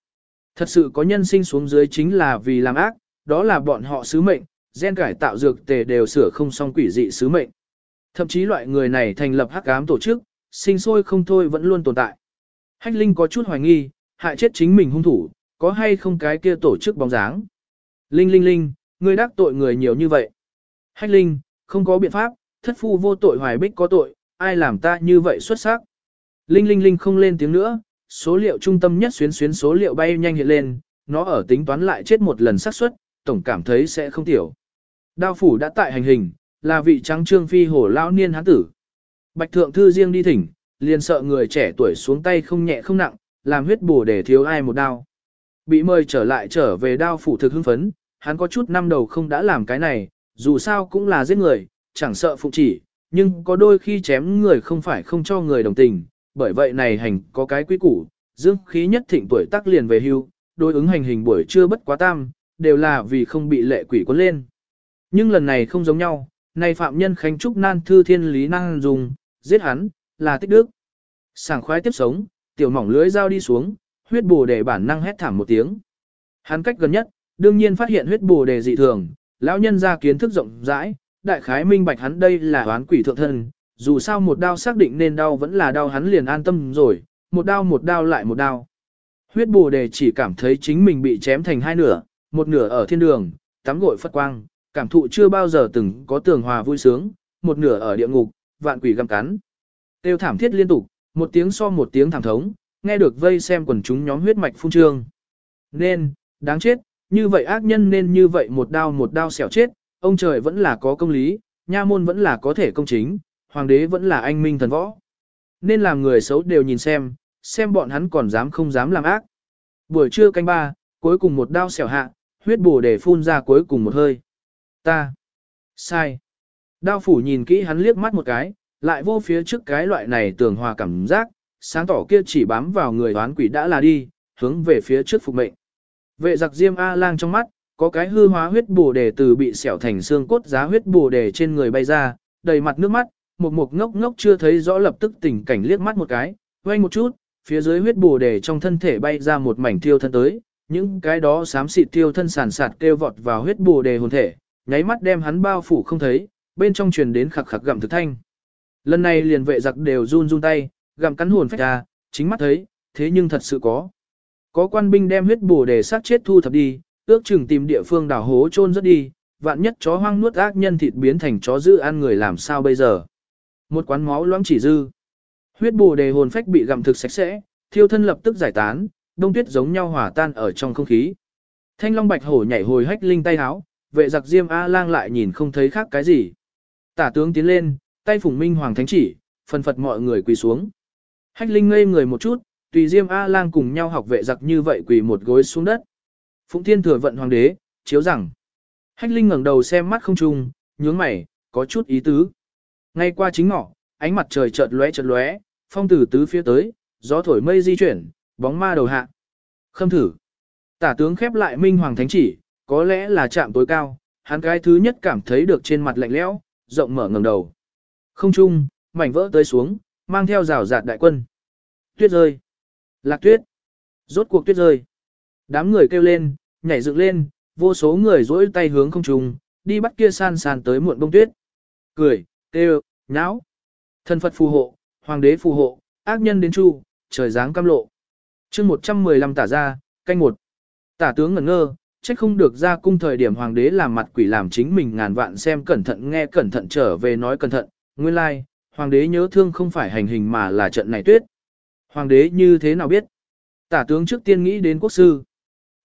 Thật sự có nhân sinh xuống dưới chính là vì làm ác, đó là bọn họ sứ mệnh, gen cải tạo dược tề đều sửa không xong quỷ dị sứ mệnh. Thậm chí loại người này thành lập hắc ám tổ chức, sinh sôi không thôi vẫn luôn tồn tại. Hách Linh có chút hoài nghi, hại chết chính mình hung thủ, có hay không cái kia tổ chức bóng dáng. Linh Linh Linh, ngươi đắc tội người nhiều như vậy. Hách Linh, không có biện pháp, thất phu vô tội hoài bích có tội, ai làm ta như vậy xuất sắc. Linh Linh Linh không lên tiếng nữa, số liệu trung tâm nhất xuyến xuyến số liệu bay nhanh hiện lên, nó ở tính toán lại chết một lần xác suất, tổng cảm thấy sẽ không tiểu. Đao phủ đã tại hành hình, là vị trắng trương phi hổ lão niên hán tử. Bạch thượng thư riêng đi thỉnh, liền sợ người trẻ tuổi xuống tay không nhẹ không nặng, làm huyết bổ để thiếu ai một đao. Bị mời trở lại trở về đao phủ thực hưng phấn, hắn có chút năm đầu không đã làm cái này, dù sao cũng là giết người, chẳng sợ phụ chỉ, nhưng có đôi khi chém người không phải không cho người đồng tình, bởi vậy này hành có cái quý củ, dương khí nhất thịnh tuổi tác liền về hưu, đối ứng hành hình buổi trưa bất quá tam, đều là vì không bị lệ quỷ cuốn lên. Nhưng lần này không giống nhau, này phạm nhân khánh trúc nan thư thiên lý năng dùng, giết hắn, là tích đức. Sảng khoái tiếp sống, tiểu mỏng lưới dao đi xuống, huyết bồ đề bản năng hét thảm một tiếng. Hắn cách gần nhất, đương nhiên phát hiện huyết bồ đề dị thường, lão nhân ra kiến thức rộng rãi, đại khái minh bạch hắn đây là oán quỷ thượng thân, dù sao một đao xác định nên đau vẫn là đau hắn liền an tâm rồi, một đao một đao lại một đao. Huyết bồ đề chỉ cảm thấy chính mình bị chém thành hai nửa, một nửa ở thiên đường, tắm gội phất quang, cảm thụ chưa bao giờ từng có tường hòa vui sướng, một nửa ở địa ngục, vạn quỷ găm cắn. Tiêu thảm thiết liên tục, một tiếng so một tiếng thảm thống, nghe được vây xem quần chúng nhóm huyết mạch phun trương. Nên, đáng chết, như vậy ác nhân nên như vậy một đao một đao xẻo chết, ông trời vẫn là có công lý, nha môn vẫn là có thể công chính, hoàng đế vẫn là anh minh thần võ. Nên làm người xấu đều nhìn xem, xem bọn hắn còn dám không dám làm ác. Buổi trưa canh ba, cuối cùng một đao xẻo hạ, huyết bổ để phun ra cuối cùng một hơi. Ta. Sai. Đao phủ nhìn kỹ hắn liếc mắt một cái, lại vô phía trước cái loại này tường hòa cảm giác, sáng tỏ kia chỉ bám vào người đoán quỷ đã là đi, hướng về phía trước phục mệnh. Vệ giặc diêm A-lang trong mắt, có cái hư hóa huyết bổ đề từ bị xẻo thành xương cốt giá huyết bổ đề trên người bay ra, đầy mặt nước mắt, một mục ngốc ngốc chưa thấy rõ lập tức tình cảnh liếc mắt một cái, quay một chút, phía dưới huyết bổ đề trong thân thể bay ra một mảnh thiêu thân tới, những cái đó xám xịt tiêu thân sản sạt kêu vọt vào huyết bổ đề hồn thể, nháy mắt đem hắn bao phủ không thấy, bên trong truyền đến khặc khặc gặm thực thanh. Lần này liền vệ giặc đều run run tay, gặm cắn hồn phách ra, chính mắt thấy, thế nhưng thật sự có. Có quan binh đem huyết bổ để sát chết thu thập đi, ước chừng tìm địa phương đào hố chôn rất đi, vạn nhất chó hoang nuốt ác nhân thịt biến thành chó dữ ăn người làm sao bây giờ. Một quán máu loãng chỉ dư. Huyết bổ đề hồn phách bị gặm thực sạch sẽ, thiêu thân lập tức giải tán, đông tuyết giống nhau hòa tan ở trong không khí. Thanh long bạch hổ nhảy hồi hách linh tay háo, vệ giặc diêm A lang lại nhìn không thấy khác cái gì. Tả tướng tiến lên, tay phủng minh hoàng thánh chỉ, phân phật mọi người quỳ xuống. Hách linh ngây người một chút, tùy diêm A lang cùng nhau học vệ giặc như vậy quỳ một gối xuống đất. Phụng thiên thừa vận hoàng đế, chiếu rằng. Hách linh ngẩng đầu xem mắt không trung, nhướng mày, có chút ý tứ. Ngay qua chính ngọ, ánh mặt trời chợt lóe chợt lóe, phong từ tứ phía tới, gió thổi mây di chuyển, bóng ma đầu hạ. Khâm thử. Tả tướng khép lại minh hoàng thánh chỉ, có lẽ là chạm tối cao, hắn cái thứ nhất cảm thấy được trên mặt lạnh lẽo, rộng mở ngẩng đầu. Không trung, mảnh vỡ tới xuống, mang theo rào rạt đại quân. Tuyết rơi. Lạc tuyết. Rốt cuộc tuyết rơi. Đám người kêu lên, nhảy dựng lên, vô số người dỗi tay hướng không trung, đi bắt kia san san tới muộn bông tuyết. Cười, kêu, nháo. Thần Phật phù hộ, hoàng đế phù hộ, ác nhân đến chu, trời giáng cam lộ. chương 115 tả ra, canh một. Tả tướng ngẩn ngơ, trách không được ra cung thời điểm hoàng đế làm mặt quỷ làm chính mình ngàn vạn xem cẩn thận nghe cẩn thận trở về nói cẩn thận, nguyên lai, like, hoàng đế nhớ thương không phải hành hình mà là trận này tuyết. Hoàng đế như thế nào biết? Tả tướng trước tiên nghĩ đến quốc sư.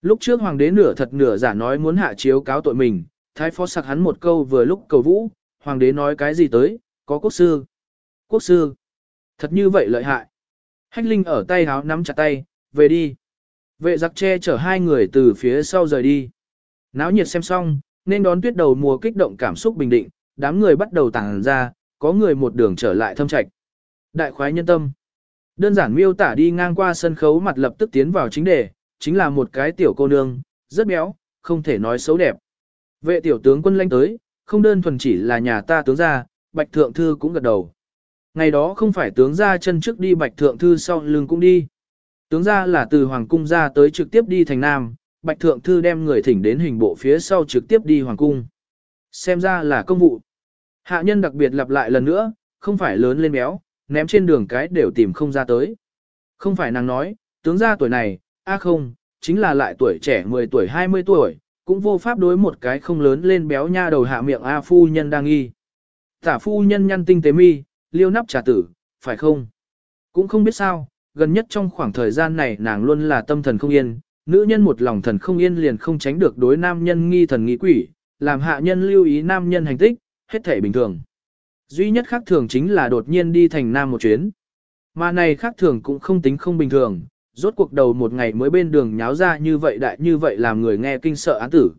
Lúc trước hoàng đế nửa thật nửa giả nói muốn hạ chiếu cáo tội mình, thái phó sặc hắn một câu vừa lúc cầu vũ, hoàng đế nói cái gì tới, có quốc sư. Quốc sư. Thật như vậy lợi hại. Hách linh ở tay háo nắm chặt tay, về đi. Vệ giặc che chở hai người từ phía sau rời đi. Náo nhiệt xem xong, nên đón tuyết đầu mùa kích động cảm xúc bình định, đám người bắt đầu tàng ra, có người một đường trở lại thâm trạch. Đại khoái nhân tâm. Đơn giản miêu tả đi ngang qua sân khấu mặt lập tức tiến vào chính đề, chính là một cái tiểu cô nương, rất béo, không thể nói xấu đẹp. Vệ tiểu tướng quân lanh tới, không đơn thuần chỉ là nhà ta tướng gia, bạch thượng thư cũng gật đầu. Ngày đó không phải tướng gia chân trước đi bạch thượng thư sau lưng cũng đi. Tướng gia là từ hoàng cung ra tới trực tiếp đi thành nam, bạch thượng thư đem người thỉnh đến hình bộ phía sau trực tiếp đi hoàng cung. Xem ra là công vụ. Hạ nhân đặc biệt lặp lại lần nữa, không phải lớn lên béo, ném trên đường cái đều tìm không ra tới. Không phải nàng nói, tướng gia tuổi này, a không, chính là lại tuổi trẻ 10 tuổi 20 tuổi, cũng vô pháp đối một cái không lớn lên béo nha đầu hạ miệng A phu nhân đang nghi. Tả phu nhân nhăn tinh tế mi, liêu nắp trà tử, phải không? Cũng không biết sao, gần nhất trong khoảng thời gian này nàng luôn là tâm thần không yên, nữ nhân một lòng thần không yên liền không tránh được đối nam nhân nghi thần nghi quỷ, làm hạ nhân lưu ý nam nhân hành tích, hết thể bình thường. Duy nhất khác thường chính là đột nhiên đi thành Nam một chuyến. Mà này khác thường cũng không tính không bình thường, rốt cuộc đầu một ngày mới bên đường nháo ra như vậy đại như vậy làm người nghe kinh sợ án tử.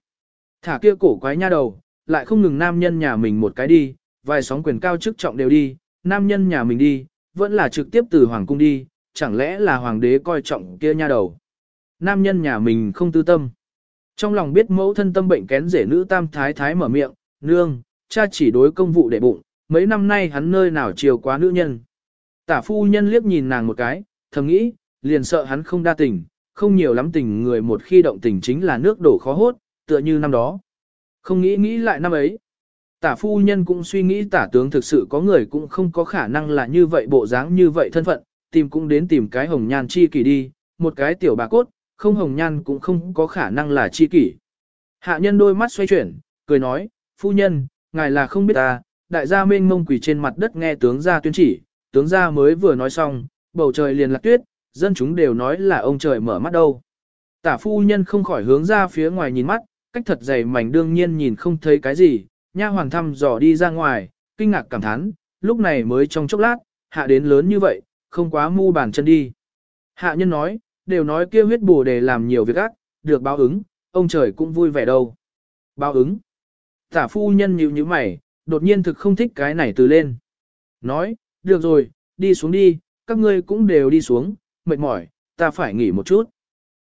Thả kia cổ quái nha đầu, lại không ngừng nam nhân nhà mình một cái đi, vài sóng quyền cao chức trọng đều đi, nam nhân nhà mình đi, vẫn là trực tiếp từ hoàng cung đi, chẳng lẽ là hoàng đế coi trọng kia nha đầu. Nam nhân nhà mình không tư tâm. Trong lòng biết mẫu thân tâm bệnh kén rể nữ tam thái thái mở miệng, nương, cha chỉ đối công vụ để bụng, mấy năm nay hắn nơi nào chiều quá nữ nhân. Tả phu nhân liếc nhìn nàng một cái, thầm nghĩ, liền sợ hắn không đa tình, không nhiều lắm tình người một khi động tình chính là nước đổ khó hốt, tựa như năm đó. Không nghĩ nghĩ lại năm ấy. Tả phu nhân cũng suy nghĩ tả tướng thực sự có người cũng không có khả năng là như vậy bộ dáng như vậy thân phận, tìm cũng đến tìm cái hồng nhan chi kỷ đi, một cái tiểu bà cốt, không hồng nhan cũng không có khả năng là chi kỷ. Hạ nhân đôi mắt xoay chuyển, cười nói, phu nhân, ngài là không biết ta, đại gia mênh mông quỳ trên mặt đất nghe tướng gia tuyên chỉ, tướng gia mới vừa nói xong, bầu trời liền lạc tuyết, dân chúng đều nói là ông trời mở mắt đâu. Tả phu nhân không khỏi hướng ra phía ngoài nhìn mắt, cách thật dày mảnh đương nhiên nhìn không thấy cái gì, nha hoàng thăm dò đi ra ngoài, kinh ngạc cảm thán, lúc này mới trong chốc lát, hạ đến lớn như vậy, không quá mu bàn chân đi. Hạ nhân nói, đều nói kia huyết bổ để làm nhiều việc ác, được báo ứng, ông trời cũng vui vẻ đâu. Báo ứng. Tả phu nhân nhíu nhíu mày, đột nhiên thực không thích cái này từ lên. Nói, được rồi, đi xuống đi, các ngươi cũng đều đi xuống, mệt mỏi, ta phải nghỉ một chút.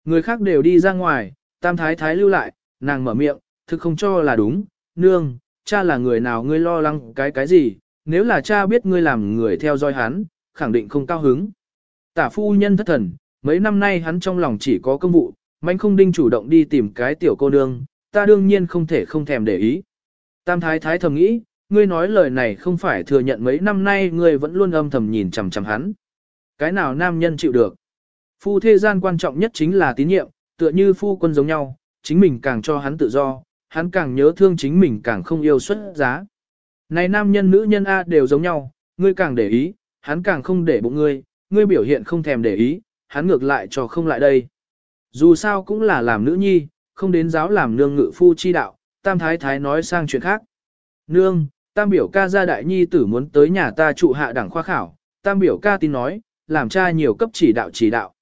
Người khác đều đi ra ngoài, tam thái thái lưu lại, nàng mở miệng, thực không cho là đúng, nương, cha là người nào ngươi lo lắng cái cái gì, nếu là cha biết ngươi làm người theo dõi hắn, khẳng định không cao hứng. Tả phu nhân thất thần, mấy năm nay hắn trong lòng chỉ có công vụ, mạnh không đinh chủ động đi tìm cái tiểu cô nương, ta đương nhiên không thể không thèm để ý. Tam thái thái thầm nghĩ, ngươi nói lời này không phải thừa nhận mấy năm nay ngươi vẫn luôn âm thầm nhìn chằm chằm hắn. Cái nào nam nhân chịu được? Phu thế gian quan trọng nhất chính là tín nhiệm, tựa như phu quân giống nhau, chính mình càng cho hắn tự do, hắn càng nhớ thương chính mình càng không yêu xuất giá. Này nam nhân nữ nhân A đều giống nhau, ngươi càng để ý, hắn càng không để bụng ngươi, ngươi biểu hiện không thèm để ý, hắn ngược lại cho không lại đây. Dù sao cũng là làm nữ nhi, không đến giáo làm nương ngự phu chi đạo, tam thái thái nói sang chuyện khác. Nương, tam biểu ca gia đại nhi tử muốn tới nhà ta trụ hạ đẳng khoa khảo, tam biểu ca tin nói, làm cha nhiều cấp chỉ đạo chỉ đạo.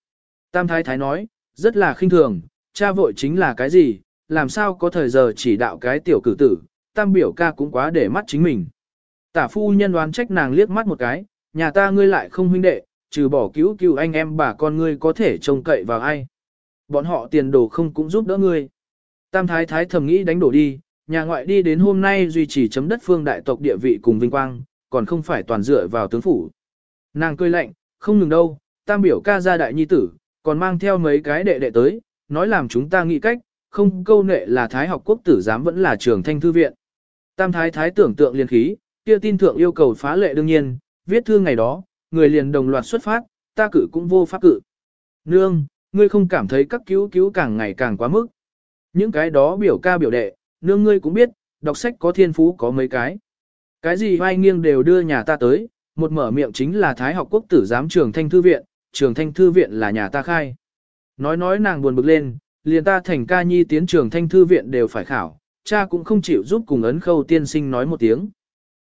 Tam thái thái nói, rất là khinh thường, cha vội chính là cái gì, làm sao có thời giờ chỉ đạo cái tiểu cử tử, tam biểu ca cũng quá để mắt chính mình. Tả phu nhân đoán trách nàng liếc mắt một cái, nhà ta ngươi lại không huynh đệ, trừ bỏ cứu cứu anh em bà con ngươi có thể trông cậy vào ai. Bọn họ tiền đồ không cũng giúp đỡ ngươi. Tam thái thái thầm nghĩ đánh đổ đi, nhà ngoại đi đến hôm nay duy trì chấm đất phương đại tộc địa vị cùng vinh quang, còn không phải toàn dựa vào tướng phủ. Nàng cười lạnh, không ngừng đâu, tam biểu ca gia đại nhi tử, còn mang theo mấy cái đệ đệ tới, nói làm chúng ta nghĩ cách, không câu nệ là thái học quốc tử giám vẫn là trường thanh thư viện. Tam thái thái tưởng tượng liên khí, kia tin thượng yêu cầu phá lệ đương nhiên, viết thư ngày đó, người liền đồng loạt xuất phát, ta cử cũng vô pháp cử. Nương, ngươi không cảm thấy các cứu cứu càng ngày càng quá mức. Những cái đó biểu ca biểu đệ, nương ngươi cũng biết, đọc sách có thiên phú có mấy cái. Cái gì vai nghiêng đều đưa nhà ta tới, một mở miệng chính là Thái học quốc tử giám trường thanh thư viện, trường thanh thư viện là nhà ta khai. Nói nói nàng buồn bực lên, liền ta thành ca nhi tiến trường thanh thư viện đều phải khảo, cha cũng không chịu giúp cùng ấn khâu tiên sinh nói một tiếng.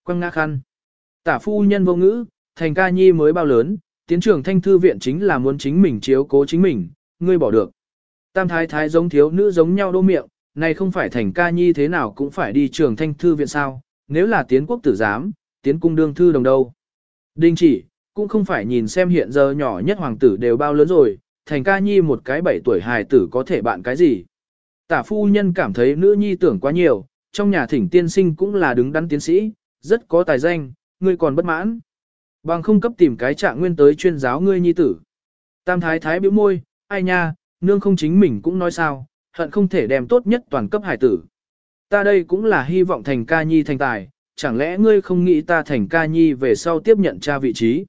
Quăng ngã khăn. Tả phu nhân vô ngữ, thành ca nhi mới bao lớn, tiến trường thanh thư viện chính là muốn chính mình chiếu cố chính mình, ngươi bỏ được. Tam thái thái giống thiếu nữ giống nhau đô miệng, này không phải thành ca nhi thế nào cũng phải đi trường thanh thư viện sao, nếu là tiến quốc tử giám, tiến cung đương thư đồng đâu. Đình chỉ, cũng không phải nhìn xem hiện giờ nhỏ nhất hoàng tử đều bao lớn rồi, thành ca nhi một cái bảy tuổi hài tử có thể bạn cái gì. Tả phu nhân cảm thấy nữ nhi tưởng quá nhiều, trong nhà thỉnh tiên sinh cũng là đứng đắn tiến sĩ, rất có tài danh, ngươi còn bất mãn. Bằng không cấp tìm cái trạng nguyên tới chuyên giáo ngươi nhi tử. Tam thái thái bĩu môi, ai nha, nương không chính mình cũng nói sao, hận không thể đem tốt nhất toàn cấp hải tử. Ta đây cũng là hy vọng thành ca nhi thành tài, chẳng lẽ ngươi không nghĩ ta thành ca nhi về sau tiếp nhận cha vị trí.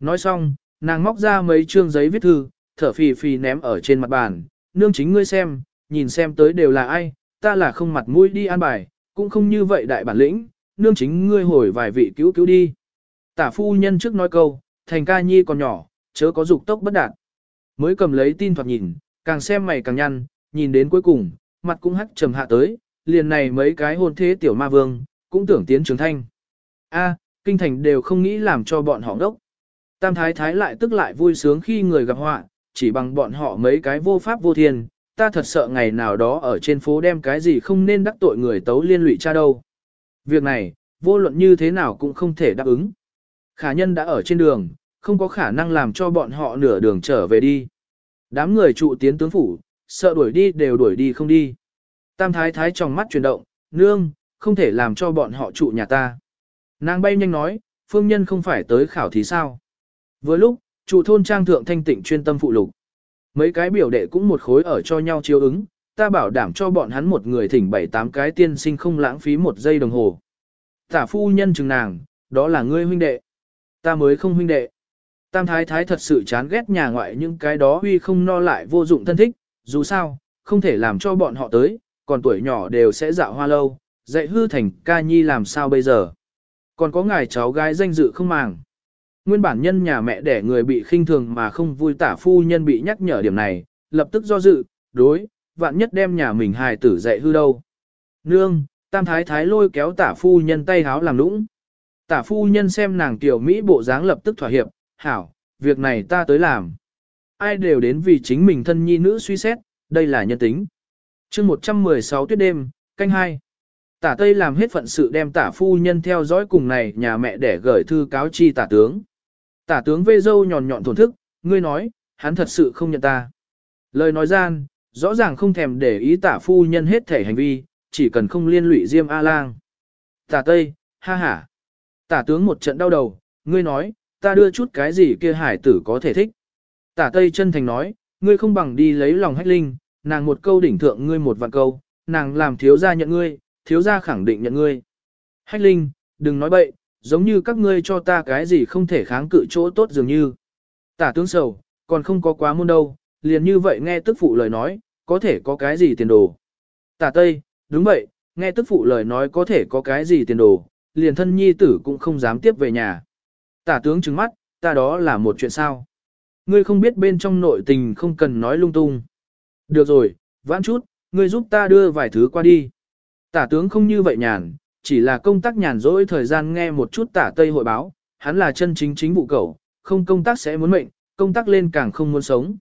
Nói xong, nàng móc ra mấy chương giấy viết thư, thở phì phì ném ở trên mặt bàn, nương chính ngươi xem, nhìn xem tới đều là ai, ta là không mặt mũi đi an bài, cũng không như vậy đại bản lĩnh, nương chính ngươi hồi vài vị cứu cứu đi. Tả phu nhân trước nói câu, thành ca nhi còn nhỏ, chớ có dục tốc bất đạt. Mới cầm lấy tin thoạt nhìn, càng xem mày càng nhăn, nhìn đến cuối cùng, mặt cũng hắc trầm hạ tới, liền này mấy cái hôn thế tiểu ma vương, cũng tưởng tiến trường thanh. A, kinh thành đều không nghĩ làm cho bọn họ đốc. Tam thái thái lại tức lại vui sướng khi người gặp họa, chỉ bằng bọn họ mấy cái vô pháp vô thiên, ta thật sợ ngày nào đó ở trên phố đem cái gì không nên đắc tội người tấu liên lụy cha đâu. Việc này, vô luận như thế nào cũng không thể đáp ứng. Khả nhân đã ở trên đường, không có khả năng làm cho bọn họ nửa đường trở về đi. Đám người trụ tiến tướng phủ, sợ đuổi đi đều đuổi đi không đi. Tam thái thái trong mắt chuyển động, nương, không thể làm cho bọn họ trụ nhà ta. Nàng bay nhanh nói, phương nhân không phải tới khảo thí sao. Vừa lúc, trụ thôn trang thượng thanh tịnh chuyên tâm phụ lục. Mấy cái biểu đệ cũng một khối ở cho nhau chiếu ứng, ta bảo đảm cho bọn hắn một người thỉnh bảy tám cái tiên sinh không lãng phí một giây đồng hồ. Tả phu nhân chừng nàng, đó là ngươi huynh đệ. Ta mới không huynh đệ. Tam thái thái thật sự chán ghét nhà ngoại những cái đó huy không no lại vô dụng thân thích, dù sao, không thể làm cho bọn họ tới, còn tuổi nhỏ đều sẽ dạo hoa lâu, dạy hư thành ca nhi làm sao bây giờ. Còn có ngài cháu gái danh dự không màng. Nguyên bản nhân nhà mẹ đẻ người bị khinh thường mà không vui tả phu nhân bị nhắc nhở điểm này, lập tức do dự, đối, vạn nhất đem nhà mình hài tử dạy hư đâu. Nương, tam thái thái lôi kéo tả phu nhân tay háo làm lũng Tả phu nhân xem nàng tiểu Mỹ bộ dáng lập tức thỏa hiệp, hảo, việc này ta tới làm. Ai đều đến vì chính mình thân nhi nữ suy xét, đây là nhân tính. chương 116 tuyết đêm, canh hai. Tả Tây làm hết phận sự đem tả phu nhân theo dõi cùng này nhà mẹ để gửi thư cáo chi tả tướng. Tả tướng vê dâu nhọn nhọn thổn thức, ngươi nói, hắn thật sự không nhận ta. Lời nói gian, rõ ràng không thèm để ý tả phu nhân hết thể hành vi, chỉ cần không liên lụy Diêm A-lang. Tả Tây, ha ha. Tả tướng một trận đau đầu, ngươi nói, ta đưa chút cái gì kia hải tử có thể thích. Tả Tây chân thành nói, ngươi không bằng đi lấy lòng hách linh, nàng một câu đỉnh thượng ngươi một vạn câu, nàng làm thiếu gia nhận ngươi, thiếu gia khẳng định nhận ngươi. Hách linh, đừng nói bậy, giống như các ngươi cho ta cái gì không thể kháng cự chỗ tốt dường như. Tả tướng sầu, còn không có quá môn đâu, liền như vậy nghe tức phụ lời nói, có thể có cái gì tiền đồ. Tả Tây, đúng vậy, nghe tức phụ lời nói có thể có cái gì tiền đồ, liền thân nhi tử cũng không dám tiếp về nhà. Tả tướng trừng mắt, ta đó là một chuyện sao. Ngươi không biết bên trong nội tình không cần nói lung tung. Được rồi, vãn chút, ngươi giúp ta đưa vài thứ qua đi. Tả tướng không như vậy nhàn, chỉ là công tác nhàn rỗi thời gian nghe một chút tả tây hội báo, hắn là chân chính chính vụ cầu, không công tác sẽ muốn mệnh, công tác lên càng không muốn sống.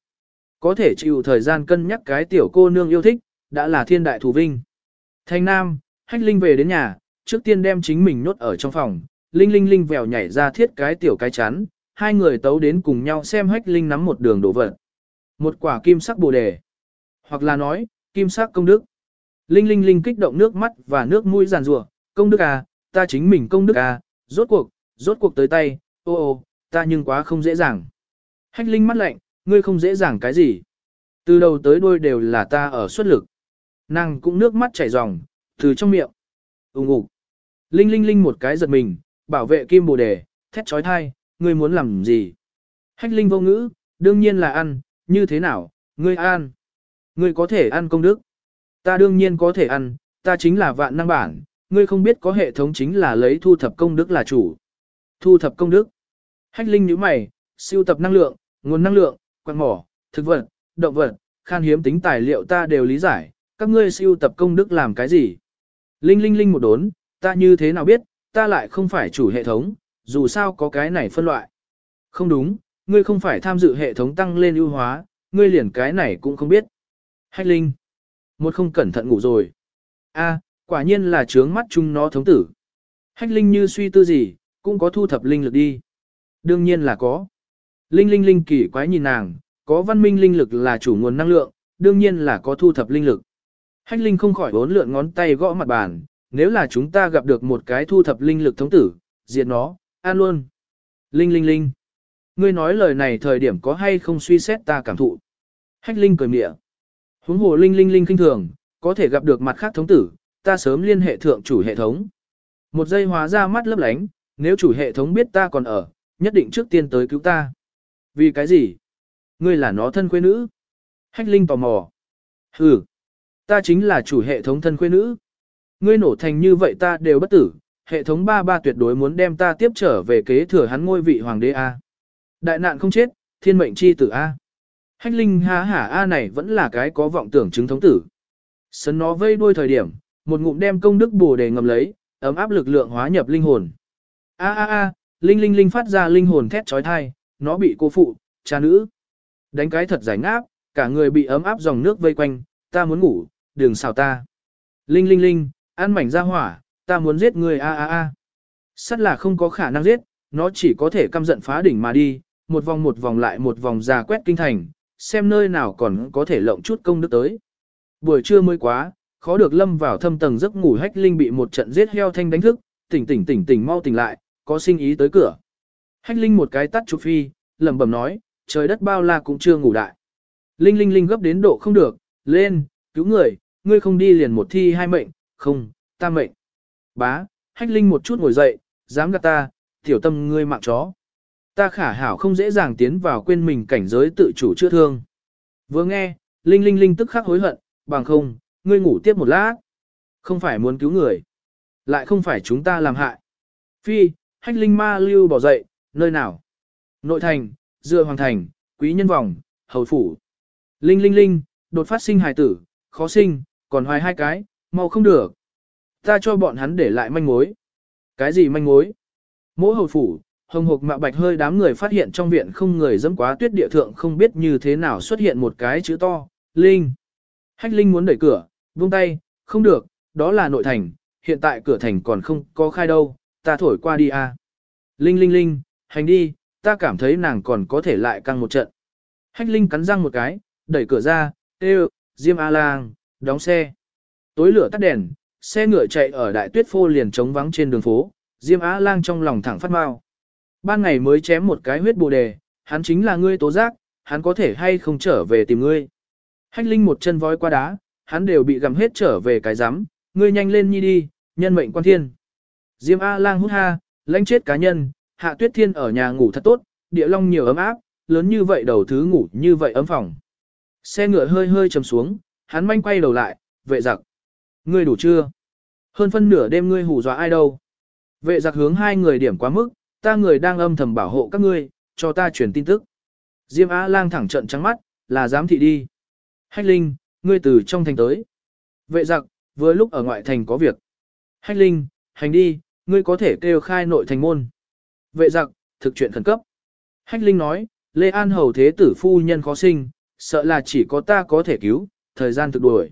Có thể chịu thời gian cân nhắc cái tiểu cô nương yêu thích, đã là thiên đại thù vinh. Thanh Nam, Hách Linh về đến nhà, trước tiên đem chính mình nhốt ở trong phòng, Linh Linh Linh vèo nhảy ra thiết cái tiểu cái chắn, hai người tấu đến cùng nhau xem Hách Linh nắm một đường đổ vật. Một quả kim sắc bồ đề, hoặc là nói, kim sắc công đức. Linh Linh Linh kích động nước mắt và nước mũi giàn rủa, công đức à, ta chính mình công đức à, rốt cuộc, rốt cuộc tới tay, ô ô, ta nhưng quá không dễ dàng. Hách Linh mắt lạnh, ngươi không dễ dàng cái gì. Từ đầu tới đuôi đều là ta ở xuất lực. Nàng cũng nước mắt chảy ròng, từ trong miệng. Úng ủ. Linh linh linh một cái giật mình, bảo vệ kim bồ đề, thét trói thai, ngươi muốn làm gì? Hách linh vô ngữ, đương nhiên là ăn, như thế nào, ngươi ăn. Ngươi có thể ăn công đức. Ta đương nhiên có thể ăn, ta chính là vạn năng bản, ngươi không biết có hệ thống chính là lấy thu thập công đức là chủ. Thu thập công đức. Hách linh nhíu mày, siêu tập năng lượng, nguồn năng lượng, quan mỏ, thực vật, động vật, khan hiếm tính tài liệu ta đều lý giải, các ngươi siêu tập công đức làm cái gì? Linh linh linh một đốn, ta như thế nào biết, ta lại không phải chủ hệ thống, dù sao có cái này phân loại. Không đúng, ngươi không phải tham dự hệ thống tăng lên ưu hóa, ngươi liền cái này cũng không biết. Hách linh, một không cẩn thận ngủ rồi. A, quả nhiên là trướng mắt chung nó thống tử. Hách linh như suy tư gì, cũng có thu thập linh lực đi. Đương nhiên là có. Linh linh linh kỳ quái nhìn nàng, có văn minh linh lực là chủ nguồn năng lượng, đương nhiên là có thu thập linh lực. Hách linh không khỏi bốn lượn ngón tay gõ mặt bàn, nếu là chúng ta gặp được một cái thu thập linh lực thống tử, diệt nó, an luôn. Linh linh linh. Ngươi nói lời này thời điểm có hay không suy xét ta cảm thụ. Hách linh cười mịa. Huống hồ linh linh linh kinh thường, có thể gặp được mặt khác thống tử, ta sớm liên hệ thượng chủ hệ thống. Một giây hóa ra mắt lấp lánh, nếu chủ hệ thống biết ta còn ở, nhất định trước tiên tới cứu ta. Vì cái gì? Ngươi là nó thân quê nữ. Hách linh tò mò. Ừ. Ta chính là chủ hệ thống thân quê nữ. Ngươi nổ thành như vậy ta đều bất tử, hệ thống ba ba tuyệt đối muốn đem ta tiếp trở về kế thừa hắn ngôi vị hoàng đế A. Đại nạn không chết, thiên mệnh chi tử A. Hách linh há hả A này vẫn là cái có vọng tưởng chứng thống tử. Sấn nó vây đuôi thời điểm, một ngụm đem công đức bổ đề ngầm lấy, ấm áp lực lượng hóa nhập linh hồn. A a a, linh linh linh phát ra linh hồn thét trói thai, nó bị cô phụ, cha nữ. Đánh cái thật giải ngáp, cả người bị ấm áp dòng nước vây quanh, ta muốn ngủ, đừng xào ta. Linh linh linh, ăn mảnh ra hỏa, ta muốn giết người a a a. Sắt là không có khả năng giết, nó chỉ có thể căm giận phá đỉnh mà đi, một vòng một vòng lại một vòng ra quét kinh thành, xem nơi nào còn có thể lộng chút công đức tới. Buổi trưa mới quá, khó được lâm vào thâm tầng giấc ngủ hách linh bị một trận giết heo thanh đánh thức, tỉnh tỉnh tỉnh tỉnh mau tỉnh lại, có sinh ý tới cửa. Hách linh một cái tắt chụp phi, lẩm bẩm nói, trời đất bao la cũng chưa ngủ đại. Linh linh linh gấp đến độ không được, lên, cứu người, ngươi không đi liền một thi hai mệnh, không, ta mệnh. Bá, hách linh một chút ngồi dậy, dám gạt ta, tiểu tâm ngươi mạng chó. Ta khả hảo không dễ dàng tiến vào quên mình cảnh giới tự chủ chữa thương. Vừa nghe, linh linh linh tức khắc hối hận, bằng không, ngươi ngủ tiếp một lát. Không phải muốn cứu người. Lại không phải chúng ta làm hại. Phi, hách linh ma lưu bỏ dậy, nơi nào? Nội thành, dựa hoàng thành, quý nhân vòng, hầu phủ. Linh linh linh, đột phát sinh hài tử, khó sinh, còn hoài hai cái, mau không được. Ta cho bọn hắn để lại manh mối. Cái gì manh mối? Mỗi hồi phủ, hồng hộc mạ bạch hơi đám người phát hiện trong viện không người dẫm quá tuyết địa thượng không biết như thế nào xuất hiện một cái chữ to, Linh. Hách Linh muốn đẩy cửa, buông tay, không được, đó là nội thành, hiện tại cửa thành còn không có khai đâu, ta thổi qua đi à. Linh Linh Linh, hành đi, ta cảm thấy nàng còn có thể lại căng một trận. Hách Linh cắn răng một cái, đẩy cửa ra, kêu, Diêm A-Lang, đóng xe. Tối lửa tắt đèn, xe ngựa chạy ở đại tuyết phô liền trống vắng trên đường phố, Diêm Á Lang trong lòng thẳng phát mau. Ban ngày mới chém một cái huyết bồ đề, hắn chính là ngươi tố giác, hắn có thể hay không trở về tìm ngươi. Hách Linh một chân vói qua đá, hắn đều bị gặm hết trở về cái rắm ngươi nhanh lên nhi đi, nhân mệnh quan thiên. Diêm A-Lang hút ha, lãnh chết cá nhân, hạ tuyết thiên ở nhà ngủ thật tốt, địa long nhiều ấm áp, lớn như vậy đầu thứ ngủ như vậy ấm phòng. Xe ngựa hơi hơi chầm xuống, hắn manh quay đầu lại, vệ giặc. Ngươi đủ chưa? Hơn phân nửa đêm ngươi hù dọa ai đâu? Vệ giặc hướng hai người điểm quá mức, ta người đang âm thầm bảo hộ các ngươi, cho ta truyền tin tức. Diêm A lang thẳng trận trắng mắt, là giám thị đi. Hách Linh, ngươi từ trong thành tới. Vệ giặc, vừa lúc ở ngoại thành có việc. Hách Linh, hành đi, ngươi có thể kêu khai nội thành môn. Vệ giặc, thực chuyện khẩn cấp. Hách Linh nói, Lê An Hầu Thế tử phu nhân khó sinh, sợ là chỉ có ta có thể cứu, thời gian thực đuổi.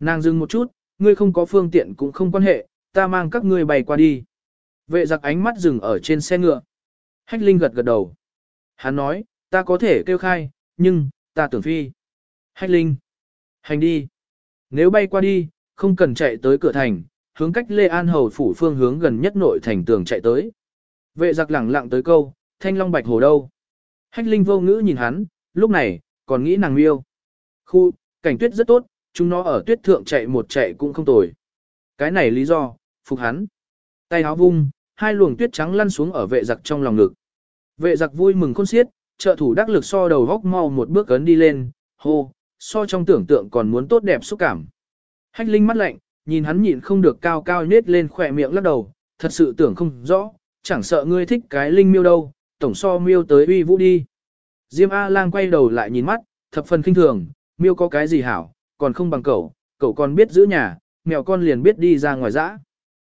Nàng dừng một chút, ngươi không có phương tiện cũng không quan hệ, ta mang các ngươi bay qua đi. Vệ giặc ánh mắt dừng ở trên xe ngựa. Hách Linh gật gật đầu. Hắn nói, ta có thể kêu khai, nhưng, ta tưởng phi. Hách Linh. Hành đi. Nếu bay qua đi, không cần chạy tới cửa thành, hướng cách Lê An Hầu phủ phương hướng gần nhất nội thành tường chạy tới. Vệ giặc lẳng lặng tới câu, thanh long bạch hồ đâu. Hách Linh vô ngữ nhìn hắn, lúc này, còn nghĩ nàng miêu. Khu, cảnh tuyết rất tốt, chúng nó ở tuyết thượng chạy một chạy cũng không tồi. Cái này lý do, phục hắn. Tay áo vung, hai luồng tuyết trắng lăn xuống ở vệ giặc trong lòng ngực. Vệ giặc vui mừng khôn xiết, trợ thủ đắc lực so đầu góc mau một bước ấn đi lên, hô, so trong tưởng tượng còn muốn tốt đẹp xúc cảm. Hách linh mắt lạnh, nhìn hắn nhịn không được cao cao nết lên khỏe miệng lắc đầu, thật sự tưởng không rõ, chẳng sợ ngươi thích cái linh miêu đâu, tổng so miêu tới uy vũ đi. Diêm A-lang quay đầu lại nhìn mắt, thập phần kinh thường, miêu có cái gì hảo, còn không bằng cậu, cậu còn biết giữ nhà, mèo con liền biết đi ra ngoài dã.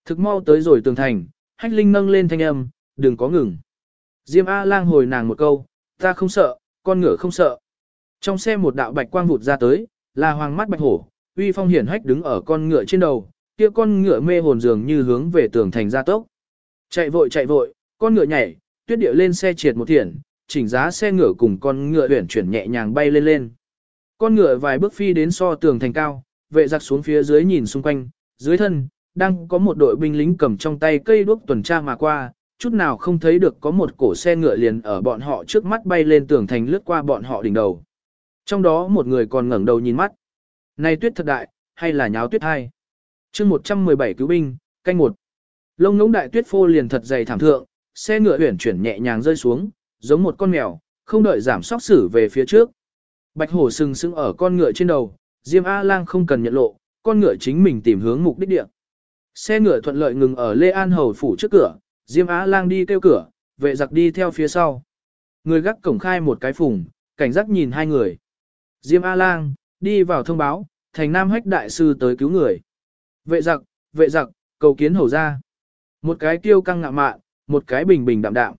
Thực mau tới rồi tường thành, hách linh nâng lên thanh âm, đừng có ngừng. Diêm A-lang hồi nàng một câu, ta không sợ, con ngựa không sợ. Trong xe một đạo bạch quang vụt ra tới, là hoàng mắt bạch hổ, uy phong hiển hách đứng ở con ngựa trên đầu, kia con ngựa mê hồn dường như hướng về tường thành ra tốc. Chạy vội chạy vội, con ngựa nhảy, tuyết điệu lên xe triệt một thiển, chỉnh giá xe ngựa cùng con ngựa huyển chuyển nhẹ nhàng bay lên lên. Con ngựa vài bước phi đến so tường thành cao, vệ giặc xuống phía dưới nhìn xung quanh, dưới thân, đang có một đội binh lính cầm trong tay cây đuốc tuần tra mà qua, chút nào không thấy được có một cổ xe ngựa liền ở bọn họ trước mắt bay lên tường thành lướt qua bọn họ đỉnh đầu. Trong đó một người còn ngẩng đầu nhìn mắt. Này tuyết thật đại, hay là nháo tuyết hai? chương 117 cứu binh, canh một. Lông ngỗng đại tuyết phô liền thật dày thảm thượng, xe ngựa huyển chuyển nhẹ nhàng rơi xuống, giống một con mèo, không đợi giảm sóc xử về phía trước. Bạch hổ sừng sững ở con ngựa trên đầu, Diêm A-lang không cần nhận lộ, con ngựa chính mình tìm hướng mục đích địa. Xe ngựa thuận lợi ngừng ở Lê An Hầu phủ trước cửa, Diêm A-lang đi kêu cửa, vệ giặc đi theo phía sau. Người gác cổng khai một cái phùng, cảnh giác nhìn hai người. Diêm A-lang, đi vào thông báo, thành nam hách đại sư tới cứu người. Vệ giặc, vệ giặc, cầu kiến hầu ra. Một cái tiêu căng ngạo mạn, một cái bình bình đạm đạm.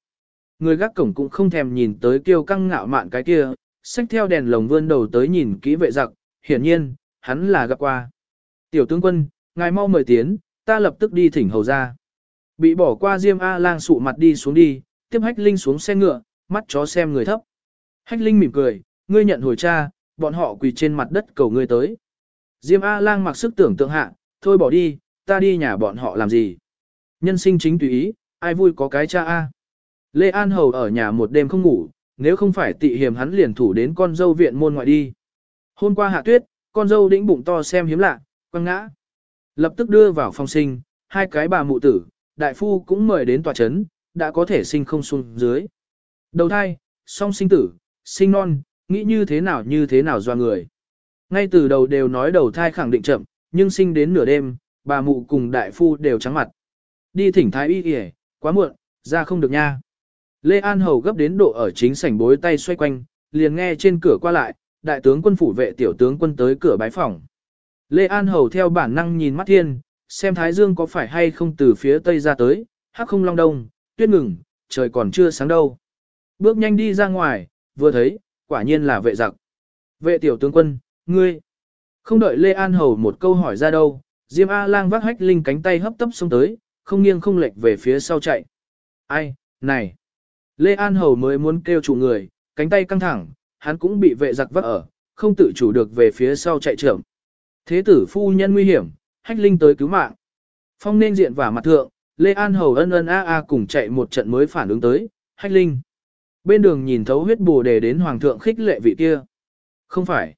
Người gác cổng cũng không thèm nhìn tới kiêu căng ngạo mạn cái kia, xách theo đèn lồng vươn đầu tới nhìn kỹ vệ giặc, hiển nhiên, hắn là gặp qua. Tiểu tướng quân, ngài mau mời tiến, ta lập tức đi thỉnh hầu ra. Bị bỏ qua Diêm A lang sụ mặt đi xuống đi, tiếp Hách Linh xuống xe ngựa, mắt chó xem người thấp. Hách Linh mỉm cười, ngươi nhận hồi cha, bọn họ quỳ trên mặt đất cầu ngươi tới. Diêm A lang mặc sức tưởng tượng hạ, thôi bỏ đi, ta đi nhà bọn họ làm gì. Nhân sinh chính tùy ý, ai vui có cái cha A. Lê An Hầu ở nhà một đêm không ngủ, nếu không phải tị hiểm hắn liền thủ đến con dâu viện môn ngoại đi. Hôm qua hạ tuyết, con dâu đĩnh bụng to xem hiếm lạ, quăng ngã. Lập tức đưa vào phòng sinh, hai cái bà mụ tử, đại phu cũng mời đến tòa chấn, đã có thể sinh không xuống dưới. Đầu thai, song sinh tử, sinh non, nghĩ như thế nào như thế nào do người. Ngay từ đầu đều nói đầu thai khẳng định chậm, nhưng sinh đến nửa đêm, bà mụ cùng đại phu đều trắng mặt. Đi thỉnh thái y kìa, quá muộn, ra không được nha. Lê An Hầu gấp đến độ ở chính sảnh bối tay xoay quanh, liền nghe trên cửa qua lại, đại tướng quân phủ vệ tiểu tướng quân tới cửa bái phòng. Lê An Hầu theo bản năng nhìn mắt thiên, xem Thái Dương có phải hay không từ phía tây ra tới, hắc không long đông, tuyết ngừng, trời còn chưa sáng đâu. Bước nhanh đi ra ngoài, vừa thấy, quả nhiên là vệ giặc. Vệ tiểu tướng quân, ngươi. Không đợi Lê An Hầu một câu hỏi ra đâu, Diêm A lang vác hách linh cánh tay hấp tấp xông tới, không nghiêng không lệch về phía sau chạy. Ai, này. Lê An Hầu mới muốn kêu chủ người, cánh tay căng thẳng, hắn cũng bị vệ giặc vắt ở, không tự chủ được về phía sau chạy trưởng. Thế tử phu nhân nguy hiểm, hách linh tới cứu mạng. Phong nên diện và mặt thượng, Lê An Hầu ân ân a a cùng chạy một trận mới phản ứng tới, hách linh. Bên đường nhìn thấu huyết bồ đề đến hoàng thượng khích lệ vị kia. Không phải.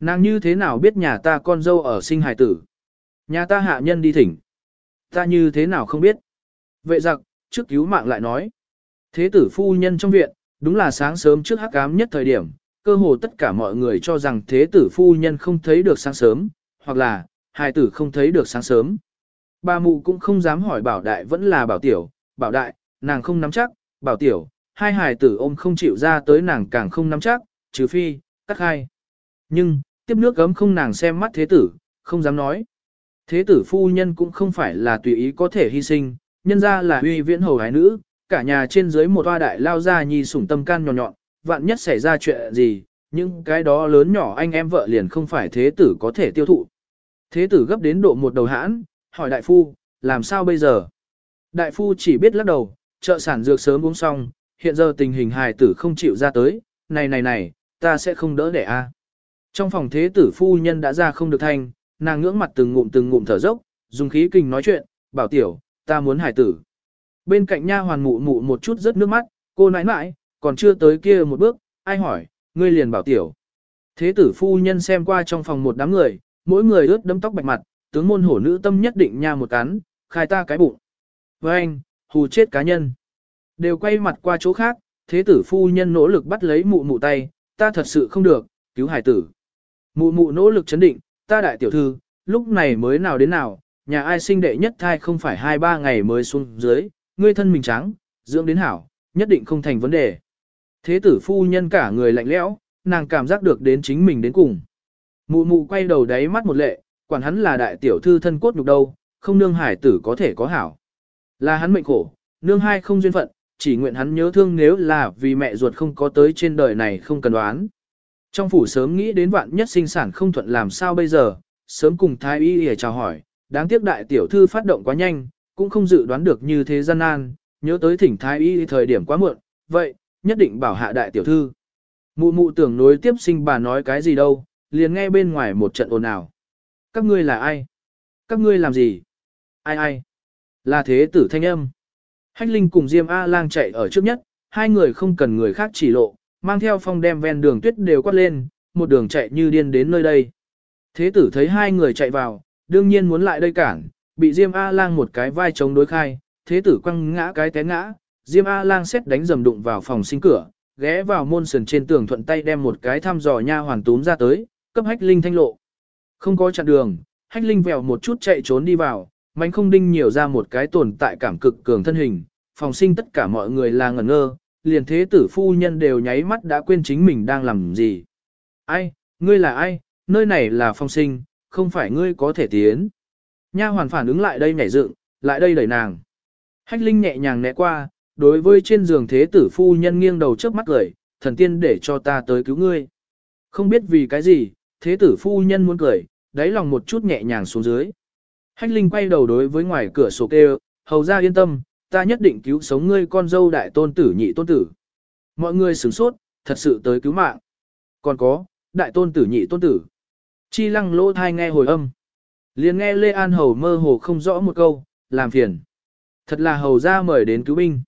Nàng như thế nào biết nhà ta con dâu ở sinh hài tử. Nhà ta hạ nhân đi thỉnh. Ta như thế nào không biết. Vệ giặc, trước cứu mạng lại nói. Thế tử phu nhân trong viện, đúng là sáng sớm trước hắc ám nhất thời điểm, cơ hồ tất cả mọi người cho rằng thế tử phu nhân không thấy được sáng sớm, hoặc là, hài tử không thấy được sáng sớm. Bà mụ cũng không dám hỏi bảo đại vẫn là bảo tiểu, bảo đại, nàng không nắm chắc, bảo tiểu, hai hài tử ôm không chịu ra tới nàng càng không nắm chắc, trừ phi, tắc hai. Nhưng, tiếp nước gấm không nàng xem mắt thế tử, không dám nói. Thế tử phu nhân cũng không phải là tùy ý có thể hy sinh, nhân ra là uy viễn hầu hái nữ, cả nhà trên dưới một hoa đại lao ra nhi sủng tâm can nhọn nhọn, vạn nhất xảy ra chuyện gì, những cái đó lớn nhỏ anh em vợ liền không phải thế tử có thể tiêu thụ. Thế tử gấp đến độ một đầu hãn, hỏi đại phu, làm sao bây giờ? Đại phu chỉ biết lắc đầu, Trợ sản dược sớm uống xong, hiện giờ tình hình hài tử không chịu ra tới, này này này, ta sẽ không đỡ đẻ a. Trong phòng thế tử phu nhân đã ra không được thanh, nàng ngưỡng mặt từng ngụm từng ngụm thở dốc, dùng khí kình nói chuyện, bảo tiểu, ta muốn hài tử. Bên cạnh nha hoàn mụ mụ một chút rớt nước mắt, cô nãi nãi, còn chưa tới kia một bước, ai hỏi, ngươi liền bảo tiểu. Thế tử phu nhân xem qua trong phòng một đám người, mỗi người ướt đấm tóc bạch mặt, tướng môn hổ nữ tâm nhất định nha một cắn, khai ta cái bụng. Với anh, hù chết cá nhân. Đều quay mặt qua chỗ khác, thế tử phu nhân nỗ lực bắt lấy mụ mụ tay, ta thật sự không được, cứu hải tử. Mụ mụ nỗ lực chấn định, ta đại tiểu thư, lúc này mới nào đến nào, nhà ai sinh đệ nhất thai không phải hai ba ngày mới xuống dưới, ngươi thân mình trắng, dưỡng đến hảo, nhất định không thành vấn đề. Thế tử phu nhân cả người lạnh lẽo, nàng cảm giác được đến chính mình đến cùng. Mụ mụ quay đầu đáy mắt một lệ, quản hắn là đại tiểu thư thân cốt nhục đâu, không nương hải tử có thể có hảo. Là hắn mệnh khổ, nương hai không duyên phận, chỉ nguyện hắn nhớ thương nếu là vì mẹ ruột không có tới trên đời này không cần đoán. Trong phủ sớm nghĩ đến vạn nhất sinh sản không thuận làm sao bây giờ, sớm cùng thái y để chào hỏi, đáng tiếc đại tiểu thư phát động quá nhanh, cũng không dự đoán được như thế gian nan, nhớ tới thỉnh thái y thời điểm quá muộn, vậy, nhất định bảo hạ đại tiểu thư. Mụ mụ tưởng nối tiếp sinh bà nói cái gì đâu, liền nghe bên ngoài một trận ồn ào. Các ngươi là ai? Các ngươi làm gì? Ai ai? Là thế tử thanh âm. Hách Linh cùng Diêm A-lang chạy ở trước nhất, hai người không cần người khác chỉ lộ, mang theo phong đem ven đường tuyết đều quát lên, một đường chạy như điên đến nơi đây. Thế tử thấy hai người chạy vào, đương nhiên muốn lại đây cản, bị Diêm A-lang một cái vai chống đối khai, thế tử quăng ngã cái té ngã, Diêm A-lang xét đánh dầm đụng vào phòng sinh cửa, ghé vào môn sườn trên tường thuận tay đem một cái thăm dò nha hoàn túm ra tới, cấp hách linh thanh lộ. Không có chặn đường, hách linh vèo một chút chạy trốn đi vào, mánh không đinh nhiều ra một cái tồn tại cảm cực cường thân hình, phòng sinh tất cả mọi người là ngẩn ngơ, liền thế tử phu nhân đều nháy mắt đã quên chính mình đang làm gì. Ai, ngươi là ai, nơi này là phòng sinh, không phải ngươi có thể tiến. Nha hoàn phản ứng lại đây nhảy dựng, lại đây đẩy nàng. Hách Linh nhẹ nhàng né qua, đối với trên giường thế tử phu nhân nghiêng đầu trước mắt cười, thần tiên để cho ta tới cứu ngươi. Không biết vì cái gì, thế tử phu nhân muốn cười, đáy lòng một chút nhẹ nhàng xuống dưới. Hách Linh quay đầu đối với ngoài cửa sổ kêu, hầu ra yên tâm, ta nhất định cứu sống ngươi con dâu đại tôn tử nhị tôn tử. Mọi người sửng sốt, thật sự tới cứu mạng. Còn có, đại tôn tử nhị tôn tử. Chi lăng lỗ thai nghe hồi âm liền nghe Lê An Hầu mơ hồ không rõ một câu, làm phiền. Thật là hầu ra mời đến cứu binh.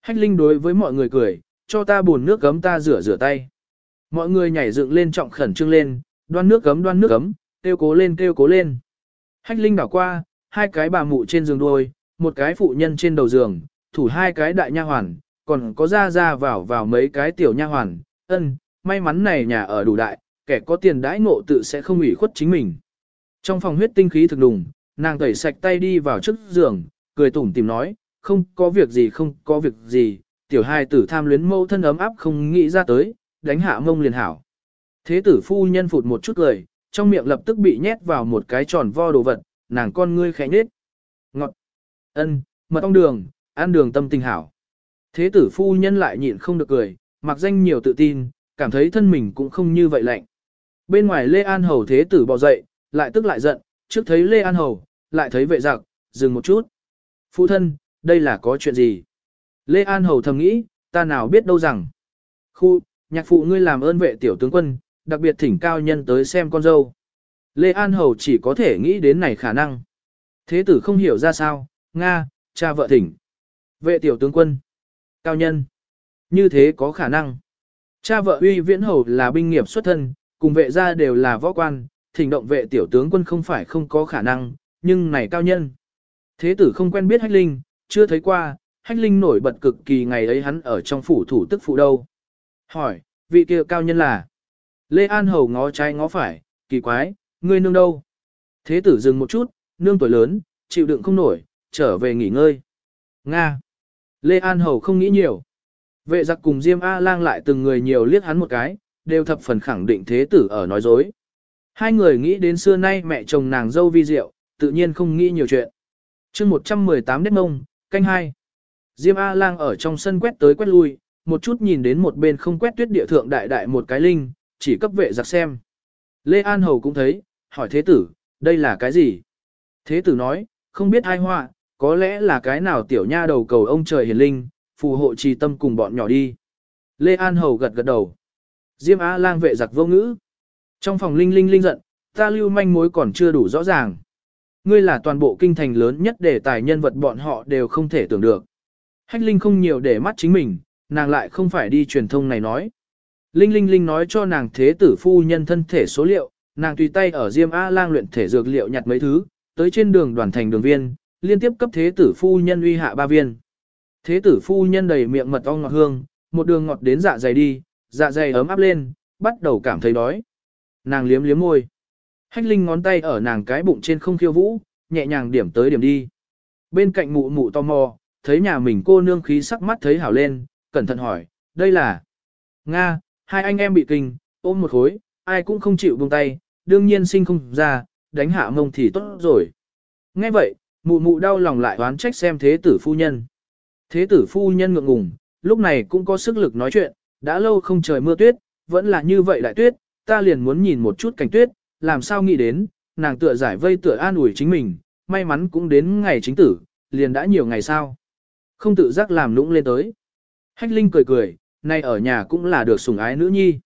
Hách Linh đối với mọi người cười, cho ta buồn nước gấm ta rửa rửa tay. Mọi người nhảy dựng lên trọng khẩn trương lên, đoan nước gấm đoan nước gấm, kêu cố lên kêu cố lên. Hách Linh đảo qua, hai cái bà mụ trên giường đuôi, một cái phụ nhân trên đầu giường, thủ hai cái đại nha hoàn, còn có ra ra vào vào mấy cái tiểu nha hoàn. Ân, may mắn này nhà ở đủ đại, kẻ có tiền đãi ngộ tự sẽ không ủy khuất chính mình. Trong phòng huyết tinh khí thực đùng, nàng tẩy sạch tay đi vào trước giường, cười tủm tìm nói, không có việc gì không có việc gì, tiểu hai tử tham luyến mâu thân ấm áp không nghĩ ra tới, đánh hạ mông liền hảo. Thế tử phu nhân phụt một chút cười, trong miệng lập tức bị nhét vào một cái tròn vo đồ vật, nàng con ngươi khẽ nhết. Ngọt, ân, mật ong đường, ăn đường tâm tình hảo. Thế tử phu nhân lại nhịn không được cười, mặc danh nhiều tự tin, cảm thấy thân mình cũng không như vậy lạnh. Bên ngoài Lê An Hầu thế tử bò dậy, lại tức lại giận, trước thấy Lê An Hầu, lại thấy vệ giặc, dừng một chút. Phụ thân, đây là có chuyện gì? Lê An Hầu thầm nghĩ, ta nào biết đâu rằng. Khu, nhạc phụ ngươi làm ơn vệ tiểu tướng quân, đặc biệt thỉnh cao nhân tới xem con dâu. Lê An Hầu chỉ có thể nghĩ đến này khả năng. Thế tử không hiểu ra sao, Nga, cha vợ thỉnh. Vệ tiểu tướng quân, cao nhân. Như thế có khả năng. Cha vợ uy viễn hầu là binh nghiệp xuất thân, cùng vệ gia đều là võ quan, thỉnh động vệ tiểu tướng quân không phải không có khả năng, nhưng này cao nhân. Thế tử không quen biết hách linh, chưa thấy qua, hách linh nổi bật cực kỳ ngày ấy hắn ở trong phủ thủ tức phụ đâu. Hỏi, vị kia cao nhân là? Lê An Hầu ngó trái ngó phải, kỳ quái, ngươi nương đâu? Thế tử dừng một chút, nương tuổi lớn, chịu đựng không nổi, trở về nghỉ ngơi. Nga. Lê An Hầu không nghĩ nhiều. Vệ giặc cùng Diêm A-lang lại từng người nhiều liếc hắn một cái, đều thập phần khẳng định thế tử ở nói dối. Hai người nghĩ đến xưa nay mẹ chồng nàng dâu vi diệu, tự nhiên không nghĩ nhiều chuyện. chương 118 đếp mông, canh hai. Diêm A-lang ở trong sân quét tới quét lui, một chút nhìn đến một bên không quét tuyết địa thượng đại đại một cái linh, chỉ cấp vệ giặc xem. Lê An Hầu cũng thấy, hỏi thế tử, đây là cái gì? Thế tử nói, không biết ai họa, có lẽ là cái nào tiểu nha đầu cầu ông trời hiền linh, phù hộ trì tâm cùng bọn nhỏ đi. Lê An Hầu gật gật đầu. Diêm Á lang vệ giặc vô ngữ. Trong phòng linh linh linh giận, ta lưu manh mối còn chưa đủ rõ ràng. Ngươi là toàn bộ kinh thành lớn nhất để tài nhân vật bọn họ đều không thể tưởng được. Hách linh không nhiều để mắt chính mình, nàng lại không phải đi truyền thông này nói. Linh linh linh nói cho nàng thế tử phu nhân thân thể số liệu, nàng tùy tay ở Diêm A lang luyện thể dược liệu nhặt mấy thứ, tới trên đường đoàn thành đường viên, liên tiếp cấp thế tử phu nhân uy hạ ba viên. Thế tử phu nhân đầy miệng mật ong ngọt hương, một đường ngọt đến dạ dày đi, dạ dày ấm áp lên, bắt đầu cảm thấy đói. Nàng liếm liếm môi. Hách linh ngón tay ở nàng cái bụng trên không khiêu vũ, nhẹ nhàng điểm tới điểm đi. Bên cạnh mụ mụ tò mò, thấy nhà mình cô nương khí sắc mắt thấy hảo lên, cẩn thận hỏi, đây là... Nga, hai anh em bị kinh, ôm một khối, ai cũng không chịu buông tay, đương nhiên sinh không ra, đánh hạ mông thì tốt rồi. Nghe vậy, mụ mụ đau lòng lại oán trách xem thế tử phu nhân. Thế tử phu nhân ngượng ngùng, lúc này cũng có sức lực nói chuyện, đã lâu không trời mưa tuyết, vẫn là như vậy lại tuyết, ta liền muốn nhìn một chút cảnh tuyết, làm sao nghĩ đến, nàng tựa giải vây tựa an ủi chính mình, may mắn cũng đến ngày chính tử, liền đã nhiều ngày sao. Không tự giác làm lũng lên tới. Hách Linh cười cười, nay ở nhà cũng là được sủng ái nữ nhi.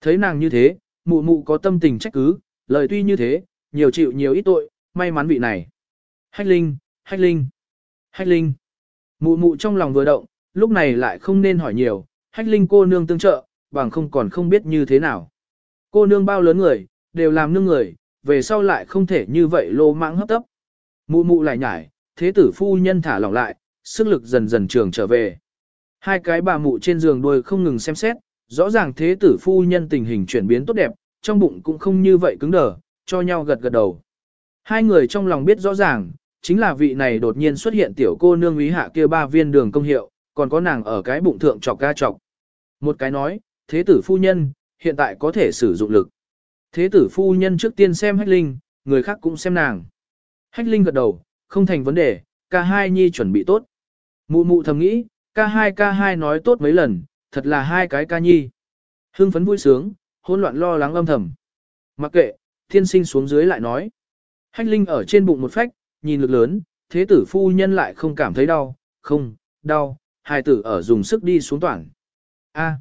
Thấy nàng như thế, mụ mụ có tâm tình trách cứ, lời tuy như thế, nhiều chịu nhiều ít tội, may mắn vị này. Hách Linh, Hách Linh, Hách Linh. Mụ mụ trong lòng vừa động, lúc này lại không nên hỏi nhiều, Hách Linh cô nương tương trợ, bằng không còn không biết như thế nào. Cô nương bao lớn người, đều làm nương người, về sau lại không thể như vậy lô mãng hấp tấp. Mụ mụ lại nhải, thế tử phu nhân thả lỏng lại, sức lực dần dần trường trở về. Hai cái bà mụ trên giường đuôi không ngừng xem xét, rõ ràng thế tử phu nhân tình hình chuyển biến tốt đẹp, trong bụng cũng không như vậy cứng đờ, cho nhau gật gật đầu. Hai người trong lòng biết rõ ràng, chính là vị này đột nhiên xuất hiện tiểu cô nương ý hạ kia ba viên đường công hiệu, còn có nàng ở cái bụng thượng trọc ca trọc. Một cái nói, thế tử phu nhân, hiện tại có thể sử dụng lực. Thế tử phu nhân trước tiên xem hách linh, người khác cũng xem nàng. Hách linh gật đầu, không thành vấn đề, ca hai nhi chuẩn bị tốt. Mụ mụ thầm nghĩ, ca hai ca hai nói tốt mấy lần, thật là hai cái ca nhi. Hưng phấn vui sướng, hỗn loạn lo lắng âm thầm. Mặc kệ, thiên sinh xuống dưới lại nói. Hách linh ở trên bụng một phách, nhìn lực lớn, thế tử phu nhân lại không cảm thấy đau, không, đau, hai tử ở dùng sức đi xuống toàn. A.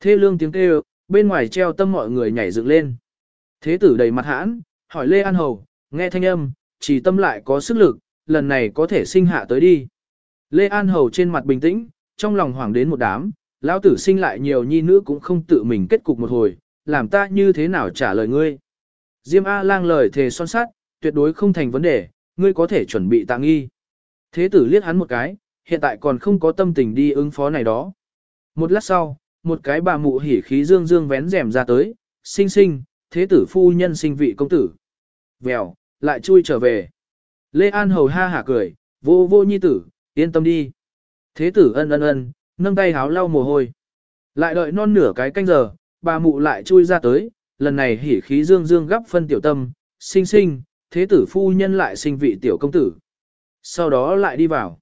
Thế lương tiếng kêu, bên ngoài treo tâm mọi người nhảy dựng lên. Thế tử đầy mặt hãn, hỏi Lê An Hầu, nghe thanh âm, chỉ tâm lại có sức lực, lần này có thể sinh hạ tới đi. Lê An Hầu trên mặt bình tĩnh, trong lòng hoảng đến một đám, lão tử sinh lại nhiều nhi nữ cũng không tự mình kết cục một hồi, làm ta như thế nào trả lời ngươi. Diêm A lang lời thề son sát, tuyệt đối không thành vấn đề, ngươi có thể chuẩn bị tạng nghi. Thế tử liếc hắn một cái, hiện tại còn không có tâm tình đi ứng phó này đó. Một lát sau, một cái bà mụ hỉ khí dương dương vén rèm ra tới, sinh sinh, thế tử phu nhân sinh vị công tử. Vèo, lại chui trở về. Lê An hầu ha hả cười, vô vô nhi tử, yên tâm đi. Thế tử ân ân ân, nâng tay háo lau mồ hôi. Lại đợi non nửa cái canh giờ, bà mụ lại chui ra tới, lần này hỉ khí dương dương gấp phân tiểu tâm, sinh sinh, thế tử phu nhân lại sinh vị tiểu công tử. Sau đó lại đi vào.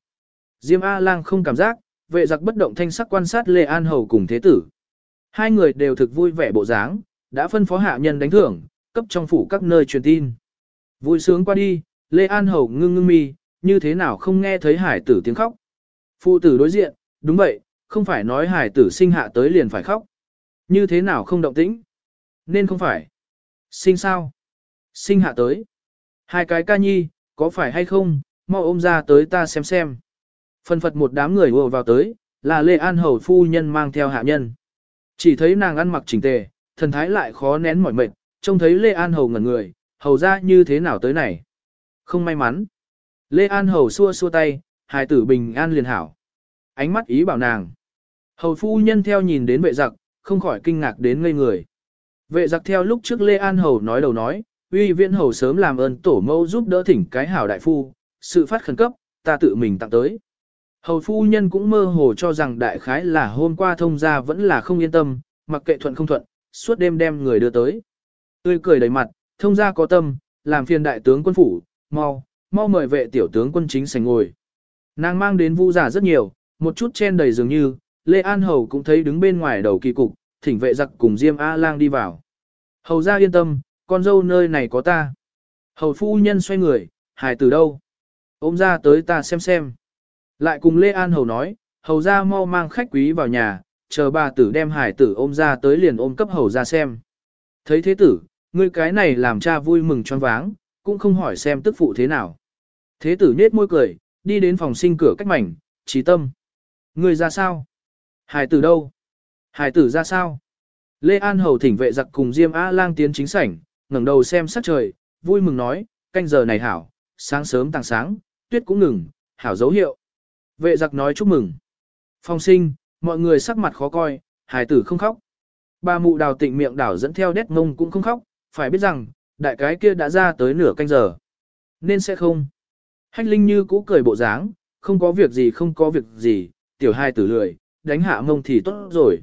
Diêm A-lang không cảm giác, vệ giặc bất động thanh sắc quan sát Lê An Hầu cùng thế tử. Hai người đều thực vui vẻ bộ dáng, đã phân phó hạ nhân đánh thưởng, cấp trong phủ các nơi truyền tin. Vui sướng qua đi, Lê An Hầu ngưng ngưng mi, như thế nào không nghe thấy hải tử tiếng khóc. Phụ tử đối diện, đúng vậy, không phải nói hải tử sinh hạ tới liền phải khóc. Như thế nào không động tĩnh? Nên không phải. Sinh sao? Sinh hạ tới. Hai cái ca nhi, có phải hay không, mau ôm ra tới ta xem xem. Phân phật một đám người ùa vào tới, là Lê An Hầu phu nhân mang theo hạ nhân. Chỉ thấy nàng ăn mặc chỉnh tề, thần thái lại khó nén mỏi mệt, trông thấy Lê An Hầu ngẩn người, hầu ra như thế nào tới này. Không may mắn. Lê An Hầu xua xua tay, hài tử bình an liền hảo. Ánh mắt ý bảo nàng. Hầu phu nhân theo nhìn đến vệ giặc, không khỏi kinh ngạc đến ngây người. Vệ giặc theo lúc trước Lê An Hầu nói đầu nói, uy viễn hầu sớm làm ơn tổ mẫu giúp đỡ thỉnh cái hảo đại phu, sự phát khẩn cấp, ta tự mình tặng tới. Hầu phu nhân cũng mơ hồ cho rằng đại khái là hôm qua thông gia vẫn là không yên tâm, mặc kệ thuận không thuận, suốt đêm đem người đưa tới. Tươi cười đầy mặt, thông gia có tâm, làm phiền đại tướng quân phủ, mau, mau mời vệ tiểu tướng quân chính sành ngồi. Nàng mang đến vu giả rất nhiều, một chút chen đầy dường như, Lê An Hầu cũng thấy đứng bên ngoài đầu kỳ cục, thỉnh vệ giặc cùng Diêm A-lang đi vào. Hầu ra yên tâm, con dâu nơi này có ta. Hầu phu nhân xoay người, hài từ đâu? Ôm ra tới ta xem xem. Lại cùng Lê An Hầu nói, hầu ra mau mang khách quý vào nhà, chờ bà tử đem hải tử ôm ra tới liền ôm cấp hầu ra xem. Thấy thế tử, ngươi cái này làm cha vui mừng choáng váng, cũng không hỏi xem tức phụ thế nào. Thế tử nết môi cười, đi đến phòng sinh cửa cách mảnh, trí tâm. Ngươi ra sao? Hải tử đâu? Hải tử ra sao? Lê An Hầu thỉnh vệ giặc cùng Diêm A lang tiến chính sảnh, ngẩng đầu xem sắc trời, vui mừng nói, canh giờ này hảo, sáng sớm tàng sáng, tuyết cũng ngừng, hảo dấu hiệu. Vệ giặc nói chúc mừng. Phong sinh, mọi người sắc mặt khó coi, hài tử không khóc. bà mụ đào tịnh miệng đảo dẫn theo đét ngông cũng không khóc, phải biết rằng, đại cái kia đã ra tới nửa canh giờ. Nên sẽ không. Hách linh như cũ cười bộ dáng, không có việc gì không có việc gì, tiểu hai tử lười, đánh hạ mông thì tốt rồi.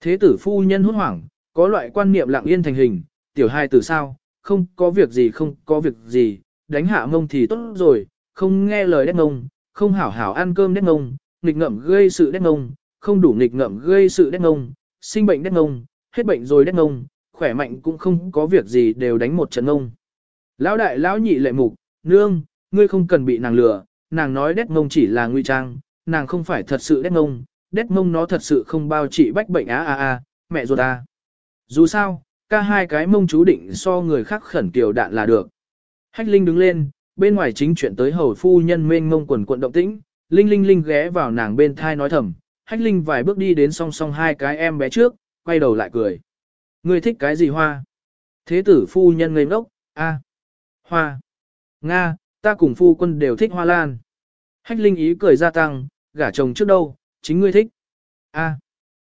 Thế tử phu nhân hốt hoảng, có loại quan niệm lặng yên thành hình, tiểu hai tử sao, không có việc gì không có việc gì, đánh hạ mông thì tốt rồi, không nghe lời đét ngông, không hảo hảo ăn cơm đét ngông, nghịch ngậm gây sự đét ngông, không đủ nghịch ngậm gây sự đét ngông, sinh bệnh đét ngông, hết bệnh rồi đét ngông, khỏe mạnh cũng không có việc gì đều đánh một trận ngông. Lão đại lão nhị lệ mục, nương, ngươi không cần bị nàng lừa, nàng nói đét ngông chỉ là nguy trang, nàng không phải thật sự đét ngông, đét ngông nó thật sự không bao trị bách bệnh á a a, mẹ ruột a. Dù sao, ca hai cái mông chú định so người khác khẩn tiểu đạn là được. Hách Linh đứng lên, bên ngoài chính chuyện tới hầu phu nhân mênh mông quần quận động tĩnh, Linh Linh Linh ghé vào nàng bên thai nói thầm, Hách Linh vài bước đi đến song song hai cái em bé trước, quay đầu lại cười. Ngươi thích cái gì hoa? Thế tử phu nhân ngây ngốc, a, hoa. Nga, ta cùng phu quân đều thích hoa lan. Hách Linh ý cười gia tăng, gả chồng trước đâu, chính ngươi thích. A.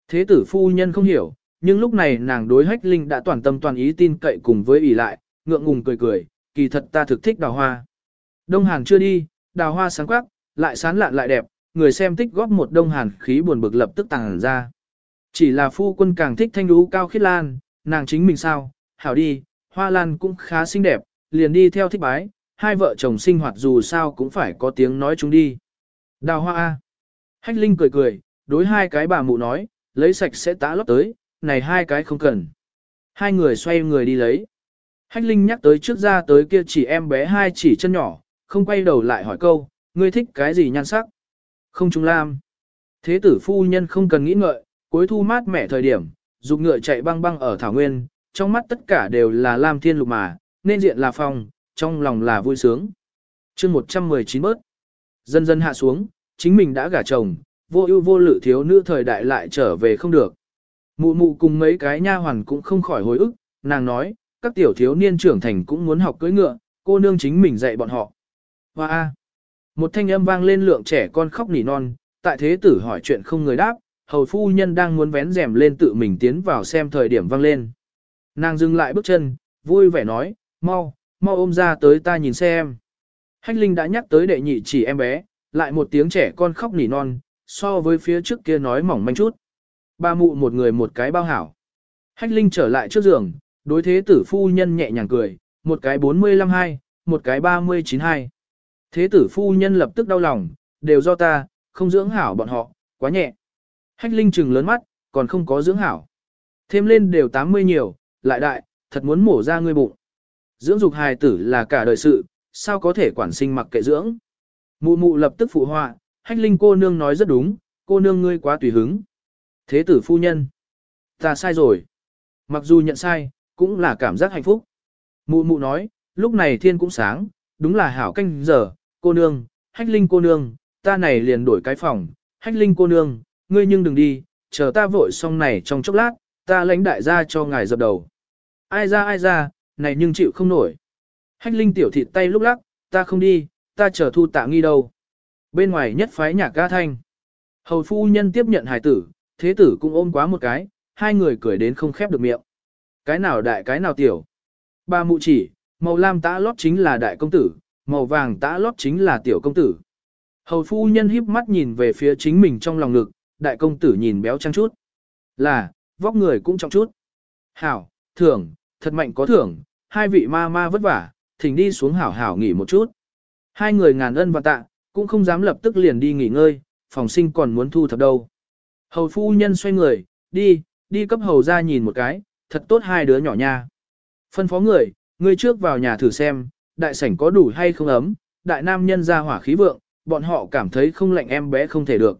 Thế tử phu nhân không hiểu, nhưng lúc này nàng đối Hách Linh đã toàn tâm toàn ý tin cậy cùng với ỷ lại, ngượng ngùng cười cười, kỳ thật ta thực thích đào hoa. Đông Hàn chưa đi, đào hoa sáng quắc, lại sán lạn lại đẹp, người xem tích góp một đông hàn khí buồn bực lập tức tàng ra. Chỉ là phu quân càng thích thanh lũ cao khiết lan, nàng chính mình sao, hảo đi, hoa lan cũng khá xinh đẹp, liền đi theo thích bái, hai vợ chồng sinh hoạt dù sao cũng phải có tiếng nói chúng đi. Đào hoa A. Hách Linh cười cười, đối hai cái bà mụ nói, lấy sạch sẽ tá lót tới, này hai cái không cần. Hai người xoay người đi lấy. Hách Linh nhắc tới trước ra tới kia chỉ em bé hai chỉ chân nhỏ, không quay đầu lại hỏi câu, ngươi thích cái gì nhan sắc? Không trung lam. Thế tử phu nhân không cần nghĩ ngợi, cuối thu mát mẻ thời điểm, dục ngựa chạy băng băng ở thảo nguyên, trong mắt tất cả đều là lam thiên lục mà, nên diện là phong, trong lòng là vui sướng. chương 119 bớt. Dần dần hạ xuống, chính mình đã gả chồng, vô ưu vô lự thiếu nữ thời đại lại trở về không được. Mụ mụ cùng mấy cái nha hoàn cũng không khỏi hối ức, nàng nói, các tiểu thiếu niên trưởng thành cũng muốn học cưỡi ngựa, cô nương chính mình dạy bọn họ. Hoa a. Một thanh âm vang lên lượng trẻ con khóc nỉ non, tại thế tử hỏi chuyện không người đáp, hầu phu nhân đang muốn vén rèm lên tự mình tiến vào xem thời điểm vang lên. Nàng dừng lại bước chân, vui vẻ nói, mau, mau ôm ra tới ta nhìn xem. Hách Linh đã nhắc tới đệ nhị chỉ em bé, lại một tiếng trẻ con khóc nỉ non, so với phía trước kia nói mỏng manh chút. Ba mụ một người một cái bao hảo. Hách Linh trở lại trước giường, đối thế tử phu nhân nhẹ nhàng cười, một cái 45 hai, một cái 39 hai. Thế tử phu nhân lập tức đau lòng, đều do ta, không dưỡng hảo bọn họ, quá nhẹ. Hách Linh trừng lớn mắt, còn không có dưỡng hảo. Thêm lên đều 80 nhiều, lại đại, thật muốn mổ ra ngươi bụng. Dưỡng dục hài tử là cả đời sự, sao có thể quản sinh mặc kệ dưỡng. Mụ mụ lập tức phụ họa, hách linh cô nương nói rất đúng, cô nương ngươi quá tùy hứng. Thế tử phu nhân. Ta sai rồi. Mặc dù nhận sai, cũng là cảm giác hạnh phúc. Mụ mụ nói, lúc này thiên cũng sáng, đúng là hảo canh giờ, cô nương, hách linh cô nương, ta này liền đổi cái phòng, hách linh cô nương, ngươi nhưng đừng đi, chờ ta vội xong này trong chốc lát, ta lãnh đại gia cho ngài dập đầu. Ai ra ai ra, này nhưng chịu không nổi. Hách linh tiểu thịt tay lúc lắc, ta không đi, ta chờ thu tạ nghi đâu. Bên ngoài nhất phái nhạc ca thanh. Hầu phu nhân tiếp nhận hài tử, thế tử cũng ôm quá một cái, hai người cười đến không khép được miệng. Cái nào đại cái nào tiểu. Ba mụ chỉ, màu lam tã lót chính là đại công tử, màu vàng tã lót chính là tiểu công tử. Hầu phu nhân híp mắt nhìn về phía chính mình trong lòng ngực, đại công tử nhìn béo trăng chút. Là, vóc người cũng trọng chút. Hảo, thưởng, thật mạnh có thưởng, hai vị ma ma vất vả, thỉnh đi xuống hảo hảo nghỉ một chút. Hai người ngàn ân và tạ, cũng không dám lập tức liền đi nghỉ ngơi, phòng sinh còn muốn thu thập đâu. Hầu phu nhân xoay người, đi, đi cấp hầu ra nhìn một cái, thật tốt hai đứa nhỏ nha. Phân phó người, người trước vào nhà thử xem, đại sảnh có đủ hay không ấm, đại nam nhân ra hỏa khí vượng, bọn họ cảm thấy không lạnh em bé không thể được.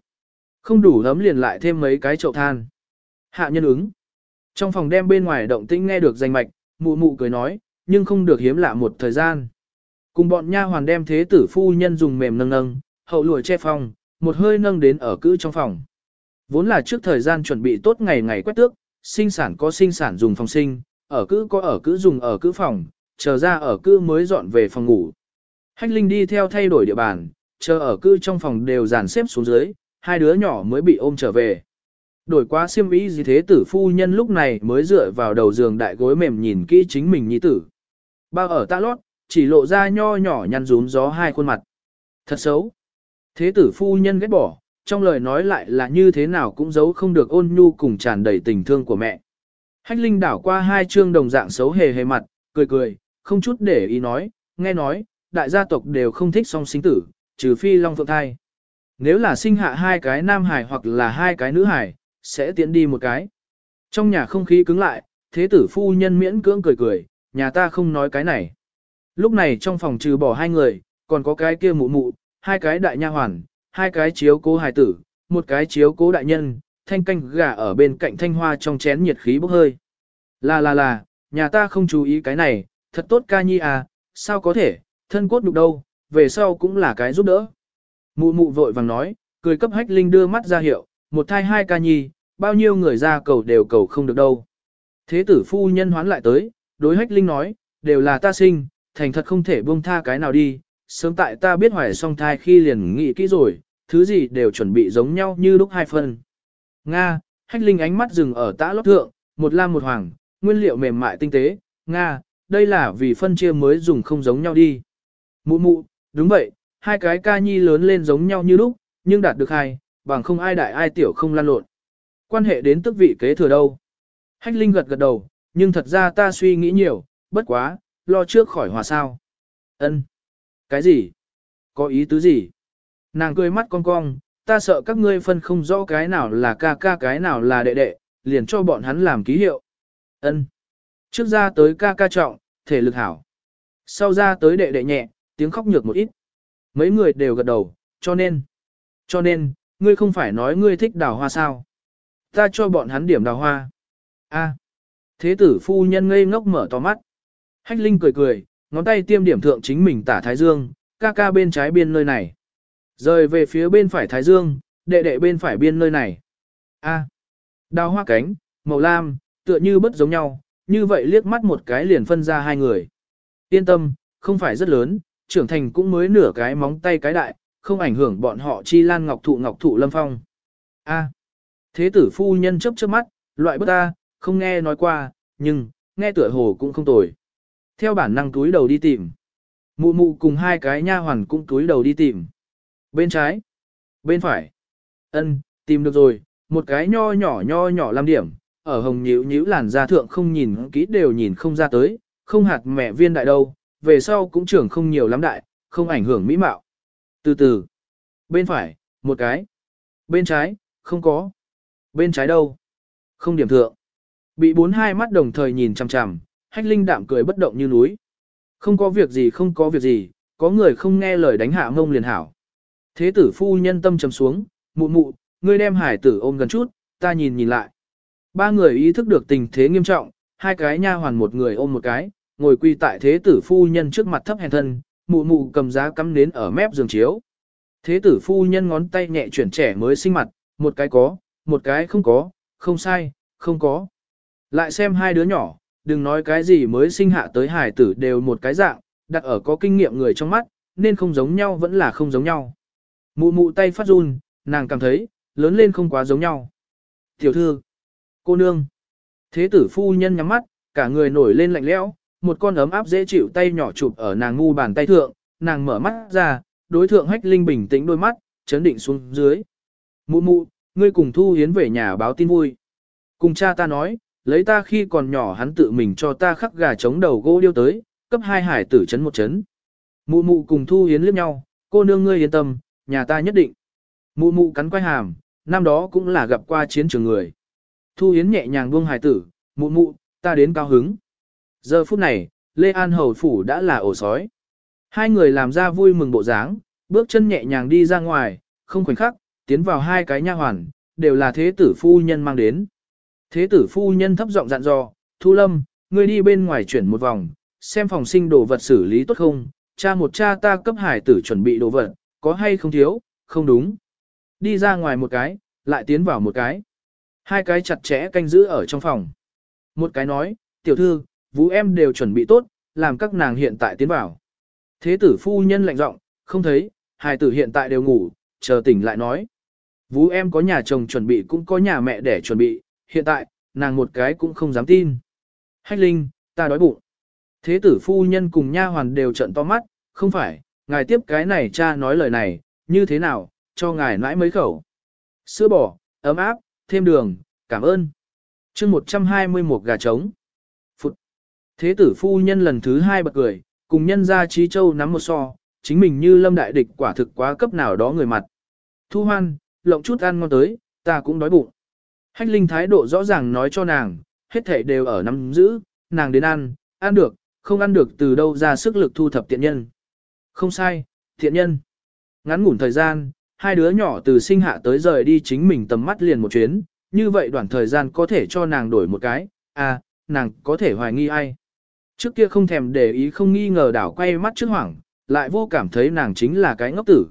Không đủ ấm liền lại thêm mấy cái chậu than. Hạ nhân ứng. Trong phòng đem bên ngoài động tĩnh nghe được danh mạch, mụ mụ cười nói, nhưng không được hiếm lạ một thời gian. Cùng bọn nha hoàn đem thế tử phu nhân dùng mềm nâng nâng, hậu lùi che phòng, một hơi nâng đến ở cữ trong phòng. Vốn là trước thời gian chuẩn bị tốt ngày ngày quét tước, sinh sản có sinh sản dùng phòng sinh, ở cữ có ở cữ dùng ở cữ phòng, chờ ra ở cư mới dọn về phòng ngủ. Hách Linh đi theo thay đổi địa bàn, chờ ở cư trong phòng đều dàn xếp xuống dưới, hai đứa nhỏ mới bị ôm trở về. Đổi quá xiêm ý gì thế tử phu nhân lúc này mới dựa vào đầu giường đại gối mềm nhìn kỹ chính mình nhi tử. Bao ở ta lót, chỉ lộ ra nho nhỏ nhăn rúm gió hai khuôn mặt. Thật xấu. Thế tử phu nhân ghét bỏ, trong lời nói lại là như thế nào cũng giấu không được ôn nhu cùng tràn đầy tình thương của mẹ. Hách Linh đảo qua hai chương đồng dạng xấu hề hề mặt, cười cười, không chút để ý nói, nghe nói, đại gia tộc đều không thích song sinh tử, trừ phi long phượng thai. Nếu là sinh hạ hai cái nam hải hoặc là hai cái nữ hải, sẽ tiến đi một cái. Trong nhà không khí cứng lại, thế tử phu nhân miễn cưỡng cười cười, nhà ta không nói cái này. Lúc này trong phòng trừ bỏ hai người, còn có cái kia mụ mụ, hai cái đại nha hoàn, hai cái chiếu cố hài tử, một cái chiếu cố đại nhân, thanh canh gà ở bên cạnh thanh hoa trong chén nhiệt khí bốc hơi. Là là là, nhà ta không chú ý cái này, thật tốt ca nhi à, sao có thể, thân cốt nhục đâu, về sau cũng là cái giúp đỡ. Mụ mụ vội vàng nói, cười cấp hách linh đưa mắt ra hiệu, một thai hai ca nhi, bao nhiêu người ra cầu đều cầu không được đâu. Thế tử phu nhân hoán lại tới, đối hách linh nói, đều là ta sinh, thành thật không thể buông tha cái nào đi, sớm tại ta biết hoài song thai khi liền nghĩ kỹ rồi, thứ gì đều chuẩn bị giống nhau như lúc hai phần. Nga, hách linh ánh mắt dừng ở tã lót thượng, một lam một hoàng, nguyên liệu mềm mại tinh tế, Nga, đây là vì phân chia mới dùng không giống nhau đi. Mụ mụ, đúng vậy, hai cái ca nhi lớn lên giống nhau như lúc, nhưng đạt được hai, bằng không ai đại ai tiểu không lan lộn. Quan hệ đến tức vị kế thừa đâu. Hách Linh gật gật đầu, nhưng thật ra ta suy nghĩ nhiều, bất quá, lo trước khỏi hòa sao. Ân, Cái gì? Có ý tứ gì? Nàng cười mắt cong cong, ta sợ các ngươi phân không rõ cái nào là ca ca cái nào là đệ đệ, liền cho bọn hắn làm ký hiệu. Ân. Trước ra tới ca ca trọng, thể lực hảo. Sau ra tới đệ đệ nhẹ, tiếng khóc nhược một ít. Mấy người đều gật đầu, cho nên. Cho nên, ngươi không phải nói ngươi thích đào hoa sao. Ta cho bọn hắn điểm đào hoa. A. Thế tử phu nhân ngây ngốc mở to mắt. Hách Linh cười cười, ngón tay tiêm điểm thượng chính mình tả Thái Dương, ca ca bên trái biên nơi này. Rời về phía bên phải Thái Dương, đệ đệ bên phải biên nơi này. A. Đào hoa cánh, màu lam, tựa như bất giống nhau, như vậy liếc mắt một cái liền phân ra hai người. Yên tâm, không phải rất lớn, trưởng thành cũng mới nửa cái móng tay cái đại, không ảnh hưởng bọn họ chi lan ngọc thụ ngọc thụ lâm phong. A. Thế tử phu nhân chấp chớp mắt, loại bất ta, không nghe nói qua, nhưng, nghe tựa hồ cũng không tồi. Theo bản năng túi đầu đi tìm. Mụ mụ cùng hai cái nha hoàn cũng túi đầu đi tìm. Bên trái. Bên phải. ân tìm được rồi, một cái nho nhỏ nho nhỏ làm điểm, ở hồng nhíu nhíu làn da thượng không nhìn kỹ đều nhìn không ra tới, không hạt mẹ viên đại đâu, về sau cũng trưởng không nhiều lắm đại, không ảnh hưởng mỹ mạo. Từ từ. Bên phải, một cái. Bên trái, không có. Bên trái đâu? Không điểm thượng. Bị bốn hai mắt đồng thời nhìn chằm chằm, hách linh đạm cười bất động như núi. Không có việc gì không có việc gì, có người không nghe lời đánh hạ mông liền hảo. Thế tử phu nhân tâm trầm xuống, mụ mụ, ngươi đem hải tử ôm gần chút, ta nhìn nhìn lại. Ba người ý thức được tình thế nghiêm trọng, hai cái nha hoàn một người ôm một cái, ngồi quy tại thế tử phu nhân trước mặt thấp hèn thân, mụ mụ cầm giá cắm nến ở mép giường chiếu. Thế tử phu nhân ngón tay nhẹ chuyển trẻ mới sinh mặt, một cái có, một cái không có, không sai, không có. Lại xem hai đứa nhỏ, đừng nói cái gì mới sinh hạ tới hải tử đều một cái dạng, đặt ở có kinh nghiệm người trong mắt, nên không giống nhau vẫn là không giống nhau. Mụ mụ tay phát run, nàng cảm thấy, lớn lên không quá giống nhau. Tiểu thư, cô nương, thế tử phu nhân nhắm mắt, cả người nổi lên lạnh lẽo, một con ấm áp dễ chịu tay nhỏ chụp ở nàng ngu bàn tay thượng, nàng mở mắt ra, đối thượng hách linh bình tĩnh đôi mắt, chấn định xuống dưới. Mụ mụ, ngươi cùng Thu Hiến về nhà báo tin vui. Cùng cha ta nói, lấy ta khi còn nhỏ hắn tự mình cho ta khắc gà chống đầu gỗ điêu tới, cấp hai hải tử chấn một chấn. Mụ mụ cùng Thu Hiến liếc nhau, cô nương ngươi yên tâm, nhà ta nhất định. Mụ mụ cắn quay hàm, năm đó cũng là gặp qua chiến trường người. Thu Hiến nhẹ nhàng buông hải tử, mụ mụ, ta đến cao hứng. Giờ phút này, Lê An Hầu Phủ đã là ổ sói. Hai người làm ra vui mừng bộ dáng, bước chân nhẹ nhàng đi ra ngoài, không khoảnh khắc, tiến vào hai cái nha hoàn, đều là thế tử phu nhân mang đến. Thế tử phu nhân thấp giọng dặn dò, Thu Lâm, ngươi đi bên ngoài chuyển một vòng, xem phòng sinh đồ vật xử lý tốt không, cha một cha ta cấp hải tử chuẩn bị đồ vật, có hay không thiếu, không đúng. Đi ra ngoài một cái, lại tiến vào một cái. Hai cái chặt chẽ canh giữ ở trong phòng. Một cái nói, tiểu thư, vũ em đều chuẩn bị tốt, làm các nàng hiện tại tiến vào. Thế tử phu nhân lạnh giọng, không thấy, hài tử hiện tại đều ngủ, chờ tỉnh lại nói. Vũ em có nhà chồng chuẩn bị cũng có nhà mẹ để chuẩn bị, hiện tại, nàng một cái cũng không dám tin. Hách Linh, ta đói bụng. Thế tử phu nhân cùng nha hoàn đều trận to mắt, không phải, ngài tiếp cái này cha nói lời này, như thế nào, cho ngài nãi mấy khẩu. Sữa bò, ấm áp, thêm đường, cảm ơn. chương 121 gà trống. Phụt. Thế tử phu nhân lần thứ hai bật cười, cùng nhân ra trí châu nắm một so, chính mình như lâm đại địch quả thực quá cấp nào đó người mặt. Thu hoan, lộng chút ăn ngon tới, ta cũng đói bụng. Hách linh thái độ rõ ràng nói cho nàng, hết thể đều ở nắm giữ, nàng đến ăn, ăn được, không ăn được từ đâu ra sức lực thu thập tiện nhân. Không sai, tiện nhân. Ngắn ngủn thời gian, hai đứa nhỏ từ sinh hạ tới rời đi chính mình tầm mắt liền một chuyến, như vậy đoạn thời gian có thể cho nàng đổi một cái, à, nàng có thể hoài nghi ai. Trước kia không thèm để ý không nghi ngờ đảo quay mắt trước hoảng, lại vô cảm thấy nàng chính là cái ngốc tử.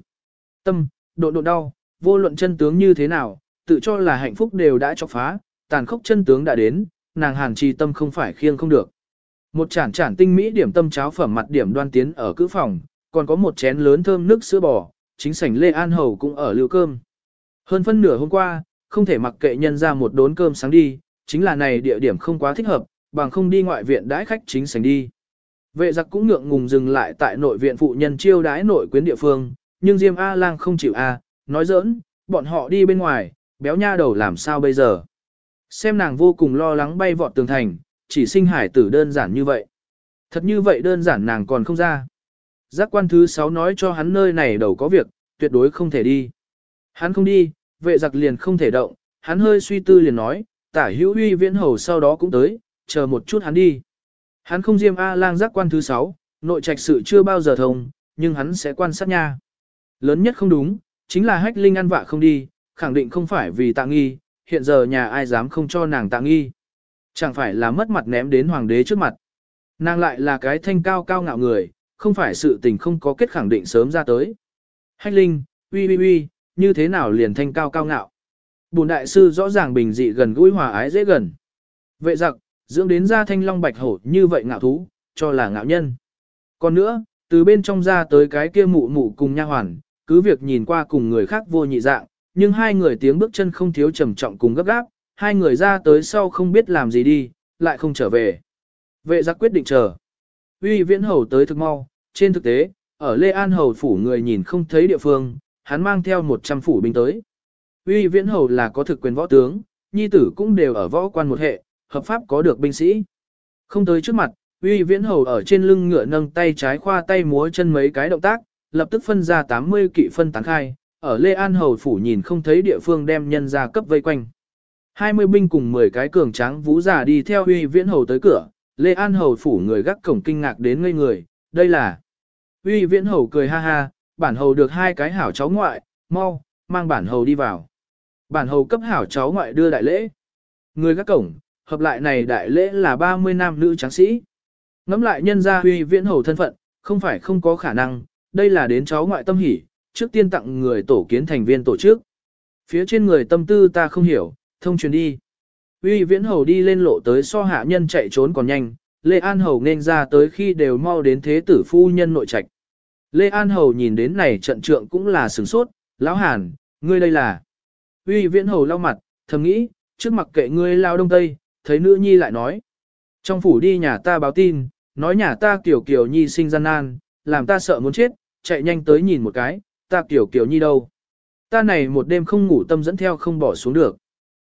Tâm, độ độ đau, vô luận chân tướng như thế nào, tự cho là hạnh phúc đều đã chọc phá, tàn khốc chân tướng đã đến, nàng hàn trì tâm không phải khiêng không được. Một chản chản tinh mỹ điểm tâm cháo phẩm mặt điểm đoan tiến ở cữ phòng, còn có một chén lớn thơm nước sữa bò, chính sảnh Lê An Hầu cũng ở lưu cơm. Hơn phân nửa hôm qua, không thể mặc kệ nhân ra một đốn cơm sáng đi, chính là này địa điểm không quá thích hợp, bằng không đi ngoại viện đãi khách chính sảnh đi. Vệ giặc cũng ngượng ngùng dừng lại tại nội viện phụ nhân chiêu đãi nội quyến địa phương, nhưng Diêm A Lang không chịu A, nói giỡn, bọn họ đi bên ngoài, béo nha đầu làm sao bây giờ. Xem nàng vô cùng lo lắng bay vọt tường thành, chỉ sinh hải tử đơn giản như vậy. Thật như vậy đơn giản nàng còn không ra. Giác quan thứ 6 nói cho hắn nơi này đầu có việc, tuyệt đối không thể đi. Hắn không đi, vệ giặc liền không thể động, hắn hơi suy tư liền nói, tả hữu uy viễn hầu sau đó cũng tới, chờ một chút hắn đi. Hắn không diêm A lang giác quan thứ 6, nội trạch sự chưa bao giờ thông, nhưng hắn sẽ quan sát nha. Lớn nhất không đúng, chính là hách linh ăn vạ không đi, khẳng định không phải vì tạ nghi, hiện giờ nhà ai dám không cho nàng tạ nghi. Chẳng phải là mất mặt ném đến hoàng đế trước mặt. Nàng lại là cái thanh cao cao ngạo người, không phải sự tình không có kết khẳng định sớm ra tới. Hách linh, uy uy uy, như thế nào liền thanh cao cao ngạo. Bùn đại sư rõ ràng bình dị gần gũi hòa ái dễ gần. Vệ giặc, dưỡng đến ra thanh long bạch hổ như vậy ngạo thú, cho là ngạo nhân. Còn nữa, từ bên trong ra tới cái kia mụ mụ cùng nha hoàn, cứ việc nhìn qua cùng người khác vô nhị dạng, nhưng hai người tiếng bước chân không thiếu trầm trọng cùng gấp gáp, hai người ra tới sau không biết làm gì đi, lại không trở về. Vệ giặc quyết định chờ. Uy viễn hầu tới thực mau, trên thực tế, ở Lê An hầu phủ người nhìn không thấy địa phương, hắn mang theo 100 phủ binh tới. Uy viễn hầu là có thực quyền võ tướng, nhi tử cũng đều ở võ quan một hệ, hợp pháp có được binh sĩ. Không tới trước mặt, uy viễn hầu ở trên lưng ngựa nâng tay trái khoa tay múa chân mấy cái động tác, lập tức phân ra 80 kỵ phân tán khai, ở Lê An hầu phủ nhìn không thấy địa phương đem nhân ra cấp vây quanh. 20 binh cùng 10 cái cường tráng vũ giả đi theo uy viễn hầu tới cửa, Lê An hầu phủ người gác cổng kinh ngạc đến ngây người, đây là. Uy viễn hầu cười ha ha, bản hầu được hai cái hảo cháu ngoại, mau, mang bản hầu đi vào. Bản hầu cấp hảo cháu ngoại đưa đại lễ. Người gác cổng, hợp lại này đại lễ là 30 nam nữ tráng sĩ. Ngắm lại nhân gia uy viễn hầu thân phận, không phải không có khả năng, đây là đến cháu ngoại tâm hỉ, trước tiên tặng người tổ kiến thành viên tổ chức. Phía trên người tâm tư ta không hiểu, thông truyền đi. Uy viễn hầu đi lên lộ tới so hạ nhân chạy trốn còn nhanh, Lê An Hầu nên ra tới khi đều mau đến thế tử phu nhân nội trạch. Lê An Hầu nhìn đến này trận trượng cũng là sửng sốt, lão hàn, ngươi đây là. Uy viễn hầu lau mặt, thầm nghĩ, trước mặt kệ ngươi lao đông tây, thấy nữ nhi lại nói. Trong phủ đi nhà ta báo tin, nói nhà ta kiểu kiểu nhi sinh gian nan, làm ta sợ muốn chết, chạy nhanh tới nhìn một cái, ta kiểu kiểu nhi đâu. Ta này một đêm không ngủ tâm dẫn theo không bỏ xuống được.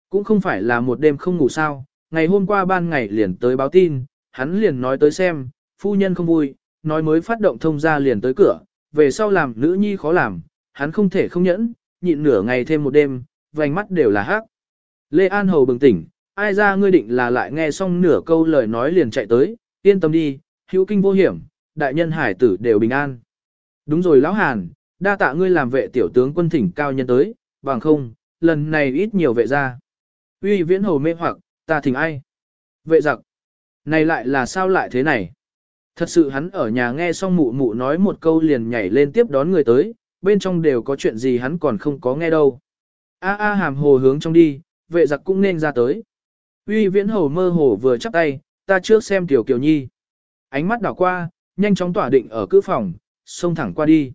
Cũng không phải là một đêm không ngủ sao, ngày hôm qua ban ngày liền tới báo tin, hắn liền nói tới xem, phu nhân không vui, nói mới phát động thông ra liền tới cửa, về sau làm nữ nhi khó làm, hắn không thể không nhẫn, nhịn nửa ngày thêm một đêm, vành mắt đều là hắc. Lê An Hầu bừng tỉnh, ai ra ngươi định là lại nghe xong nửa câu lời nói liền chạy tới, yên tâm đi, hữu kinh vô hiểm, đại nhân hải tử đều bình an. Đúng rồi lão Hàn, đa tạ ngươi làm vệ tiểu tướng quân thỉnh cao nhân tới, bằng không, lần này ít nhiều vệ ra. Uy viễn hầu mê hoặc, ta thỉnh ai? Vệ giặc. Này lại là sao lại thế này? Thật sự hắn ở nhà nghe xong mụ mụ nói một câu liền nhảy lên tiếp đón người tới, bên trong đều có chuyện gì hắn còn không có nghe đâu. A a hàm hồ hướng trong đi, vệ giặc cũng nên ra tới. Uy viễn hầu mơ hồ vừa chắp tay, ta trước xem tiểu kiều nhi. Ánh mắt đảo qua, nhanh chóng tỏa định ở cữ phòng, xông thẳng qua đi.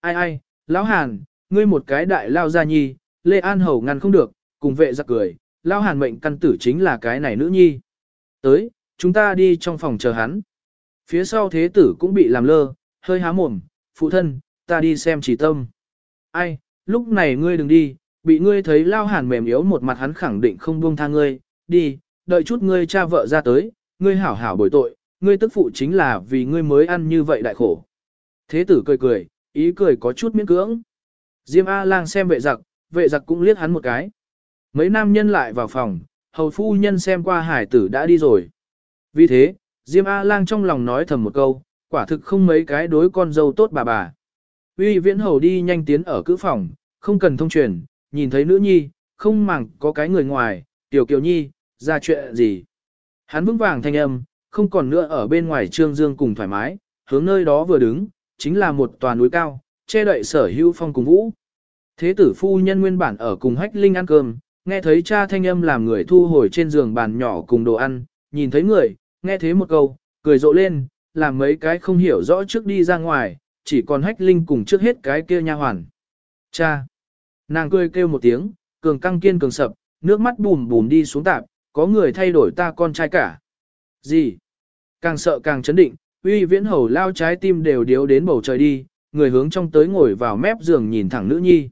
Ai ai, lão hàn, ngươi một cái đại lao ra nhi, Lê An hầu ngăn không được, cùng vệ giặc cười, lão hàn mệnh căn tử chính là cái này nữ nhi. Tới, chúng ta đi trong phòng chờ hắn. Phía sau thế tử cũng bị làm lơ, hơi há mồm, phụ thân, ta đi xem chỉ tâm. Ai, lúc này ngươi đừng đi, bị ngươi thấy lao hàn mềm yếu một mặt hắn khẳng định không buông tha ngươi, đi, đợi chút ngươi cha vợ ra tới, ngươi hảo hảo bồi tội, ngươi tức phụ chính là vì ngươi mới ăn như vậy đại khổ. Thế tử cười cười, ý cười có chút miễn cưỡng. Diêm A-lang xem vệ giặc, vệ giặc cũng liếc hắn một cái. Mấy nam nhân lại vào phòng, hầu phu nhân xem qua hải tử đã đi rồi. Vì thế, Diêm A-lang trong lòng nói thầm một câu, quả thực không mấy cái đối con dâu tốt bà bà. Uy viễn hầu đi nhanh tiến ở cữ phòng, không cần thông truyền, nhìn thấy nữ nhi, không màng có cái người ngoài, tiểu kiều nhi, ra chuyện gì. Hắn vững vàng thanh âm, không còn nữa ở bên ngoài trương dương cùng thoải mái, hướng nơi đó vừa đứng, chính là một tòa núi cao, che đậy sở hữu phong cùng vũ. Thế tử phu nhân nguyên bản ở cùng hách linh ăn cơm, nghe thấy cha thanh âm làm người thu hồi trên giường bàn nhỏ cùng đồ ăn, nhìn thấy người, nghe thấy một câu, cười rộ lên, làm mấy cái không hiểu rõ trước đi ra ngoài, chỉ còn hách linh cùng trước hết cái kia nha hoàn. Cha! Nàng cười kêu một tiếng, cường căng kiên cường sập, nước mắt bùm bùm đi xuống tạp, có người thay đổi ta con trai cả. Gì? Càng sợ càng chấn định, uy viễn hầu lao trái tim đều điếu đến bầu trời đi, người hướng trong tới ngồi vào mép giường nhìn thẳng nữ nhi.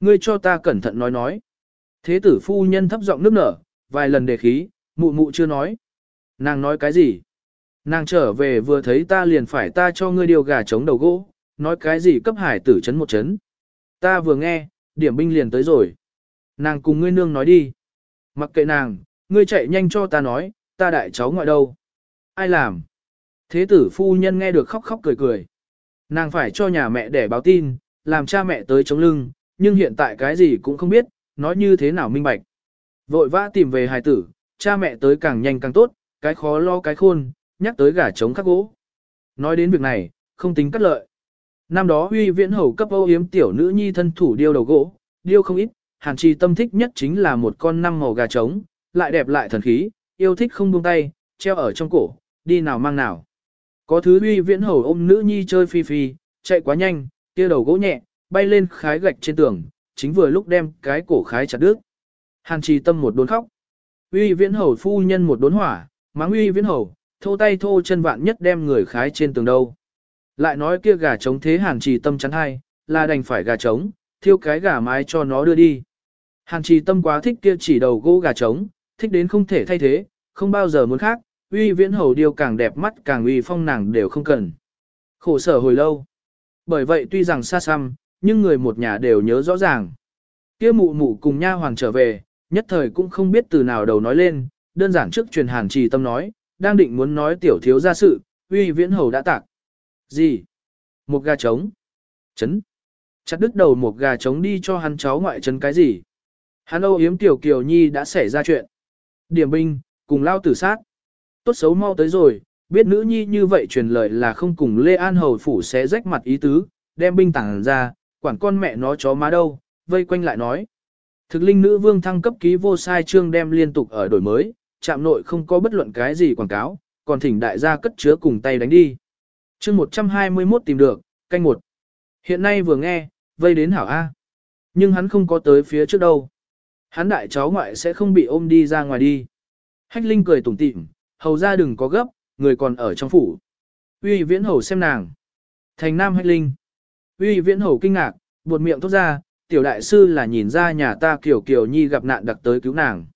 Ngươi cho ta cẩn thận nói nói. Thế tử phu nhân thấp giọng nước nở, vài lần đề khí, mụ mụ chưa nói. Nàng nói cái gì? Nàng trở về vừa thấy ta liền phải ta cho ngươi điều gà chống đầu gỗ, nói cái gì cấp hải tử chấn một chấn. Ta vừa nghe, điểm binh liền tới rồi. Nàng cùng ngươi nương nói đi. Mặc kệ nàng, ngươi chạy nhanh cho ta nói, ta đại cháu ngoại đâu. Ai làm? Thế tử phu nhân nghe được khóc khóc cười cười. Nàng phải cho nhà mẹ để báo tin, làm cha mẹ tới chống lưng, nhưng hiện tại cái gì cũng không biết, nói như thế nào minh bạch. Vội vã tìm về hài tử, cha mẹ tới càng nhanh càng tốt, cái khó lo cái khôn, nhắc tới gà trống khắc gỗ. Nói đến việc này, không tính cắt lợi. Năm đó huy viễn hầu cấp âu yếm tiểu nữ nhi thân thủ điêu đầu gỗ, điêu không ít, hàn trì tâm thích nhất chính là một con năm màu gà trống, lại đẹp lại thần khí, yêu thích không buông tay, treo ở trong cổ, đi nào mang nào. Có thứ huy viễn hầu ôm nữ nhi chơi phi phi, chạy quá nhanh, kia đầu gỗ nhẹ, bay lên khái gạch trên tường, chính vừa lúc đem cái cổ khái chặt đứt. Hàn trì tâm một đốn khóc. Uy viễn hầu phu nhân một đốn hỏa, mắng uy viễn hầu, thô tay thô chân vạn nhất đem người khái trên tường đâu. Lại nói kia gà trống thế hàn trì tâm chắn hay, là đành phải gà trống, thiêu cái gà mái cho nó đưa đi. Hàn trì tâm quá thích kia chỉ đầu gỗ gà trống, thích đến không thể thay thế, không bao giờ muốn khác, uy viễn hầu điều càng đẹp mắt càng uy phong nàng đều không cần. Khổ sở hồi lâu. Bởi vậy tuy rằng xa xăm, nhưng người một nhà đều nhớ rõ ràng. Kia mụ mụ cùng nha hoàng trở về, nhất thời cũng không biết từ nào đầu nói lên, đơn giản trước truyền hàn trì tâm nói, đang định muốn nói tiểu thiếu ra sự, uy viễn hầu đã tạc. Gì? Một gà trống. Chấn. Chặt đứt đầu một gà trống đi cho hắn cháu ngoại trấn cái gì? Hắn âu yếm tiểu kiều nhi đã xảy ra chuyện. Điểm binh, cùng lao tử sát. Tốt xấu mau tới rồi, biết nữ nhi như vậy truyền lời là không cùng Lê An Hầu phủ sẽ rách mặt ý tứ, đem binh tảng ra, quản con mẹ nó chó má đâu, vây quanh lại nói. Thực linh nữ vương thăng cấp ký vô sai trương đem liên tục ở đổi mới, chạm nội không có bất luận cái gì quảng cáo, còn thỉnh đại gia cất chứa cùng tay đánh đi. chương 121 tìm được, canh một. Hiện nay vừa nghe, vây đến hảo A. Nhưng hắn không có tới phía trước đâu. Hắn đại cháu ngoại sẽ không bị ôm đi ra ngoài đi. Hách Linh cười tủm tỉm, hầu ra đừng có gấp, người còn ở trong phủ. Uy viễn hầu xem nàng. Thành nam Hách Linh. Uy viễn hầu kinh ngạc, buột miệng thốt ra, tiểu đại sư là nhìn ra nhà ta kiểu kiểu nhi gặp nạn đặc tới cứu nàng.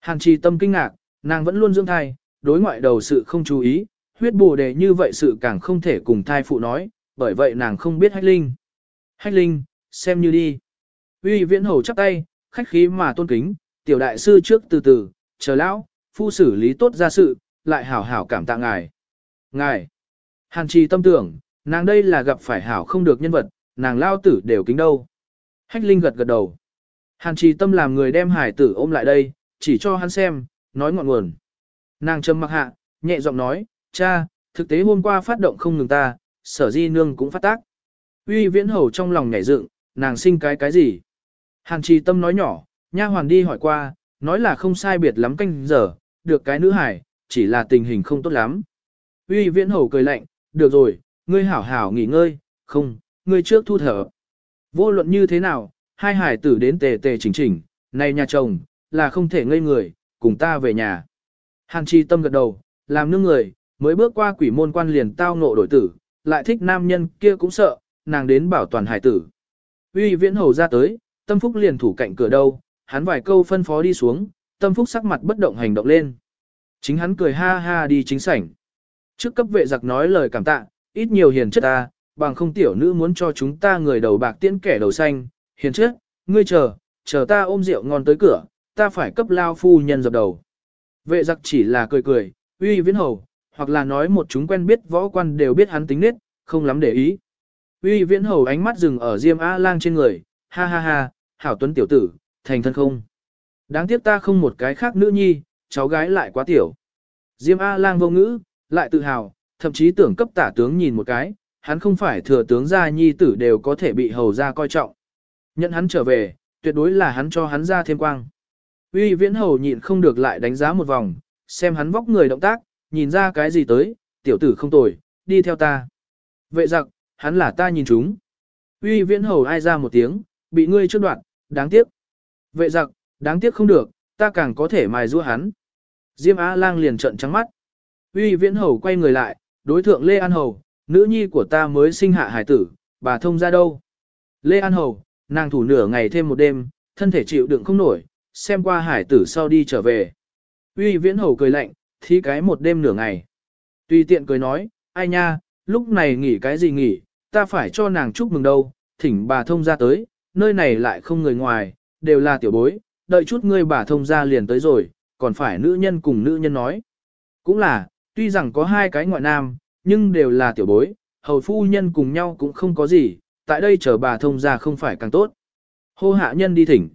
Hàn trì tâm kinh ngạc, nàng vẫn luôn dưỡng thai, đối ngoại đầu sự không chú ý, huyết bù đề như vậy sự càng không thể cùng thai phụ nói, bởi vậy nàng không biết hách linh. Hách linh, xem như đi. Uy viễn hầu chắp tay, khách khí mà tôn kính, tiểu đại sư trước từ từ, chờ lão, phu xử lý tốt ra sự, lại hảo hảo cảm tạ ngài. Ngài, hàn trì tâm tưởng, nàng đây là gặp phải hảo không được nhân vật, nàng lao tử đều kính đâu. Hách Linh gật gật đầu. Hàn trì tâm làm người đem hải tử ôm lại đây, chỉ cho hắn xem, nói ngọn nguồn. Nàng trầm mặc hạ, nhẹ giọng nói, cha, thực tế hôm qua phát động không ngừng ta, sở di nương cũng phát tác. Uy viễn hầu trong lòng nhảy dựng, nàng sinh cái cái gì? Hàn trì tâm nói nhỏ, nha hoàn đi hỏi qua, nói là không sai biệt lắm canh giờ, được cái nữ hải, chỉ là tình hình không tốt lắm. Uy viễn hầu cười lạnh, được rồi, ngươi hảo hảo nghỉ ngơi, không, ngươi trước thu thở. Vô luận như thế nào, hai hải tử đến tề tề chỉnh chỉnh, này nhà chồng, là không thể ngây người, cùng ta về nhà. Hàn chi tâm gật đầu, làm nương người, mới bước qua quỷ môn quan liền tao ngộ đổi tử, lại thích nam nhân kia cũng sợ, nàng đến bảo toàn hải tử. Uy viễn hầu ra tới, tâm phúc liền thủ cạnh cửa đâu, hắn vài câu phân phó đi xuống, tâm phúc sắc mặt bất động hành động lên. Chính hắn cười ha ha đi chính sảnh. Trước cấp vệ giặc nói lời cảm tạ, ít nhiều hiền chất ta, bằng không tiểu nữ muốn cho chúng ta người đầu bạc tiễn kẻ đầu xanh, hiền chất, ngươi chờ, chờ ta ôm rượu ngon tới cửa, ta phải cấp lao phu nhân dập đầu. Vệ giặc chỉ là cười cười, uy viễn hầu, hoặc là nói một chúng quen biết võ quan đều biết hắn tính nết, không lắm để ý. Uy viễn hầu ánh mắt dừng ở Diêm A lang trên người, ha ha ha, hảo tuấn tiểu tử, thành thân không. Đáng tiếc ta không một cái khác nữ nhi, cháu gái lại quá tiểu. Diêm A lang vô ngữ, lại tự hào, thậm chí tưởng cấp tả tướng nhìn một cái, hắn không phải thừa tướng gia nhi tử đều có thể bị hầu gia coi trọng. Nhận hắn trở về, tuyệt đối là hắn cho hắn ra thêm quang. Uy viễn hầu nhịn không được lại đánh giá một vòng, xem hắn vóc người động tác, nhìn ra cái gì tới, tiểu tử không tồi, đi theo ta. Vệ giặc, hắn là ta nhìn chúng. Uy viễn hầu ai ra một tiếng, bị ngươi trước đoạn, đáng tiếc. Vệ giặc, đáng tiếc không được, ta càng có thể mài giũa hắn. Diêm Á lang liền trợn trắng mắt. Uy viễn hầu quay người lại, đối thượng Lê An Hầu, nữ nhi của ta mới sinh hạ hải tử, bà thông ra đâu. Lê An Hầu, nàng thủ nửa ngày thêm một đêm, thân thể chịu đựng không nổi, xem qua hải tử sau đi trở về. Uy viễn hầu cười lạnh, thí cái một đêm nửa ngày. Tùy tiện cười nói, ai nha, lúc này nghỉ cái gì nghỉ, ta phải cho nàng chúc mừng đâu, thỉnh bà thông ra tới, nơi này lại không người ngoài, đều là tiểu bối, đợi chút ngươi bà thông ra liền tới rồi, còn phải nữ nhân cùng nữ nhân nói. Cũng là, tuy rằng có hai cái ngoại nam, nhưng đều là tiểu bối, hầu phu nhân cùng nhau cũng không có gì, tại đây chờ bà thông ra không phải càng tốt. Hô hạ nhân đi thỉnh.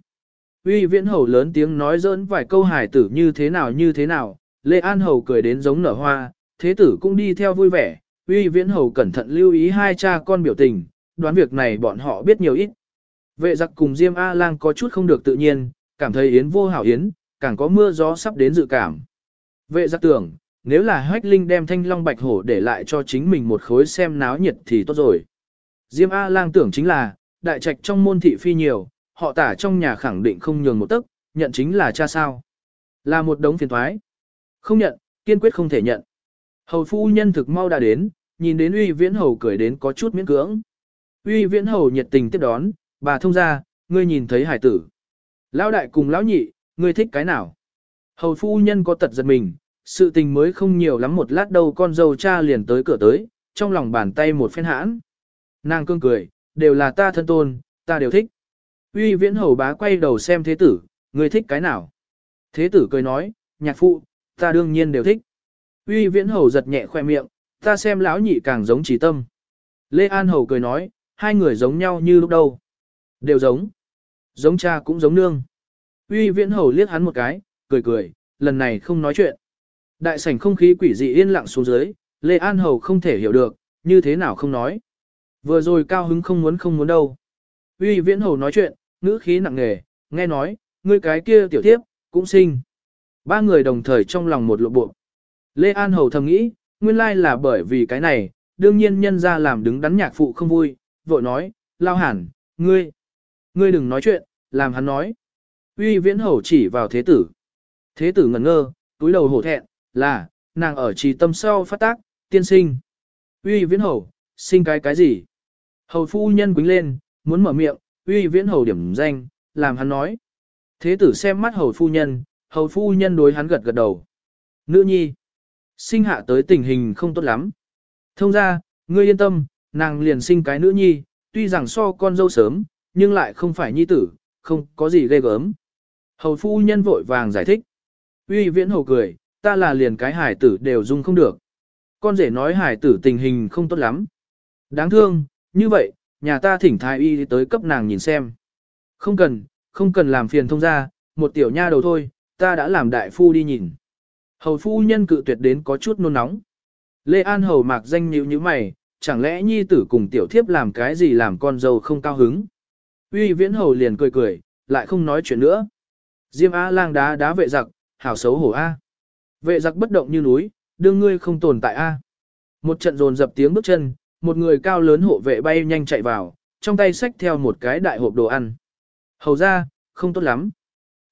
Uy viễn hầu lớn tiếng nói dỡn vài câu hài tử như thế nào như thế nào, Lê An hầu cười đến giống nở hoa, thế tử cũng đi theo vui vẻ, uy viễn hầu cẩn thận lưu ý hai cha con biểu tình, đoán việc này bọn họ biết nhiều ít. Vệ giặc cùng Diêm A-lang có chút không được tự nhiên, cảm thấy yến vô hảo yến, càng có mưa gió sắp đến dự cảm. Vệ giặc tưởng, nếu là hách linh đem thanh long bạch hổ để lại cho chính mình một khối xem náo nhiệt thì tốt rồi. Diêm A-lang tưởng chính là, đại trạch trong môn thị phi nhiều, họ tả trong nhà khẳng định không nhường một tấc, nhận chính là cha sao. Là một đống phiền thoái. Không nhận, kiên quyết không thể nhận. Hầu phu nhân thực mau đã đến, nhìn đến uy viễn hầu cười đến có chút miễn cưỡng. Uy viễn hầu nhiệt tình tiếp đón, bà thông ra, ngươi nhìn thấy hải tử. Lão đại cùng lão nhị, ngươi thích cái nào? Hầu phu nhân có tật giật mình, sự tình mới không nhiều lắm một lát đâu con dâu cha liền tới cửa tới, trong lòng bàn tay một phen hãn. Nàng cương cười, đều là ta thân tôn, ta đều thích. Uy viễn hầu bá quay đầu xem thế tử, người thích cái nào? Thế tử cười nói, nhạc phụ, ta đương nhiên đều thích. Uy viễn hầu giật nhẹ khoe miệng, ta xem lão nhị càng giống trí tâm. Lê An hầu cười nói, hai người giống nhau như lúc đầu. Đều giống. Giống cha cũng giống nương. Uy viễn hầu liếc hắn một cái, cười cười, lần này không nói chuyện. Đại sảnh không khí quỷ dị yên lặng xuống dưới, Lê An hầu không thể hiểu được, như thế nào không nói. Vừa rồi cao hứng không muốn không muốn đâu. Uy viễn hầu nói chuyện, ngữ khí nặng nề, nghe nói, ngươi cái kia tiểu tiếp, cũng sinh. Ba người đồng thời trong lòng một lộ bộ. Lê An hầu thầm nghĩ, nguyên lai là bởi vì cái này, đương nhiên nhân ra làm đứng đắn nhạc phụ không vui, vội nói, lao hẳn, ngươi, ngươi đừng nói chuyện, làm hắn nói. Uy viễn hầu chỉ vào thế tử. Thế tử ngẩn ngơ, túi đầu hổ thẹn, là, nàng ở trì tâm sau phát tác, tiên sinh. Uy viễn hầu, sinh cái cái gì? Hầu phu nhân quính lên, muốn mở miệng, uy viễn hầu điểm danh, làm hắn nói. Thế tử xem mắt hầu phu nhân, hầu phu nhân đối hắn gật gật đầu. Nữ nhi, sinh hạ tới tình hình không tốt lắm. Thông ra, ngươi yên tâm, nàng liền sinh cái nữ nhi, tuy rằng so con dâu sớm, nhưng lại không phải nhi tử, không có gì ghê gớm. Hầu phu nhân vội vàng giải thích. Uy viễn hầu cười, ta là liền cái hải tử đều dung không được. Con rể nói hải tử tình hình không tốt lắm. Đáng thương, như vậy, nhà ta thỉnh thái y tới cấp nàng nhìn xem. Không cần, không cần làm phiền thông ra, một tiểu nha đầu thôi, ta đã làm đại phu đi nhìn. Hầu phu nhân cự tuyệt đến có chút nôn nóng. Lê An hầu mạc danh nhíu như mày, chẳng lẽ nhi tử cùng tiểu thiếp làm cái gì làm con dâu không cao hứng. Uy viễn hầu liền cười cười, lại không nói chuyện nữa. Diêm A lang đá đá vệ giặc, hảo xấu hổ A. Vệ giặc bất động như núi, đương ngươi không tồn tại A. Một trận dồn dập tiếng bước chân, một người cao lớn hộ vệ bay nhanh chạy vào, trong tay xách theo một cái đại hộp đồ ăn. Hầu ra, không tốt lắm.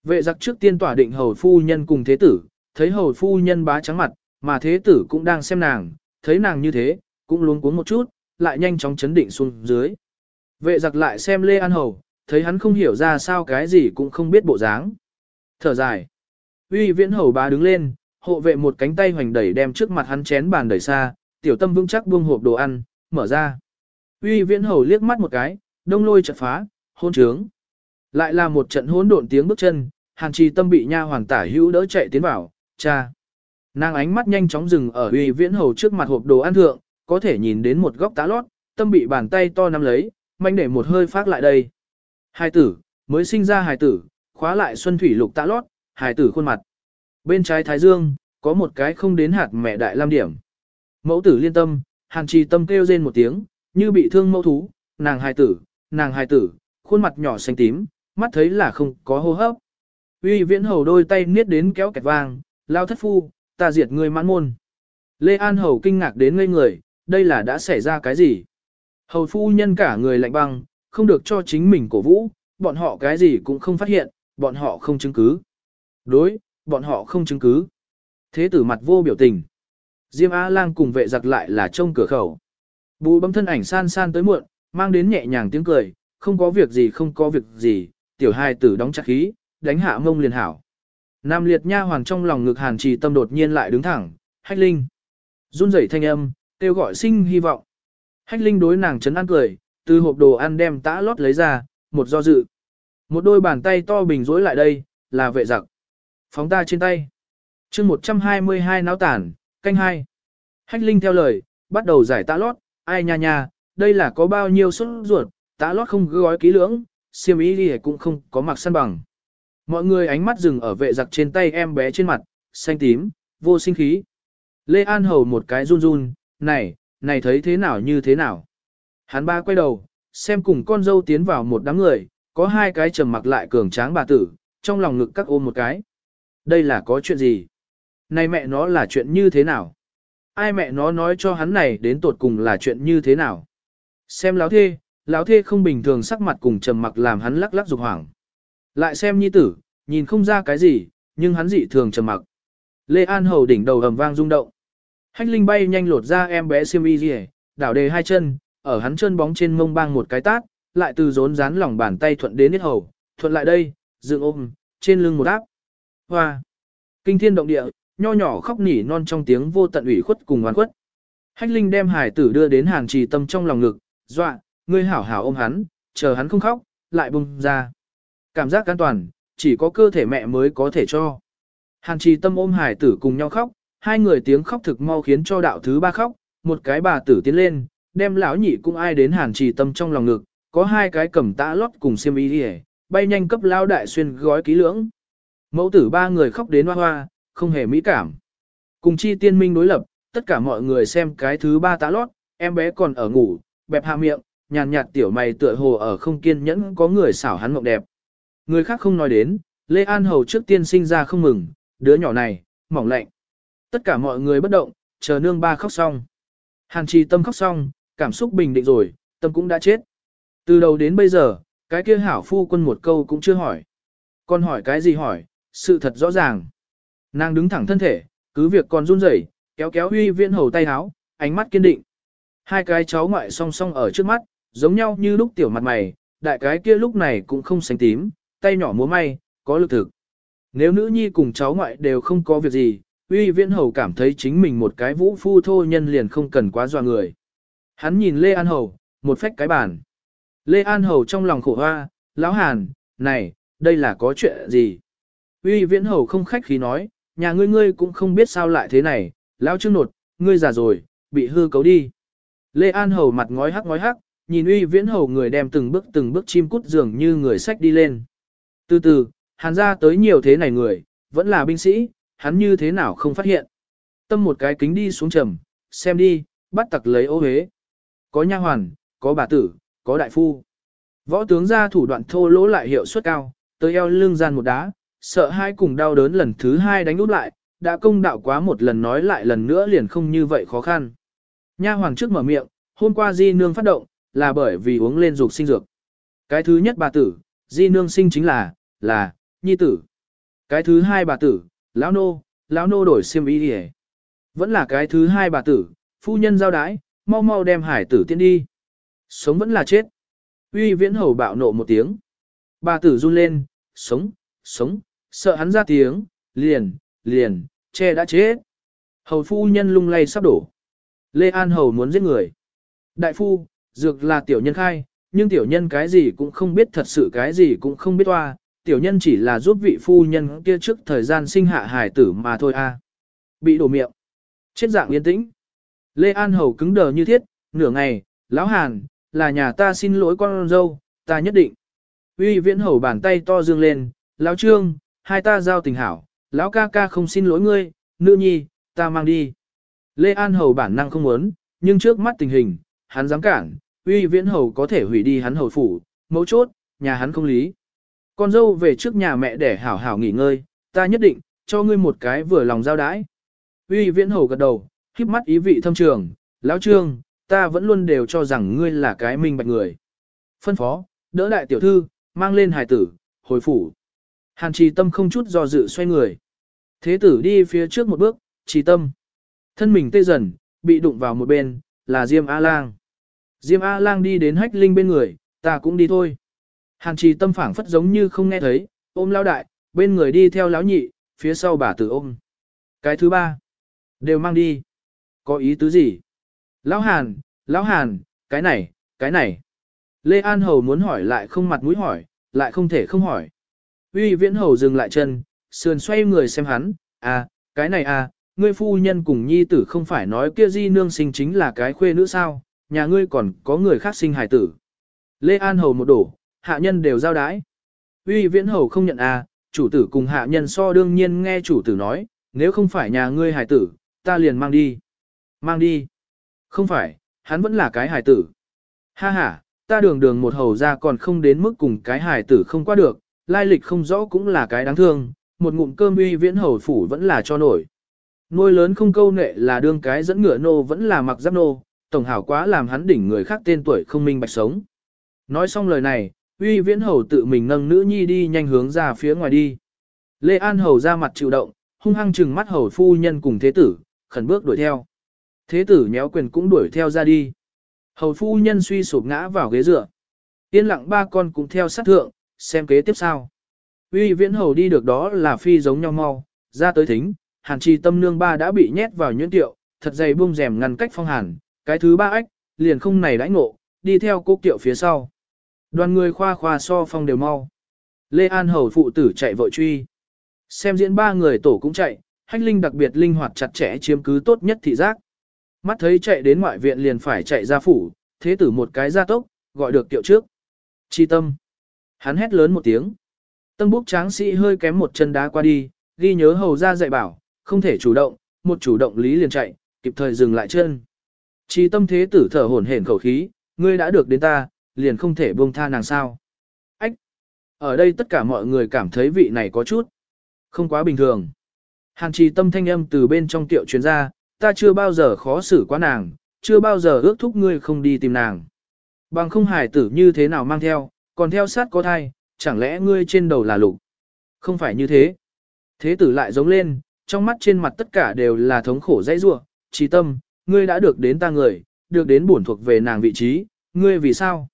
Vệ giặc trước tiên tỏa định hầu phu nhân cùng thế tử, thấy hầu phu nhân bá trắng mặt, mà thế tử cũng đang xem nàng, thấy nàng như thế, cũng luống cuống một chút, lại nhanh chóng chấn định xuống dưới. Vệ giặc lại xem Lê An Hầu, thấy hắn không hiểu ra sao cái gì cũng không biết bộ dáng. Thở dài. Uy viễn hầu bá đứng lên, hộ vệ một cánh tay hoành đẩy đem trước mặt hắn chén bàn đẩy xa, tiểu tâm vững chắc buông hộp đồ ăn, mở ra. Uy viễn hầu liếc mắt một cái, đông lôi chợt phá, hôn trướng. Lại là một trận hỗn độn tiếng bước chân, hàn trì tâm bị nha hoàng tả hữu đỡ chạy tiến vào, cha. Nàng ánh mắt nhanh chóng dừng ở uy viễn hầu trước mặt hộp đồ ăn thượng, có thể nhìn đến một góc tá lót, tâm bị bàn tay to nắm lấy, manh để một hơi phát lại đây. Hai tử, mới sinh ra hài tử, khóa lại xuân thủy lục tá lót, hài tử khuôn mặt. Bên trái thái dương, có một cái không đến hạt mẹ đại lam điểm. Mẫu tử liên tâm, hàn trì tâm kêu rên một tiếng, như bị thương mẫu thú, nàng hài tử, nàng hài tử, khuôn mặt nhỏ xanh tím, mắt thấy là không có hô hấp. Uy viễn hầu đôi tay niết đến kéo kẹt vang, lao thất phu, ta diệt người mãn môn. Lê An hầu kinh ngạc đến ngây người, đây là đã xảy ra cái gì? Hầu phu nhân cả người lạnh băng, không được cho chính mình cổ vũ, bọn họ cái gì cũng không phát hiện, bọn họ không chứng cứ. Đối, bọn họ không chứng cứ. Thế tử mặt vô biểu tình. Diêm A lang cùng vệ giặc lại là trông cửa khẩu. Bù bấm thân ảnh san san tới muộn, mang đến nhẹ nhàng tiếng cười, không có việc gì không có việc gì, tiểu hai tử đóng chặt khí, đánh hạ mông liền hảo. Nam liệt nha hoàng trong lòng ngực hàn trì tâm đột nhiên lại đứng thẳng, hách linh. run rẩy thanh âm, kêu gọi sinh hy vọng. Hách linh đối nàng chấn an cười, từ hộp đồ ăn đem tã lót lấy ra, một do dự. Một đôi bàn tay to bình rối lại đây, là vệ giặc. Phóng ta trên tay. chương 122 náo tản, canh hai. Hách Linh theo lời, bắt đầu giải tạ lót, ai nha nha, đây là có bao nhiêu suất ruột, tạ lót không gói kỹ lưỡng, siêm ý đi cũng không có mặc săn bằng. Mọi người ánh mắt dừng ở vệ giặc trên tay em bé trên mặt, xanh tím, vô sinh khí. Lê An Hầu một cái run run, này, này thấy thế nào như thế nào. Hắn ba quay đầu, xem cùng con dâu tiến vào một đám người, có hai cái trầm mặc lại cường tráng bà tử, trong lòng ngực các ôm một cái. Đây là có chuyện gì? Này mẹ nó là chuyện như thế nào? Ai mẹ nó nói cho hắn này đến tột cùng là chuyện như thế nào? Xem láo thê, láo thê không bình thường sắc mặt cùng trầm mặc làm hắn lắc lắc dục hoảng. Lại xem nhi tử, nhìn không ra cái gì, nhưng hắn dị thường trầm mặc. Lê An Hầu đỉnh đầu ầm vang rung động. Hách Linh bay nhanh lột ra em bé xiêm y rìa, đảo đề hai chân, ở hắn chân bóng trên mông bang một cái tát, lại từ rốn dán lòng bàn tay thuận đến hết hầu, thuận lại đây, dựng ôm, trên lưng một áp. Hoa! Kinh thiên động địa, nho nhỏ khóc nỉ non trong tiếng vô tận ủy khuất cùng oan khuất. Hách Linh đem hải tử đưa đến hàn trì tâm trong lòng ngực, dọa, ngươi hảo hảo ôm hắn, chờ hắn không khóc, lại bung ra. Cảm giác an toàn, chỉ có cơ thể mẹ mới có thể cho. Hàn trì tâm ôm hải tử cùng nhau khóc, hai người tiếng khóc thực mau khiến cho đạo thứ ba khóc, một cái bà tử tiến lên, đem lão nhị cũng ai đến hàn trì tâm trong lòng ngực, có hai cái cầm tã lót cùng xiêm y đi bay nhanh cấp lao đại xuyên gói ký lưỡng. Mẫu tử ba người khóc đến hoa hoa, không hề mỹ cảm. Cùng chi tiên minh đối lập, tất cả mọi người xem cái thứ ba tá lót, em bé còn ở ngủ, bẹp hạ miệng, nhàn nhạt tiểu mày tựa hồ ở không kiên nhẫn có người xảo hắn mộng đẹp. Người khác không nói đến, Lê An Hầu trước tiên sinh ra không mừng, đứa nhỏ này, mỏng lạnh. Tất cả mọi người bất động, chờ nương ba khóc xong. Hàn trì tâm khóc xong, cảm xúc bình định rồi, tâm cũng đã chết. Từ đầu đến bây giờ, cái kia hảo phu quân một câu cũng chưa hỏi. Còn hỏi cái gì hỏi, sự thật rõ ràng. Nàng đứng thẳng thân thể, cứ việc còn run rẩy, kéo kéo huy viễn hầu tay háo, ánh mắt kiên định. Hai cái cháu ngoại song song ở trước mắt, giống nhau như lúc tiểu mặt mày, đại cái kia lúc này cũng không sánh tím, tay nhỏ múa may, có lực thực. Nếu nữ nhi cùng cháu ngoại đều không có việc gì, uy viễn hầu cảm thấy chính mình một cái vũ phu thô nhân liền không cần quá dọa người. Hắn nhìn Lê An Hầu, một phách cái bàn. Lê An Hầu trong lòng khổ hoa, lão hàn, này, đây là có chuyện gì? Uy viễn hầu không khách khí nói, nhà ngươi ngươi cũng không biết sao lại thế này, lão trương nột, ngươi già rồi, bị hư cấu đi. Lê An Hầu mặt ngói hắc ngói hắc, nhìn uy viễn hầu người đem từng bước từng bước chim cút dường như người sách đi lên. Từ từ, hắn ra tới nhiều thế này người, vẫn là binh sĩ, hắn như thế nào không phát hiện. Tâm một cái kính đi xuống trầm, xem đi, bắt tặc lấy ô hế. Có nha hoàn, có bà tử, có đại phu. Võ tướng ra thủ đoạn thô lỗ lại hiệu suất cao, tới eo lưng gian một đá, sợ hai cùng đau đớn lần thứ hai đánh út lại, đã công đạo quá một lần nói lại lần nữa liền không như vậy khó khăn. Nha hoàng trước mở miệng, hôm qua di nương phát động, là bởi vì uống lên dục sinh dược. Cái thứ nhất bà tử, di nương sinh chính là, là, nhi tử. Cái thứ hai bà tử, lão nô, lão nô đổi xiêm y đi Vẫn là cái thứ hai bà tử, phu nhân giao đái, mau mau đem hải tử tiên đi. Sống vẫn là chết. Uy viễn hầu bạo nộ một tiếng. Bà tử run lên, sống, sống, sợ hắn ra tiếng, liền, liền, che đã chết. Hầu phu nhân lung lay sắp đổ. Lê An hầu muốn giết người. Đại phu, dược là tiểu nhân khai, nhưng tiểu nhân cái gì cũng không biết thật sự cái gì cũng không biết toa, tiểu nhân chỉ là giúp vị phu nhân kia trước thời gian sinh hạ hài tử mà thôi a. Bị đổ miệng. Chết dạng yên tĩnh. Lê An Hầu cứng đờ như thiết, nửa ngày, lão hàn, là nhà ta xin lỗi con dâu, ta nhất định. Uy viễn hầu bàn tay to dương lên, lão trương, hai ta giao tình hảo, lão ca ca không xin lỗi ngươi, nữ nhi, ta mang đi. Lê An Hầu bản năng không muốn, nhưng trước mắt tình hình, hắn dám cản, uy viễn hầu có thể hủy đi hắn hầu phủ, mấu chốt, nhà hắn không lý. Con dâu về trước nhà mẹ để hảo hảo nghỉ ngơi, ta nhất định, cho ngươi một cái vừa lòng giao đãi. Uy viễn hầu gật đầu, khiếp mắt ý vị thâm trường, lão trương, ta vẫn luôn đều cho rằng ngươi là cái minh bạch người. Phân phó, đỡ đại tiểu thư, mang lên hài tử, hồi phủ. Hàn trì tâm không chút do dự xoay người. Thế tử đi phía trước một bước, trì tâm. Thân mình tê dần, bị đụng vào một bên, là Diêm A-Lang. Diêm A-Lang đi đến hách linh bên người, ta cũng đi thôi. Hàn trì tâm phảng phất giống như không nghe thấy, ôm lao đại, bên người đi theo lão nhị, phía sau bà tử ôm. Cái thứ ba, đều mang đi. Có ý tứ gì? Lão Hàn, Lão Hàn, cái này, cái này. Lê An Hầu muốn hỏi lại không mặt mũi hỏi, lại không thể không hỏi. Uy viễn hầu dừng lại chân, sườn xoay người xem hắn, à, cái này à, ngươi phu nhân cùng nhi tử không phải nói kia di nương sinh chính là cái khuê nữ sao, nhà ngươi còn có người khác sinh hài tử. Lê An Hầu một đổ, hạ nhân đều giao đái. Uy viễn hầu không nhận à, chủ tử cùng hạ nhân so đương nhiên nghe chủ tử nói, nếu không phải nhà ngươi hài tử, ta liền mang đi. Mang đi. Không phải, hắn vẫn là cái hài tử. Ha ha, ta đường đường một hầu ra còn không đến mức cùng cái hài tử không qua được, lai lịch không rõ cũng là cái đáng thương, một ngụm cơm uy viễn hầu phủ vẫn là cho nổi. Nuôi lớn không câu nệ là đương cái dẫn ngựa nô vẫn là mặc giáp nô, tổng hảo quá làm hắn đỉnh người khác tên tuổi không minh bạch sống. Nói xong lời này, uy viễn hầu tự mình nâng nữ nhi đi nhanh hướng ra phía ngoài đi. Lê An hầu ra mặt chịu động, hung hăng trừng mắt hầu phu nhân cùng thế tử, khẩn bước đuổi theo. Thế tử nhéo quyền cũng đuổi theo ra đi. Hầu phu nhân suy sụp ngã vào ghế dựa. Yên lặng ba con cũng theo sát thượng, xem kế tiếp sao. Uy viễn hầu đi được đó là phi giống nhau mau, ra tới thính, hàn trì tâm nương ba đã bị nhét vào nhuyễn tiệu, thật dày buông rèm ngăn cách phong hàn, cái thứ ba ách, liền không này đãi ngộ, đi theo cố tiệu phía sau. Đoàn người khoa khoa so phong đều mau. Lê An hầu phụ tử chạy vội truy. Xem diễn ba người tổ cũng chạy, hách linh đặc biệt linh hoạt chặt chẽ chiếm cứ tốt nhất thị giác. Mắt thấy chạy đến ngoại viện liền phải chạy ra phủ, thế tử một cái ra tốc, gọi được tiệu trước. Chi tâm. Hắn hét lớn một tiếng. Tân búc tráng sĩ hơi kém một chân đá qua đi, ghi nhớ hầu ra dạy bảo, không thể chủ động, một chủ động lý liền chạy, kịp thời dừng lại chân. Chi tâm thế tử thở hổn hển khẩu khí, ngươi đã được đến ta, liền không thể buông tha nàng sao. Ách! Ở đây tất cả mọi người cảm thấy vị này có chút. Không quá bình thường. Hàn trì tâm thanh âm từ bên trong tiệu chuyên ra, ta chưa bao giờ khó xử quá nàng, chưa bao giờ ước thúc ngươi không đi tìm nàng. Bằng không Hải tử như thế nào mang theo, còn theo sát có thai, chẳng lẽ ngươi trên đầu là lục? Không phải như thế. Thế tử lại giống lên, trong mắt trên mặt tất cả đều là thống khổ dãy rua, trí tâm, ngươi đã được đến ta người, được đến bổn thuộc về nàng vị trí, ngươi vì sao?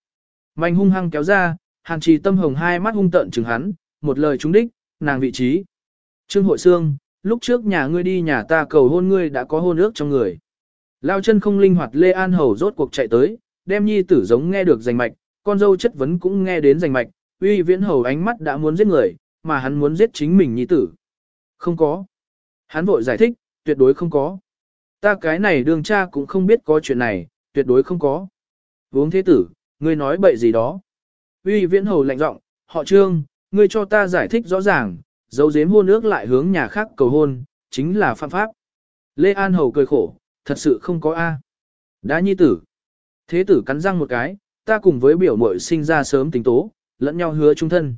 Mạnh hung hăng kéo ra, hàn trì tâm hồng hai mắt hung tận chừng hắn, một lời trúng đích, nàng vị trí. Trương hội xương, lúc trước nhà ngươi đi nhà ta cầu hôn ngươi đã có hôn ước trong người. Lao chân không linh hoạt Lê An Hầu rốt cuộc chạy tới, đem nhi tử giống nghe được rành mạch, con dâu chất vấn cũng nghe đến rành mạch, uy viễn hầu ánh mắt đã muốn giết người, mà hắn muốn giết chính mình nhi tử. Không có. Hắn vội giải thích, tuyệt đối không có. Ta cái này đường cha cũng không biết có chuyện này, tuyệt đối không có. Vương thế tử, ngươi nói bậy gì đó. Uy viễn hầu lạnh giọng, họ trương, ngươi cho ta giải thích rõ ràng, dấu dếm hôn ước lại hướng nhà khác cầu hôn, chính là phạm pháp. Lê An hầu cười khổ, thật sự không có A. Đã nhi tử. Thế tử cắn răng một cái, ta cùng với biểu mội sinh ra sớm tính tố, lẫn nhau hứa chung thân.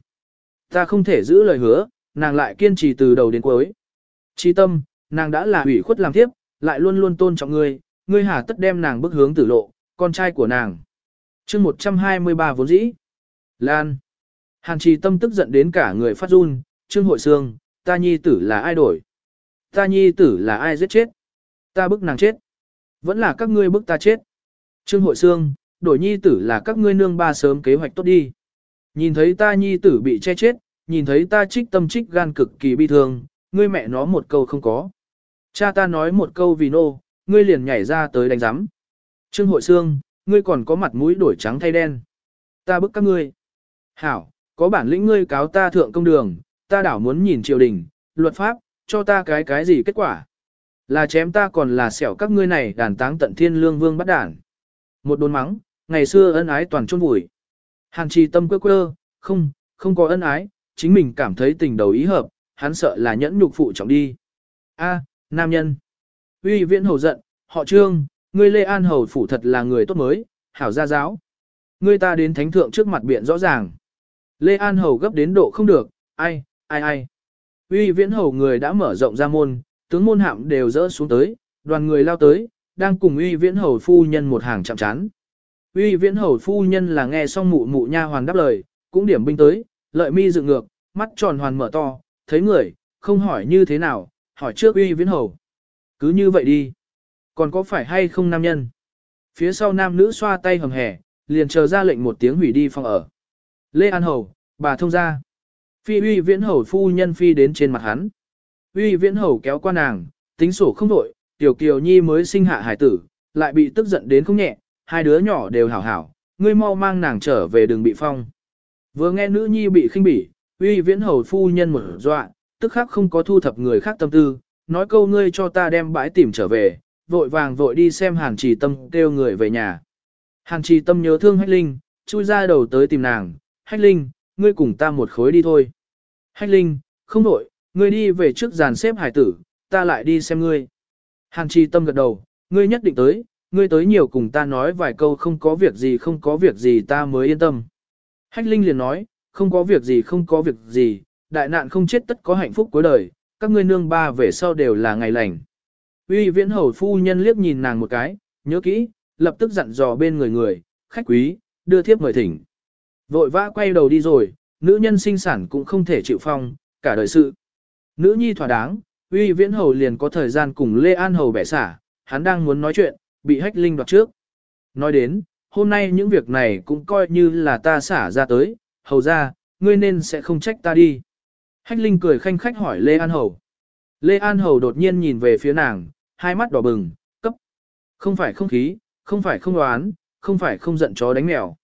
Ta không thể giữ lời hứa, nàng lại kiên trì từ đầu đến cuối. Chi tâm, nàng đã là hủy khuất làm tiếp, lại luôn luôn tôn trọng ngươi, ngươi hà tất đem nàng bước hướng tử lộ, con trai của nàng. chương 123 vốn dĩ. Lan. Hàn trì tâm tức giận đến cả người phát run, trương hội xương, ta nhi tử là ai đổi? Ta nhi tử là ai giết chết? Ta bức nàng chết. Vẫn là các ngươi bức ta chết. Trương hội xương, đổi nhi tử là các ngươi nương ba sớm kế hoạch tốt đi. Nhìn thấy ta nhi tử bị che chết, nhìn thấy ta trích tâm trích gan cực kỳ bi thương, ngươi mẹ nó một câu không có. Cha ta nói một câu vì nô, ngươi liền nhảy ra tới đánh giám. Trương hội xương, ngươi còn có mặt mũi đổi trắng thay đen. Ta bức các ngươi. Hảo, có bản lĩnh ngươi cáo ta thượng công đường, ta đảo muốn nhìn triều đình, luật pháp, cho ta cái cái gì kết quả. Là chém ta còn là xẻo các ngươi này đàn táng tận thiên lương vương bắt đản. Một đồn mắng, ngày xưa ân ái toàn chôn vùi. Hàn trì tâm quơ quơ, không, không có ân ái, chính mình cảm thấy tình đầu ý hợp, hắn sợ là nhẫn nhục phụ trọng đi. A, nam nhân. Uy viễn hầu giận, họ trương, ngươi Lê An hầu phủ thật là người tốt mới, hảo gia giáo. Ngươi ta đến thánh thượng trước mặt biện rõ ràng. Lê An hầu gấp đến độ không được, ai, ai ai. Uy viễn hầu người đã mở rộng ra môn, tướng môn hạm đều rỡ xuống tới, đoàn người lao tới, đang cùng uy viễn hầu phu nhân một hàng chạm chán. Uy viễn hầu phu nhân là nghe xong mụ mụ nha hoàn đáp lời, cũng điểm binh tới, lợi mi dựng ngược, mắt tròn hoàn mở to, thấy người, không hỏi như thế nào, hỏi trước uy viễn hầu. Cứ như vậy đi. Còn có phải hay không nam nhân? Phía sau nam nữ xoa tay hầm hẻ, liền chờ ra lệnh một tiếng hủy đi phòng ở. Lê An Hầu, bà thông ra. Phi uy viễn hầu phu nhân phi đến trên mặt hắn. Uy viễn hầu kéo qua nàng, tính sổ không đổi, tiểu kiều nhi mới sinh hạ hải tử, lại bị tức giận đến không nhẹ, hai đứa nhỏ đều hảo hảo, ngươi mau mang nàng trở về đường bị phong. Vừa nghe nữ nhi bị khinh bỉ, uy viễn hầu phu nhân một dọa, tức khắc không có thu thập người khác tâm tư, nói câu ngươi cho ta đem bãi tìm trở về, vội vàng vội đi xem hàn trì tâm kêu người về nhà. Hàn trì tâm nhớ thương hách linh, chui ra đầu tới tìm nàng, hách linh, ngươi cùng ta một khối đi thôi. Hách linh, không đổi, ngươi đi về trước dàn xếp hải tử, ta lại đi xem ngươi. Hàn trì tâm gật đầu, ngươi nhất định tới, ngươi tới nhiều cùng ta nói vài câu không có việc gì không có việc gì ta mới yên tâm. Hách Linh liền nói, không có việc gì không có việc gì, đại nạn không chết tất có hạnh phúc cuối đời, các ngươi nương ba về sau đều là ngày lành. Uy viễn hầu phu nhân liếc nhìn nàng một cái, nhớ kỹ, lập tức dặn dò bên người người, khách quý, đưa thiếp mời thỉnh. Vội vã quay đầu đi rồi, nữ nhân sinh sản cũng không thể chịu phong, cả đời sự. Nữ nhi thỏa đáng, uy viễn hầu liền có thời gian cùng Lê An hầu bẻ xả, hắn đang muốn nói chuyện, bị hách linh đoạt trước. Nói đến, hôm nay những việc này cũng coi như là ta xả ra tới, hầu ra, ngươi nên sẽ không trách ta đi. Hách linh cười khanh khách hỏi Lê An Hầu. Lê An Hầu đột nhiên nhìn về phía nàng, hai mắt đỏ bừng, cấp. Không phải không khí, không phải không đoán, không phải không giận chó đánh mèo.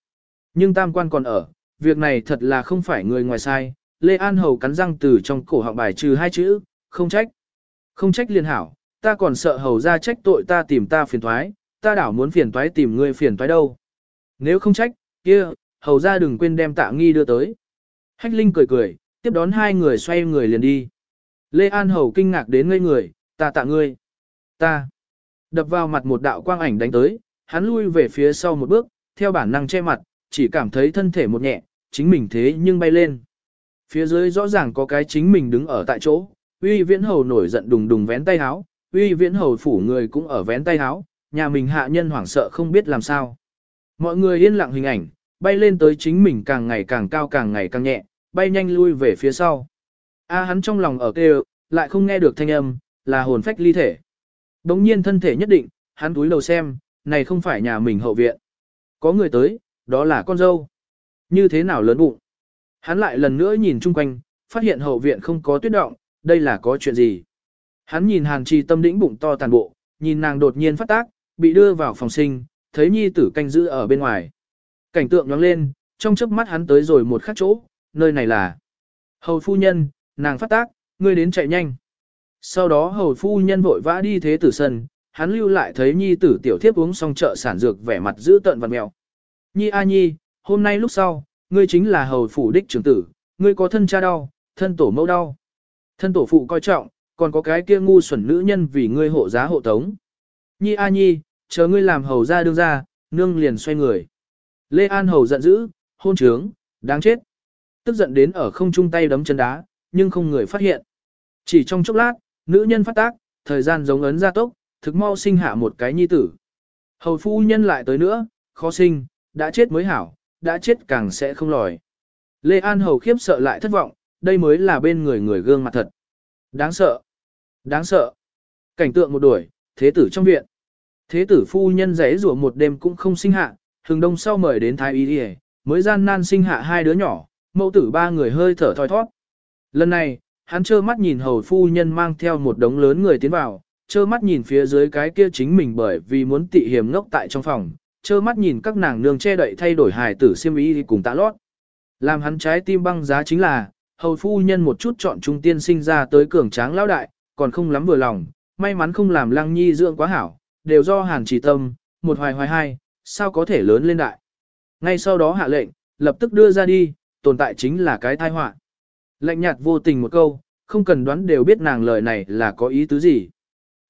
Nhưng tam quan còn ở, việc này thật là không phải người ngoài sai. Lê An Hầu cắn răng từ trong cổ họng bài trừ hai chữ, không trách. Không trách liên hảo, ta còn sợ hầu ra trách tội ta tìm ta phiền thoái, ta đảo muốn phiền toái tìm ngươi phiền toái đâu. Nếu không trách, kia, hầu ra đừng quên đem tạ nghi đưa tới. Hách Linh cười cười, tiếp đón hai người xoay người liền đi. Lê An Hầu kinh ngạc đến ngây người, ta tạ ngươi. Ta. Đập vào mặt một đạo quang ảnh đánh tới, hắn lui về phía sau một bước, theo bản năng che mặt, chỉ cảm thấy thân thể một nhẹ, chính mình thế nhưng bay lên. Phía dưới rõ ràng có cái chính mình đứng ở tại chỗ, uy viễn hầu nổi giận đùng đùng vén tay háo, uy viễn hầu phủ người cũng ở vén tay háo, nhà mình hạ nhân hoảng sợ không biết làm sao. Mọi người yên lặng hình ảnh, bay lên tới chính mình càng ngày càng cao càng ngày càng nhẹ, bay nhanh lui về phía sau. A hắn trong lòng ở kêu, lại không nghe được thanh âm, là hồn phách ly thể. Đống nhiên thân thể nhất định, hắn túi đầu xem, này không phải nhà mình hậu viện. Có người tới, đó là con dâu. Như thế nào lớn bụng. Hắn lại lần nữa nhìn chung quanh, phát hiện hậu viện không có tuyết động, đây là có chuyện gì. Hắn nhìn hàn trì tâm đĩnh bụng to tàn bộ, nhìn nàng đột nhiên phát tác, bị đưa vào phòng sinh, thấy nhi tử canh giữ ở bên ngoài. Cảnh tượng nhoáng lên, trong chớp mắt hắn tới rồi một khắc chỗ, nơi này là Hầu phu nhân, nàng phát tác, ngươi đến chạy nhanh. Sau đó hầu phu nhân vội vã đi thế tử sân, hắn lưu lại thấy nhi tử tiểu thiếp uống xong chợ sản dược vẻ mặt giữ tợn vật mèo. Nhi a nhi, hôm nay lúc sau, ngươi chính là hầu phủ đích trưởng tử, ngươi có thân cha đau, thân tổ mẫu đau. Thân tổ phụ coi trọng, còn có cái kia ngu xuẩn nữ nhân vì ngươi hộ giá hộ tống. Nhi a nhi, chờ ngươi làm hầu ra đương ra, nương liền xoay người. Lê An hầu giận dữ, hôn trướng, đáng chết. Tức giận đến ở không chung tay đấm chân đá, nhưng không người phát hiện. Chỉ trong chốc lát, nữ nhân phát tác, thời gian giống ấn ra tốc, thực mau sinh hạ một cái nhi tử. Hầu phu nhân lại tới nữa, khó sinh, đã chết mới hảo, đã chết càng sẽ không lòi. Lê An hầu khiếp sợ lại thất vọng, đây mới là bên người người gương mặt thật. Đáng sợ, đáng sợ. Cảnh tượng một đuổi, thế tử trong viện. Thế tử phu nhân rẽ rủa một đêm cũng không sinh hạ, hừng đông sau mời đến thái y đi mới gian nan sinh hạ hai đứa nhỏ, mẫu tử ba người hơi thở thoi thoát. Lần này, hắn trơ mắt nhìn hầu phu nhân mang theo một đống lớn người tiến vào, trơ mắt nhìn phía dưới cái kia chính mình bởi vì muốn tị hiểm ngốc tại trong phòng, trơ mắt nhìn các nàng nương che đậy thay đổi hài tử siêm ý cùng tạ lót. Làm hắn trái tim băng giá chính là, hầu phu nhân một chút chọn trung tiên sinh ra tới cường tráng lão đại, còn không lắm vừa lòng, may mắn không làm lăng nhi dưỡng quá hảo, đều do hàn chỉ tâm, một hoài hoài hai, sao có thể lớn lên đại. Ngay sau đó hạ lệnh, lập tức đưa ra đi, tồn tại chính là cái tai họa. Lệnh nhạt vô tình một câu, không cần đoán đều biết nàng lời này là có ý tứ gì.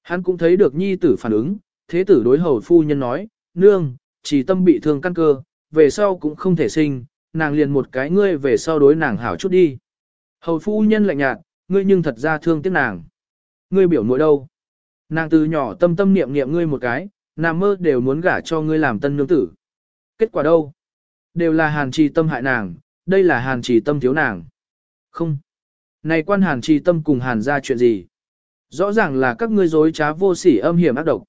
Hắn cũng thấy được nhi tử phản ứng, thế tử đối hầu phu nhân nói, nương, chỉ tâm bị thương căn cơ, về sau cũng không thể sinh, nàng liền một cái ngươi về sau đối nàng hảo chút đi. Hầu phu nhân lạnh nhạt, ngươi nhưng thật ra thương tiếc nàng. Ngươi biểu muội đâu? Nàng từ nhỏ tâm tâm niệm niệm ngươi một cái, nàng mơ đều muốn gả cho ngươi làm tân nương tử. Kết quả đâu? Đều là hàn trì tâm hại nàng, đây là hàn trì tâm thiếu nàng. Không. Này quan hàn trì tâm cùng hàn ra chuyện gì? Rõ ràng là các ngươi dối trá vô sỉ âm hiểm ác độc.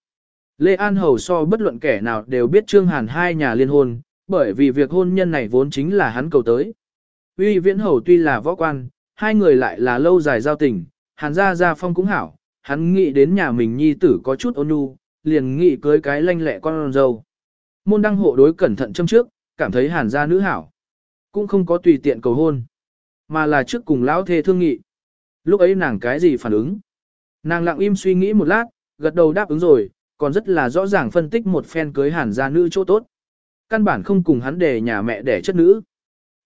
Lê An Hầu so bất luận kẻ nào đều biết Trương Hàn hai nhà liên hôn, bởi vì việc hôn nhân này vốn chính là hắn cầu tới. Uy Viễn Hầu tuy là võ quan, hai người lại là lâu dài giao tình, Hàn gia gia phong cũng hảo, hắn nghĩ đến nhà mình nhi tử có chút ôn nhu, liền nghĩ cưới cái lanh lẹ con dâu. Môn đăng hộ đối cẩn thận châm trước, cảm thấy hàn gia nữ hảo. Cũng không có tùy tiện cầu hôn, mà là trước cùng lão thê thương nghị. Lúc ấy nàng cái gì phản ứng? Nàng lặng im suy nghĩ một lát, gật đầu đáp ứng rồi, còn rất là rõ ràng phân tích một phen cưới hàn gia nữ chỗ tốt. Căn bản không cùng hắn để nhà mẹ đẻ chất nữ.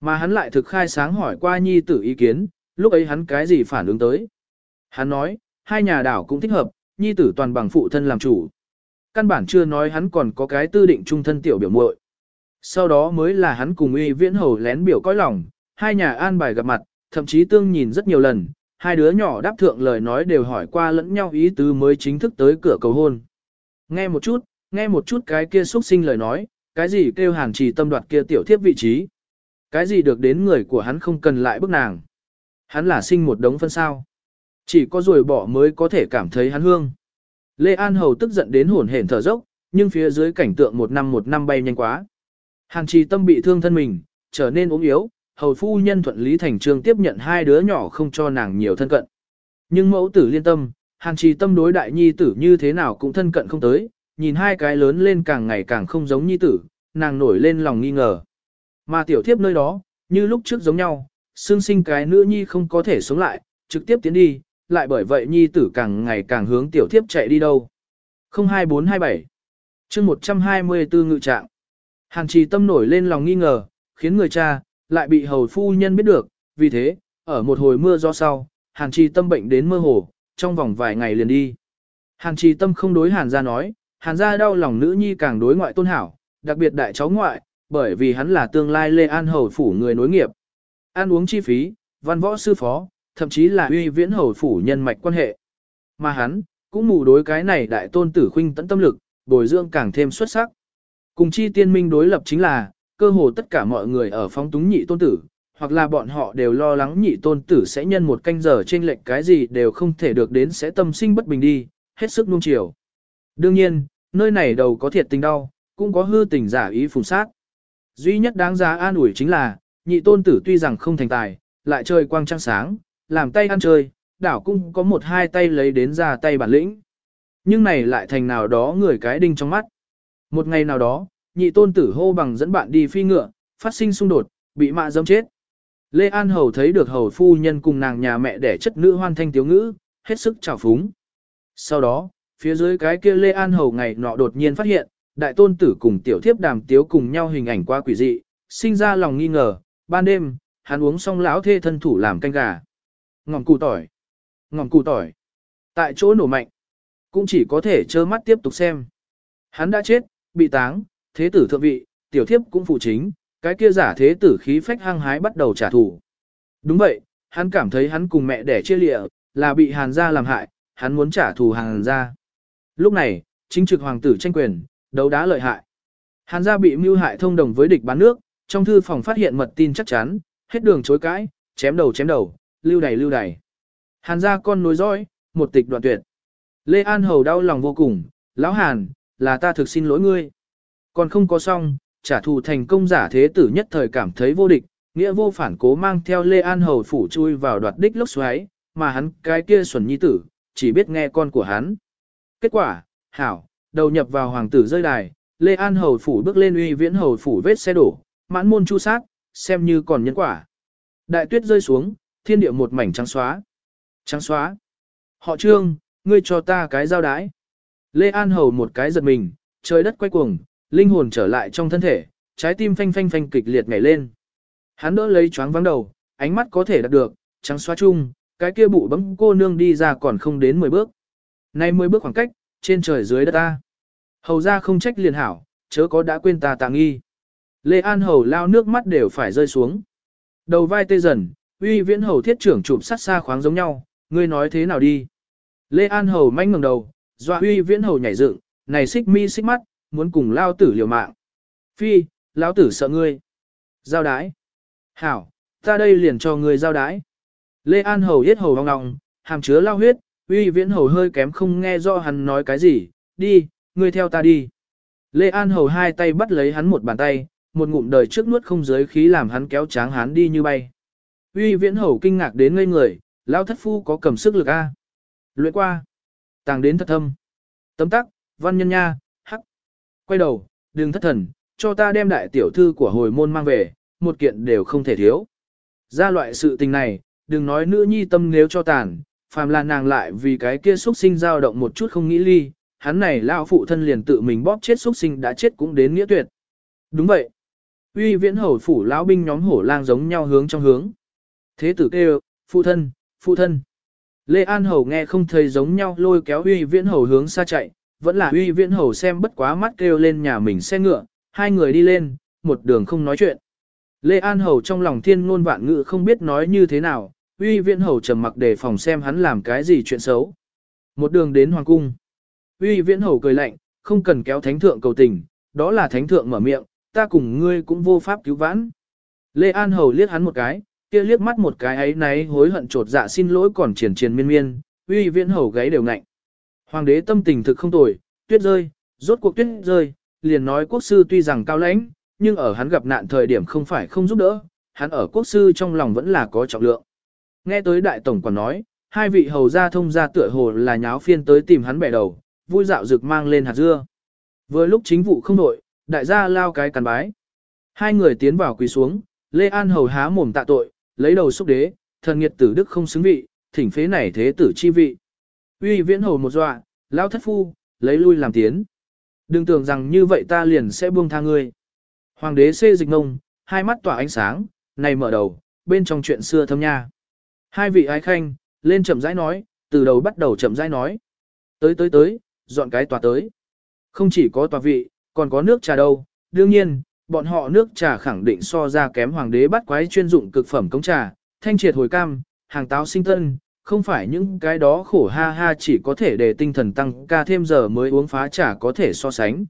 Mà hắn lại thực khai sáng hỏi qua nhi tử ý kiến, lúc ấy hắn cái gì phản ứng tới. Hắn nói, hai nhà đảo cũng thích hợp, nhi tử toàn bằng phụ thân làm chủ. Căn bản chưa nói hắn còn có cái tư định trung thân tiểu biểu muội. Sau đó mới là hắn cùng uy viễn hầu lén biểu coi lòng, hai nhà an bài gặp mặt, thậm chí tương nhìn rất nhiều lần, hai đứa nhỏ đáp thượng lời nói đều hỏi qua lẫn nhau ý tứ mới chính thức tới cửa cầu hôn. Nghe một chút, nghe một chút cái kia xuất sinh lời nói, cái gì kêu hàn trì tâm đoạt kia tiểu thiếp vị trí. Cái gì được đến người của hắn không cần lại bức nàng. Hắn là sinh một đống phân sao. Chỉ có rồi bỏ mới có thể cảm thấy hắn hương. Lê An Hầu tức giận đến hổn hển thở dốc, nhưng phía dưới cảnh tượng một năm một năm bay nhanh quá. Hàn trì tâm bị thương thân mình, trở nên ốm yếu, hầu phu nhân thuận lý thành trương tiếp nhận hai đứa nhỏ không cho nàng nhiều thân cận. Nhưng mẫu tử liên tâm, hàn trì tâm đối đại nhi tử như thế nào cũng thân cận không tới, nhìn hai cái lớn lên càng ngày càng không giống nhi tử, nàng nổi lên lòng nghi ngờ. Mà tiểu thiếp nơi đó, như lúc trước giống nhau, xương sinh cái nữ nhi không có thể sống lại, trực tiếp tiến đi, lại bởi vậy nhi tử càng ngày càng hướng tiểu thiếp chạy đi đâu. 02427 chương 124 ngự trạng. Hàn trì tâm nổi lên lòng nghi ngờ, khiến người cha, lại bị hầu phu nhân biết được, vì thế, ở một hồi mưa do sau, hàn trì tâm bệnh đến mơ hồ, trong vòng vài ngày liền đi. Hàn trì tâm không đối hàn gia nói, hàn gia đau lòng nữ nhi càng đối ngoại tôn hảo, đặc biệt đại cháu ngoại, bởi vì hắn là tương lai Lê An Hầu phủ người nối nghiệp. Ăn uống chi phí, văn võ sư phó, thậm chí là uy viễn hầu phủ nhân mạch quan hệ. Mà hắn, cũng mù đối cái này đại tôn tử khuynh tận tâm lực, bồi dưỡng càng thêm xuất sắc. Cùng chi tiên minh đối lập chính là, cơ hồ tất cả mọi người ở phóng túng nhị tôn tử, hoặc là bọn họ đều lo lắng nhị tôn tử sẽ nhân một canh giờ trên lệnh cái gì đều không thể được đến sẽ tâm sinh bất bình đi, hết sức nuông chiều. Đương nhiên, nơi này đầu có thiệt tình đau, cũng có hư tình giả ý phùng sát. Duy nhất đáng giá an ủi chính là, nhị tôn tử tuy rằng không thành tài, lại chơi quang trăng sáng, làm tay ăn chơi, đảo cũng có một hai tay lấy đến ra tay bản lĩnh. Nhưng này lại thành nào đó người cái đinh trong mắt. Một ngày nào đó, nhị tôn tử hô bằng dẫn bạn đi phi ngựa, phát sinh xung đột, bị mạ dâm chết. Lê An Hầu thấy được hầu phu nhân cùng nàng nhà mẹ đẻ chất nữ hoan thanh tiếu ngữ, hết sức trào phúng. Sau đó, phía dưới cái kia Lê An Hầu ngày nọ đột nhiên phát hiện, đại tôn tử cùng tiểu thiếp đàm tiếu cùng nhau hình ảnh qua quỷ dị, sinh ra lòng nghi ngờ, ban đêm, hắn uống xong lão thê thân thủ làm canh gà ngòm củ tỏi, ngòm củ tỏi. Tại chỗ nổ mạnh, cũng chỉ có thể trơ mắt tiếp tục xem. Hắn đã chết, bị táng, thế tử thượng vị, tiểu thiếp cũng phụ chính, cái kia giả thế tử khí phách hăng hái bắt đầu trả thù. Đúng vậy, hắn cảm thấy hắn cùng mẹ đẻ chia lịa, là bị hàn gia làm hại, hắn muốn trả thù hàn gia. Lúc này, chính trực hoàng tử tranh quyền, đấu đá lợi hại. Hàn gia bị mưu hại thông đồng với địch bán nước, trong thư phòng phát hiện mật tin chắc chắn, hết đường chối cãi, chém đầu chém đầu, lưu đầy lưu đầy. Hàn gia con nối dõi, một tịch đoạn tuyệt. Lê An Hầu đau lòng vô cùng, lão Hàn, là ta thực xin lỗi ngươi. Còn không có xong, trả thù thành công giả thế tử nhất thời cảm thấy vô địch, nghĩa vô phản cố mang theo Lê An Hầu phủ chui vào đoạt đích lốc xoáy, mà hắn cái kia xuẩn nhi tử, chỉ biết nghe con của hắn. Kết quả, hảo, đầu nhập vào hoàng tử rơi đài, Lê An Hầu phủ bước lên uy viễn hầu phủ vết xe đổ, mãn môn chu sát, xem như còn nhân quả. Đại tuyết rơi xuống, thiên địa một mảnh trắng xóa. Trắng xóa. Họ trương, ngươi cho ta cái giao đái. Lê An Hầu một cái giật mình, trời đất quay cuồng, linh hồn trở lại trong thân thể, trái tim phanh phanh phanh kịch liệt nhảy lên. Hắn đỡ lấy choáng vắng đầu, ánh mắt có thể đạt được, trắng xóa chung, cái kia bụ bấm cô nương đi ra còn không đến 10 bước. Nay 10 bước khoảng cách, trên trời dưới đất ta. Hầu ra không trách liền hảo, chớ có đã quên ta tàng nghi. Lê An Hầu lao nước mắt đều phải rơi xuống. Đầu vai tê dần, uy viễn hầu thiết trưởng chụp sát xa khoáng giống nhau, ngươi nói thế nào đi. Lê An Hầu manh ngẩng đầu, dọa uy viễn hầu nhảy dựng, này xích mi xích mắt, muốn cùng lao tử liều mạng. Phi, lao tử sợ ngươi. Giao đái. Hảo, ta đây liền cho ngươi giao đái. Lê An Hầu yết hầu vong ngọng, hàm chứa lao huyết, uy viễn hầu hơi kém không nghe do hắn nói cái gì, đi, ngươi theo ta đi. Lê An Hầu hai tay bắt lấy hắn một bàn tay, một ngụm đời trước nuốt không giới khí làm hắn kéo tráng hắn đi như bay. Uy viễn hầu kinh ngạc đến ngây người, lao thất phu có cầm sức lực A. Luyện qua. Tàng đến thật thâm. Tấm tắc, văn nhân nha, hắc. Quay đầu, đừng thất thần, cho ta đem đại tiểu thư của hồi môn mang về, một kiện đều không thể thiếu. Ra loại sự tình này, đừng nói nữ nhi tâm nếu cho tàn, phàm là nàng lại vì cái kia xuất sinh dao động một chút không nghĩ ly, hắn này lão phụ thân liền tự mình bóp chết xuất sinh đã chết cũng đến nghĩa tuyệt. Đúng vậy. Uy viễn hầu phủ lão binh nhóm hổ lang giống nhau hướng trong hướng. Thế tử kêu, phụ thân, phụ thân. Lê An Hầu nghe không thấy giống nhau lôi kéo uy viễn hầu hướng xa chạy, vẫn là uy viễn hầu xem bất quá mắt kêu lên nhà mình xe ngựa, hai người đi lên, một đường không nói chuyện. Lê An Hầu trong lòng thiên ngôn vạn ngữ không biết nói như thế nào, uy viễn hầu trầm mặc để phòng xem hắn làm cái gì chuyện xấu. Một đường đến hoàng cung. Uy viễn hầu cười lạnh, không cần kéo thánh thượng cầu tình, đó là thánh thượng mở miệng, ta cùng ngươi cũng vô pháp cứu vãn. Lê An Hầu liếc hắn một cái, kia liếc mắt một cái ấy náy hối hận trột dạ xin lỗi còn triển triển miên miên, uy viễn hầu gáy đều ngạnh. Hoàng đế tâm tình thực không tồi, tuyết rơi, rốt cuộc tuyết rơi, liền nói quốc sư tuy rằng cao lãnh, nhưng ở hắn gặp nạn thời điểm không phải không giúp đỡ, hắn ở quốc sư trong lòng vẫn là có trọng lượng. Nghe tới đại tổng quản nói, hai vị hầu gia thông gia tựa hồ là nháo phiên tới tìm hắn bẻ đầu, vui dạo rực mang lên hạt dưa. Vừa lúc chính vụ không nội, đại gia lao cái càn bái. Hai người tiến vào quỳ xuống, Lê An hầu há mồm tạ tội, lấy đầu xúc đế, thần nghiệt tử đức không xứng vị, thỉnh phế này thế tử chi vị. Uy viễn hầu một dọa, lao thất phu, lấy lui làm tiến. Đừng tưởng rằng như vậy ta liền sẽ buông tha ngươi. Hoàng đế xê dịch ngông, hai mắt tỏa ánh sáng, này mở đầu, bên trong chuyện xưa thâm nha. Hai vị ái khanh, lên chậm rãi nói, từ đầu bắt đầu chậm rãi nói. Tới tới tới, dọn cái tòa tới. Không chỉ có tòa vị, còn có nước trà đâu. Đương nhiên, bọn họ nước trà khẳng định so ra kém hoàng đế bắt quái chuyên dụng cực phẩm cống trà, thanh triệt hồi cam, hàng táo sinh tân, không phải những cái đó khổ ha ha chỉ có thể để tinh thần tăng ca thêm giờ mới uống phá trà có thể so sánh.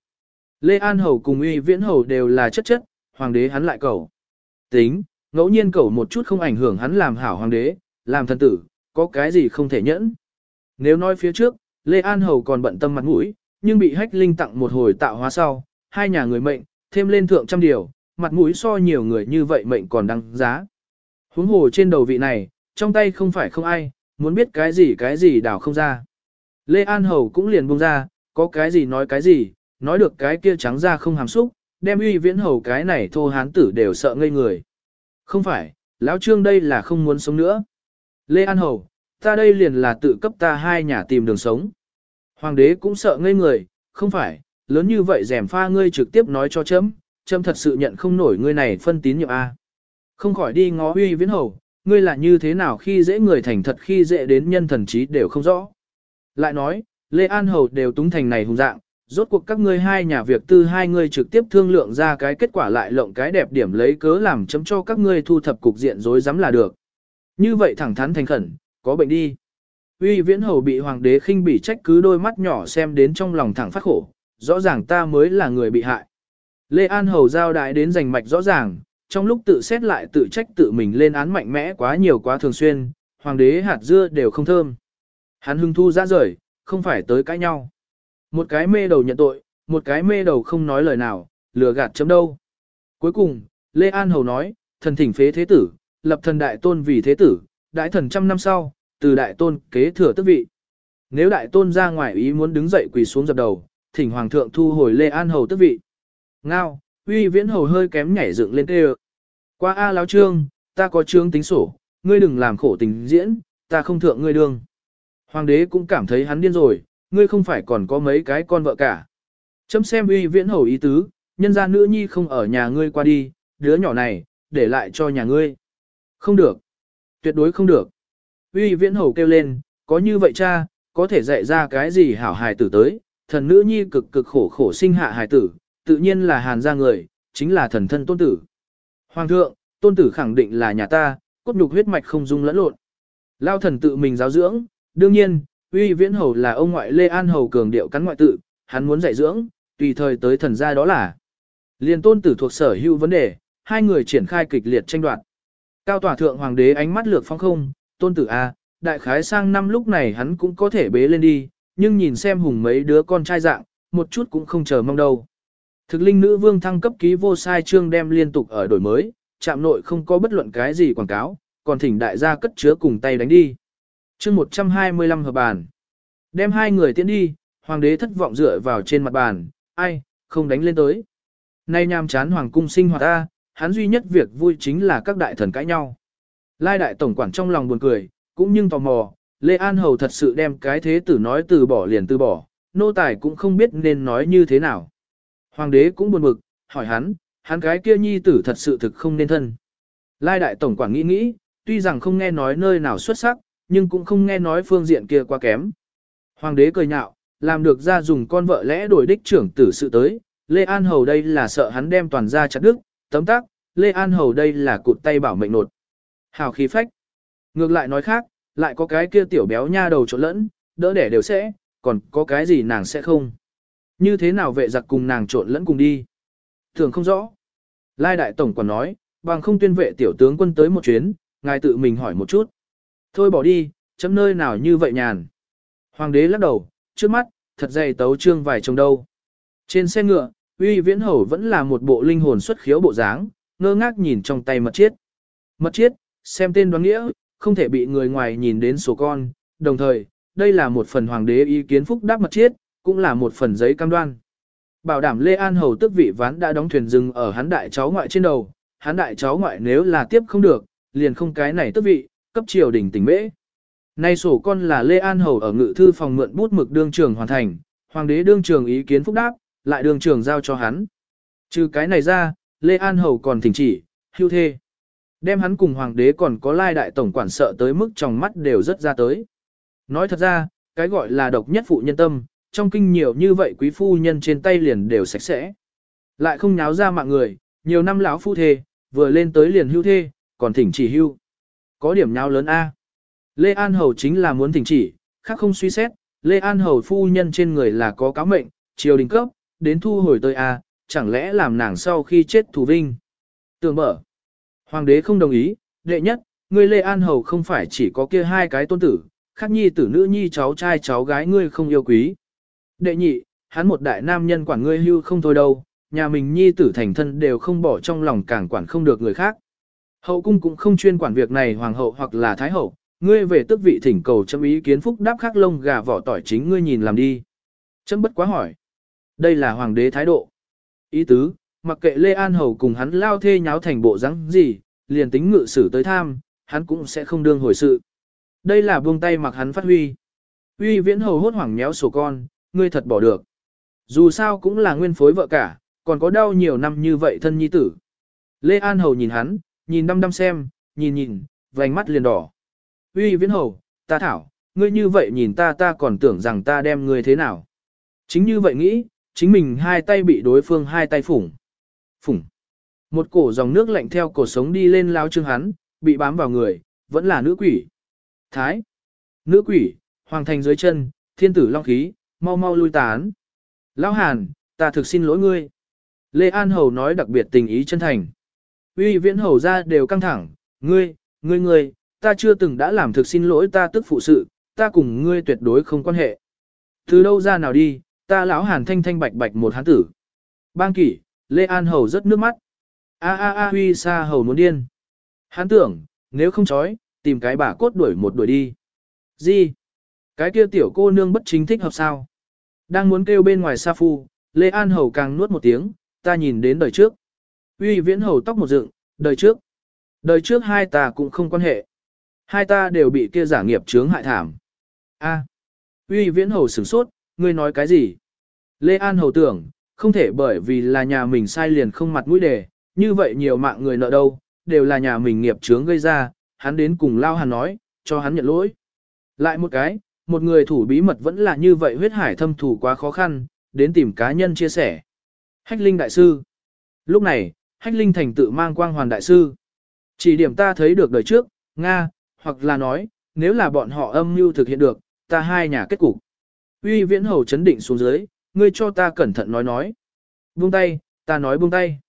Lê An Hầu cùng uy viễn hầu đều là chất chất, hoàng đế hắn lại cầu. Tính, ngẫu nhiên cầu một chút không ảnh hưởng hắn làm hảo hoàng đế, làm thần tử, có cái gì không thể nhẫn. Nếu nói phía trước, Lê An Hầu còn bận tâm mặt mũi, nhưng bị hách linh tặng một hồi tạo hóa sau, hai nhà người mệnh, thêm lên thượng trăm điều, mặt mũi so nhiều người như vậy mệnh còn đăng giá. Huống hồ trên đầu vị này, trong tay không phải không ai, muốn biết cái gì cái gì đảo không ra. Lê An Hầu cũng liền buông ra, có cái gì nói cái gì, nói được cái kia trắng ra không hàm xúc, đem uy viễn hầu cái này thô hán tử đều sợ ngây người. Không phải, lão trương đây là không muốn sống nữa. Lê An Hầu, ta đây liền là tự cấp ta hai nhà tìm đường sống. Hoàng đế cũng sợ ngây người, không phải, lớn như vậy rèm pha ngươi trực tiếp nói cho chấm, chấm thật sự nhận không nổi ngươi này phân tín nhiệm A. Không khỏi đi ngó uy viễn hầu, ngươi là như thế nào khi dễ người thành thật khi dễ đến nhân thần trí đều không rõ. Lại nói, Lê An Hầu đều túng thành này hùng dạng, rốt cuộc các ngươi hai nhà việc tư hai ngươi trực tiếp thương lượng ra cái kết quả lại lộng cái đẹp điểm lấy cớ làm chấm cho các ngươi thu thập cục diện rối rắm là được. Như vậy thẳng thắn thành khẩn, có bệnh đi. Uy viễn hầu bị hoàng đế khinh bỉ trách cứ đôi mắt nhỏ xem đến trong lòng thẳng phát khổ, rõ ràng ta mới là người bị hại. Lê An hầu giao đại đến giành mạch rõ ràng, trong lúc tự xét lại tự trách tự mình lên án mạnh mẽ quá nhiều quá thường xuyên, hoàng đế hạt dưa đều không thơm. Hắn hưng thu ra rời, không phải tới cãi nhau. Một cái mê đầu nhận tội, một cái mê đầu không nói lời nào, lừa gạt chấm đâu. Cuối cùng, Lê An Hầu nói, thần thỉnh phế thế tử, lập thần đại tôn vì thế tử, đại thần trăm năm sau, từ đại tôn kế thừa tước vị. Nếu đại tôn ra ngoài ý muốn đứng dậy quỳ xuống dập đầu, thỉnh hoàng thượng thu hồi Lê An Hầu tước vị. Ngao, uy viễn hầu hơi kém nhảy dựng lên tê Qua A láo trương, ta có trương tính sổ, ngươi đừng làm khổ tình diễn, ta không thượng ngươi đương. Hoàng đế cũng cảm thấy hắn điên rồi, ngươi không phải còn có mấy cái con vợ cả. Chấm xem uy viễn hầu ý tứ, nhân gia nữ nhi không ở nhà ngươi qua đi, đứa nhỏ này, để lại cho nhà ngươi. Không được. Tuyệt đối không được. Uy viễn hầu kêu lên, có như vậy cha, có thể dạy ra cái gì hảo hài tử tới, thần nữ nhi cực cực khổ khổ sinh hạ hài tử, tự nhiên là hàn gia người, chính là thần thân tôn tử. Hoàng thượng, tôn tử khẳng định là nhà ta, cốt nhục huyết mạch không dung lẫn lộn. Lao thần tự mình giáo dưỡng, đương nhiên, uy viễn hầu là ông ngoại Lê An hầu cường điệu cắn ngoại tự, hắn muốn dạy dưỡng, tùy thời tới thần gia đó là. Liên tôn tử thuộc sở hữu vấn đề, hai người triển khai kịch liệt tranh đoạt. Cao tòa thượng hoàng đế ánh mắt lược phong không, tôn tử A, đại khái sang năm lúc này hắn cũng có thể bế lên đi, nhưng nhìn xem hùng mấy đứa con trai dạng, một chút cũng không chờ mong đâu. Thực linh nữ vương thăng cấp ký vô sai trương đem liên tục ở đổi mới, chạm nội không có bất luận cái gì quảng cáo, còn thỉnh đại gia cất chứa cùng tay đánh đi. chương 125 hợp bàn. Đem hai người tiến đi, hoàng đế thất vọng dựa vào trên mặt bàn, ai, không đánh lên tới. Nay nham chán hoàng cung sinh hoạt ta, hắn duy nhất việc vui chính là các đại thần cãi nhau. Lai đại tổng quản trong lòng buồn cười, cũng nhưng tò mò, Lê An Hầu thật sự đem cái thế tử nói từ bỏ liền từ bỏ, nô tài cũng không biết nên nói như thế nào. Hoàng đế cũng buồn bực, hỏi hắn, hắn cái kia nhi tử thật sự thực không nên thân. Lai đại tổng quản nghĩ nghĩ, tuy rằng không nghe nói nơi nào xuất sắc, nhưng cũng không nghe nói phương diện kia quá kém. Hoàng đế cười nhạo, làm được ra dùng con vợ lẽ đổi đích trưởng tử sự tới, Lê An Hầu đây là sợ hắn đem toàn ra chặt đức, tấm tắc, Lê An Hầu đây là cụt tay bảo mệnh nột. Hào khí phách. Ngược lại nói khác, lại có cái kia tiểu béo nha đầu trộn lẫn, đỡ đẻ đều sẽ, còn có cái gì nàng sẽ không. Như thế nào vệ giặc cùng nàng trộn lẫn cùng đi. Thường không rõ. Lai đại tổng còn nói, bằng không tuyên vệ tiểu tướng quân tới một chuyến, ngài tự mình hỏi một chút. Thôi bỏ đi, chấm nơi nào như vậy nhàn. Hoàng đế lắc đầu, trước mắt, thật dày tấu trương vài chồng đâu. Trên xe ngựa, uy viễn hầu vẫn là một bộ linh hồn xuất khiếu bộ dáng, ngơ ngác nhìn trong tay mật chiết. Mật chiết, xem tên đoán nghĩa, không thể bị người ngoài nhìn đến số con, đồng thời, đây là một phần hoàng đế ý kiến phúc đáp mật chiết, cũng là một phần giấy cam đoan. Bảo đảm Lê An Hầu tức vị ván đã đóng thuyền dừng ở hắn đại cháu ngoại trên đầu, hắn đại cháu ngoại nếu là tiếp không được, liền không cái này tức vị, cấp triều đình tỉnh mễ. Nay sổ con là Lê An Hầu ở ngự thư phòng mượn bút mực đương trường hoàn thành, hoàng đế đương trường ý kiến phúc đáp, lại đương trường giao cho hắn. Trừ cái này ra, Lê An Hầu còn thỉnh chỉ, hưu thê. Đem hắn cùng hoàng đế còn có lai đại tổng quản sợ tới mức trong mắt đều rất ra tới. Nói thật ra, cái gọi là độc nhất phụ nhân tâm, trong kinh nhiều như vậy quý phu nhân trên tay liền đều sạch sẽ. Lại không nháo ra mạng người, nhiều năm lão phu thê, vừa lên tới liền hưu thê, còn thỉnh chỉ hưu. Có điểm nháo lớn A. Lê An Hầu chính là muốn thỉnh chỉ, khác không suy xét, Lê An Hầu phu nhân trên người là có cáo mệnh, triều đình cấp, đến thu hồi tới A, chẳng lẽ làm nàng sau khi chết thù vinh. Tường mở. Hoàng đế không đồng ý, đệ nhất, ngươi Lê An Hầu không phải chỉ có kia hai cái tôn tử, khác nhi tử nữ nhi cháu trai cháu gái ngươi không yêu quý. Đệ nhị, hắn một đại nam nhân quản ngươi hưu không thôi đâu, nhà mình nhi tử thành thân đều không bỏ trong lòng càng quản không được người khác. Hậu cung cũng không chuyên quản việc này hoàng hậu hoặc là thái hậu, ngươi về tức vị thỉnh cầu chấm ý kiến phúc đáp khắc lông gà vỏ tỏi chính ngươi nhìn làm đi. Chấm bất quá hỏi. Đây là hoàng đế thái độ. Ý tứ, mặc kệ Lê An Hầu cùng hắn lao thê nháo thành bộ rắn gì, liền tính ngự xử tới tham, hắn cũng sẽ không đương hồi sự. Đây là buông tay mặc hắn phát huy. Uy viễn hầu hốt hoảng méo sổ con, ngươi thật bỏ được. Dù sao cũng là nguyên phối vợ cả, còn có đau nhiều năm như vậy thân nhi tử. Lê An Hầu nhìn hắn, nhìn đăm đăm xem, nhìn nhìn, vành mắt liền đỏ. Uy viễn hầu, ta thảo, ngươi như vậy nhìn ta ta còn tưởng rằng ta đem ngươi thế nào. Chính như vậy nghĩ, chính mình hai tay bị đối phương hai tay phủng. Phủng. Một cổ dòng nước lạnh theo cổ sống đi lên lao trương hắn, bị bám vào người, vẫn là nữ quỷ. Thái. Nữ quỷ, hoàng thành dưới chân, thiên tử long khí, mau mau lui tán. Lão Hàn, ta thực xin lỗi ngươi. Lê An Hầu nói đặc biệt tình ý chân thành. Uy viễn hầu ra đều căng thẳng, ngươi, ngươi ngươi, ta chưa từng đã làm thực xin lỗi ta tức phụ sự, ta cùng ngươi tuyệt đối không quan hệ. Từ đâu ra nào đi, ta lão hàn thanh thanh bạch bạch một hán tử. Bang kỷ, Lê An Hầu rất nước mắt. A a a huy sa hầu muốn điên. Hắn tưởng, nếu không chói, tìm cái bà cốt đuổi một đuổi đi. Gì? Cái kia tiểu cô nương bất chính thích hợp sao? Đang muốn kêu bên ngoài sa phu, Lê An Hầu càng nuốt một tiếng, ta nhìn đến đời trước. Uy viễn hầu tóc một dựng, đời trước. Đời trước hai ta cũng không quan hệ. Hai ta đều bị kia giả nghiệp chướng hại thảm. A. Uy viễn hầu sửng sốt, ngươi nói cái gì? Lê An hầu tưởng, không thể bởi vì là nhà mình sai liền không mặt mũi đề, như vậy nhiều mạng người nợ đâu, đều là nhà mình nghiệp chướng gây ra, hắn đến cùng lao hàn nói, cho hắn nhận lỗi. Lại một cái, một người thủ bí mật vẫn là như vậy huyết hải thâm thủ quá khó khăn, đến tìm cá nhân chia sẻ. Hách Linh Đại Sư Lúc này, Hách Linh thành tự mang quang hoàn Đại Sư. Chỉ điểm ta thấy được đời trước, Nga, hoặc là nói, nếu là bọn họ âm mưu thực hiện được, ta hai nhà kết cục. Uy viễn hầu chấn định xuống dưới, ngươi cho ta cẩn thận nói nói. Buông tay, ta nói buông tay.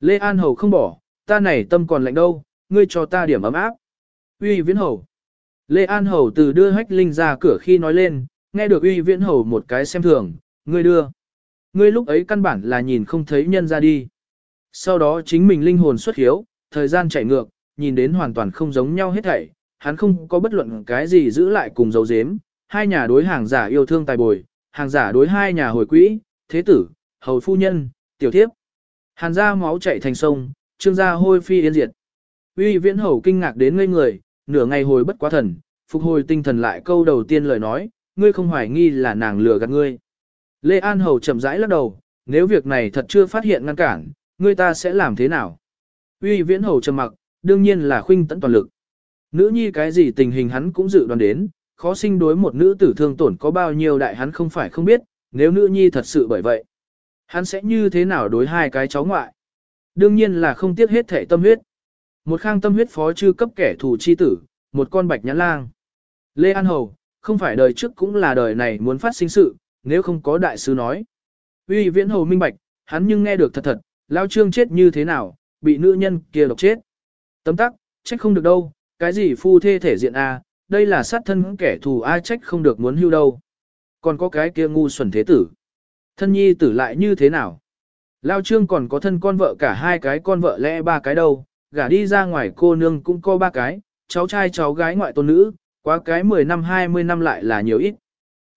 Lê An hầu không bỏ, ta này tâm còn lạnh đâu, ngươi cho ta điểm ấm áp. Uy viễn hầu. Lê An hầu từ đưa hách linh ra cửa khi nói lên, nghe được uy viễn hầu một cái xem thường, ngươi đưa. Ngươi lúc ấy căn bản là nhìn không thấy nhân ra đi. Sau đó chính mình linh hồn xuất hiếu, thời gian chạy ngược, nhìn đến hoàn toàn không giống nhau hết thảy, hắn không có bất luận cái gì giữ lại cùng dấu dếm, hai nhà đối hàng giả yêu thương tài bồi, hàng giả đối hai nhà hồi quỹ, thế tử, hầu phu nhân, tiểu thiếp. Hàn ra máu chảy thành sông, trương gia hôi phi yên diệt. Uy viễn hầu kinh ngạc đến ngây người, nửa ngày hồi bất quá thần, phục hồi tinh thần lại câu đầu tiên lời nói, ngươi không hoài nghi là nàng lừa gạt ngươi. Lê An Hầu chậm rãi lắc đầu, nếu việc này thật chưa phát hiện ngăn cản, ngươi ta sẽ làm thế nào? Uy viễn hầu trầm mặc, đương nhiên là khuynh tận toàn lực. Nữ nhi cái gì tình hình hắn cũng dự đoán đến, khó sinh đối một nữ tử thương tổn có bao nhiêu đại hắn không phải không biết, nếu nữ nhi thật sự bởi vậy. Hắn sẽ như thế nào đối hai cái cháu ngoại? Đương nhiên là không tiếc hết thể tâm huyết. Một khang tâm huyết phó chư cấp kẻ thù chi tử, một con bạch nhãn lang. Lê An Hầu, không phải đời trước cũng là đời này muốn phát sinh sự, nếu không có đại sư nói. Uy viễn hầu minh bạch, hắn nhưng nghe được thật thật, lao trương chết như thế nào, bị nữ nhân kia độc chết. Tấm tắc, trách không được đâu, cái gì phu thê thể diện A, đây là sát thân kẻ thù ai trách không được muốn hưu đâu. Còn có cái kia ngu xuẩn thế tử. Thân nhi tử lại như thế nào? Lao trương còn có thân con vợ cả hai cái con vợ lẽ ba cái đâu, gả đi ra ngoài cô nương cũng có ba cái, cháu trai cháu gái ngoại tôn nữ, quá cái 10 năm 20 năm lại là nhiều ít.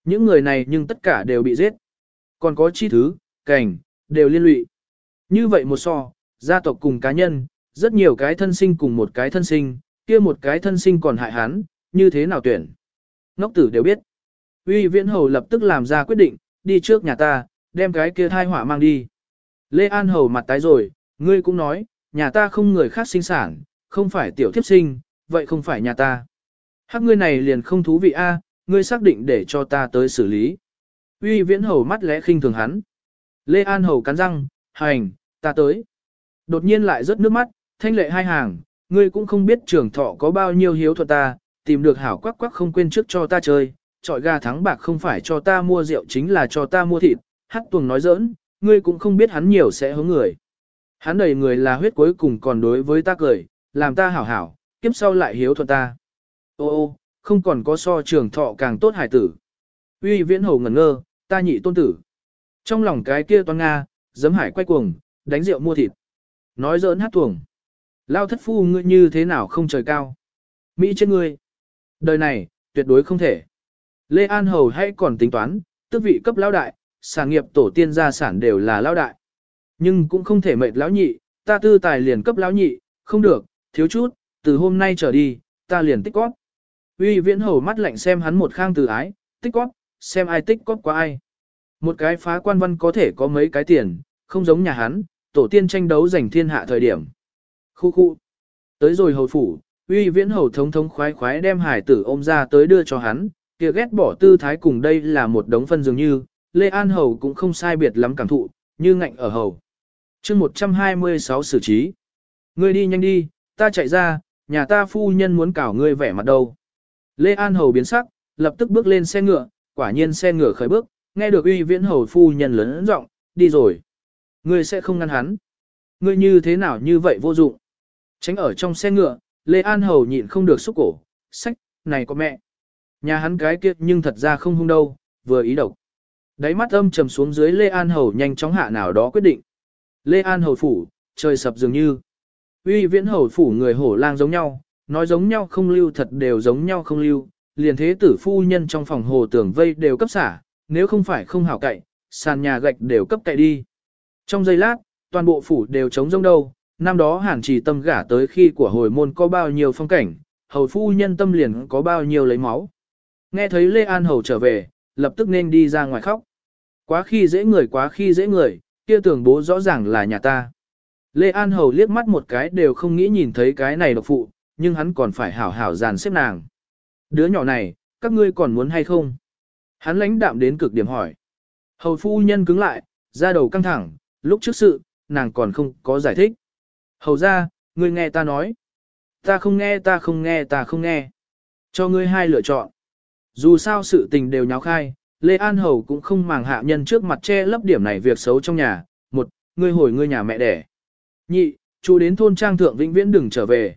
Những người này nhưng tất cả đều bị giết. Còn có chi thứ, cảnh, đều liên lụy. Như vậy một so, gia tộc cùng cá nhân, rất nhiều cái thân sinh cùng một cái thân sinh, kia một cái thân sinh còn hại hắn, như thế nào tuyển. Ngốc tử đều biết. Uy viễn hầu lập tức làm ra quyết định, đi trước nhà ta, đem cái kia thai hỏa mang đi. Lê An hầu mặt tái rồi, ngươi cũng nói, nhà ta không người khác sinh sản, không phải tiểu thiếp sinh, vậy không phải nhà ta. Hắc ngươi này liền không thú vị a, ngươi xác định để cho ta tới xử lý. Uy viễn hầu mắt lẽ khinh thường hắn. Lê An hầu cắn răng, hành, ta tới. Đột nhiên lại rớt nước mắt, thanh lệ hai hàng, ngươi cũng không biết trưởng thọ có bao nhiêu hiếu thuận ta, tìm được hảo quắc quắc không quên trước cho ta chơi, trọi gà thắng bạc không phải cho ta mua rượu chính là cho ta mua thịt, hát tuồng nói giỡn, ngươi cũng không biết hắn nhiều sẽ hướng người. Hắn đầy người là huyết cuối cùng còn đối với ta cười, làm ta hảo hảo, kiếp sau lại hiếu thuận ta. Ô ô, không còn có so trường thọ càng tốt hải tử. Uy viễn hầu ngẩn ngơ, ta nhị tôn tử. Trong lòng cái kia toan Nga, giấm hải quay cuồng, đánh rượu mua thịt. Nói giỡn hát tuồng. Lao thất phu ngươi như thế nào không trời cao. Mỹ trên ngươi. Đời này, tuyệt đối không thể. Lê An Hầu hay còn tính toán, tước vị cấp lão đại, sản nghiệp tổ tiên gia sản đều là lão đại. Nhưng cũng không thể mệt lão nhị, ta tư tài liền cấp lão nhị, không được, thiếu chút, từ hôm nay trở đi, ta liền tích cóp. Uy viễn hầu mắt lạnh xem hắn một khang từ ái, tích cóp, xem ai tích cóp qua ai. Một cái phá quan văn có thể có mấy cái tiền, không giống nhà hắn, tổ tiên tranh đấu giành thiên hạ thời điểm. Khu khu. Tới rồi hầu phủ, uy viễn hầu thống thống khoái khoái đem hải tử ôm ra tới đưa cho hắn, kia ghét bỏ tư thái cùng đây là một đống phân dường như, Lê An hầu cũng không sai biệt lắm cảm thụ, như ngạnh ở hầu. chương 126 xử trí. Ngươi đi nhanh đi, ta chạy ra, nhà ta phu nhân muốn cảo ngươi vẻ mặt đâu. Lê An hầu biến sắc, lập tức bước lên xe ngựa, quả nhiên xe ngựa khởi bước, nghe được uy viễn hầu phu nhân lớn giọng, đi rồi. Ngươi sẽ không ngăn hắn. Ngươi như thế nào như vậy vô dụng. Tránh ở trong xe ngựa, Lê An hầu nhịn không được xúc cổ, sách, này có mẹ. Nhà hắn cái kia nhưng thật ra không hung đâu, vừa ý độc. Đáy mắt âm trầm xuống dưới Lê An hầu nhanh chóng hạ nào đó quyết định. Lê An hầu phủ, trời sập dường như. Uy viễn hầu phủ người hổ lang giống nhau, nói giống nhau không lưu thật đều giống nhau không lưu, liền thế tử phu nhân trong phòng hồ tưởng vây đều cấp xả, nếu không phải không hảo cậy, sàn nhà gạch đều cấp cậy đi. Trong giây lát, toàn bộ phủ đều trống rông đâu, năm đó hàn trì tâm gả tới khi của hồi môn có bao nhiêu phong cảnh, hầu phu nhân tâm liền có bao nhiêu lấy máu. Nghe thấy Lê An Hầu trở về, lập tức nên đi ra ngoài khóc. Quá khi dễ người quá khi dễ người, kia tưởng bố rõ ràng là nhà ta. Lê An Hầu liếc mắt một cái đều không nghĩ nhìn thấy cái này độc phụ, nhưng hắn còn phải hảo hảo dàn xếp nàng. Đứa nhỏ này, các ngươi còn muốn hay không? Hắn lãnh đạm đến cực điểm hỏi. Hầu phu nhân cứng lại, ra đầu căng thẳng, lúc trước sự, nàng còn không có giải thích. Hầu ra, ngươi nghe ta nói. Ta không nghe ta không nghe ta không nghe. Cho ngươi hai lựa chọn. Dù sao sự tình đều nháo khai, Lê An Hầu cũng không màng hạ nhân trước mặt che lấp điểm này việc xấu trong nhà. Một, ngươi hồi ngươi nhà mẹ đẻ. Nhị, chú đến thôn trang thượng vĩnh viễn đừng trở về.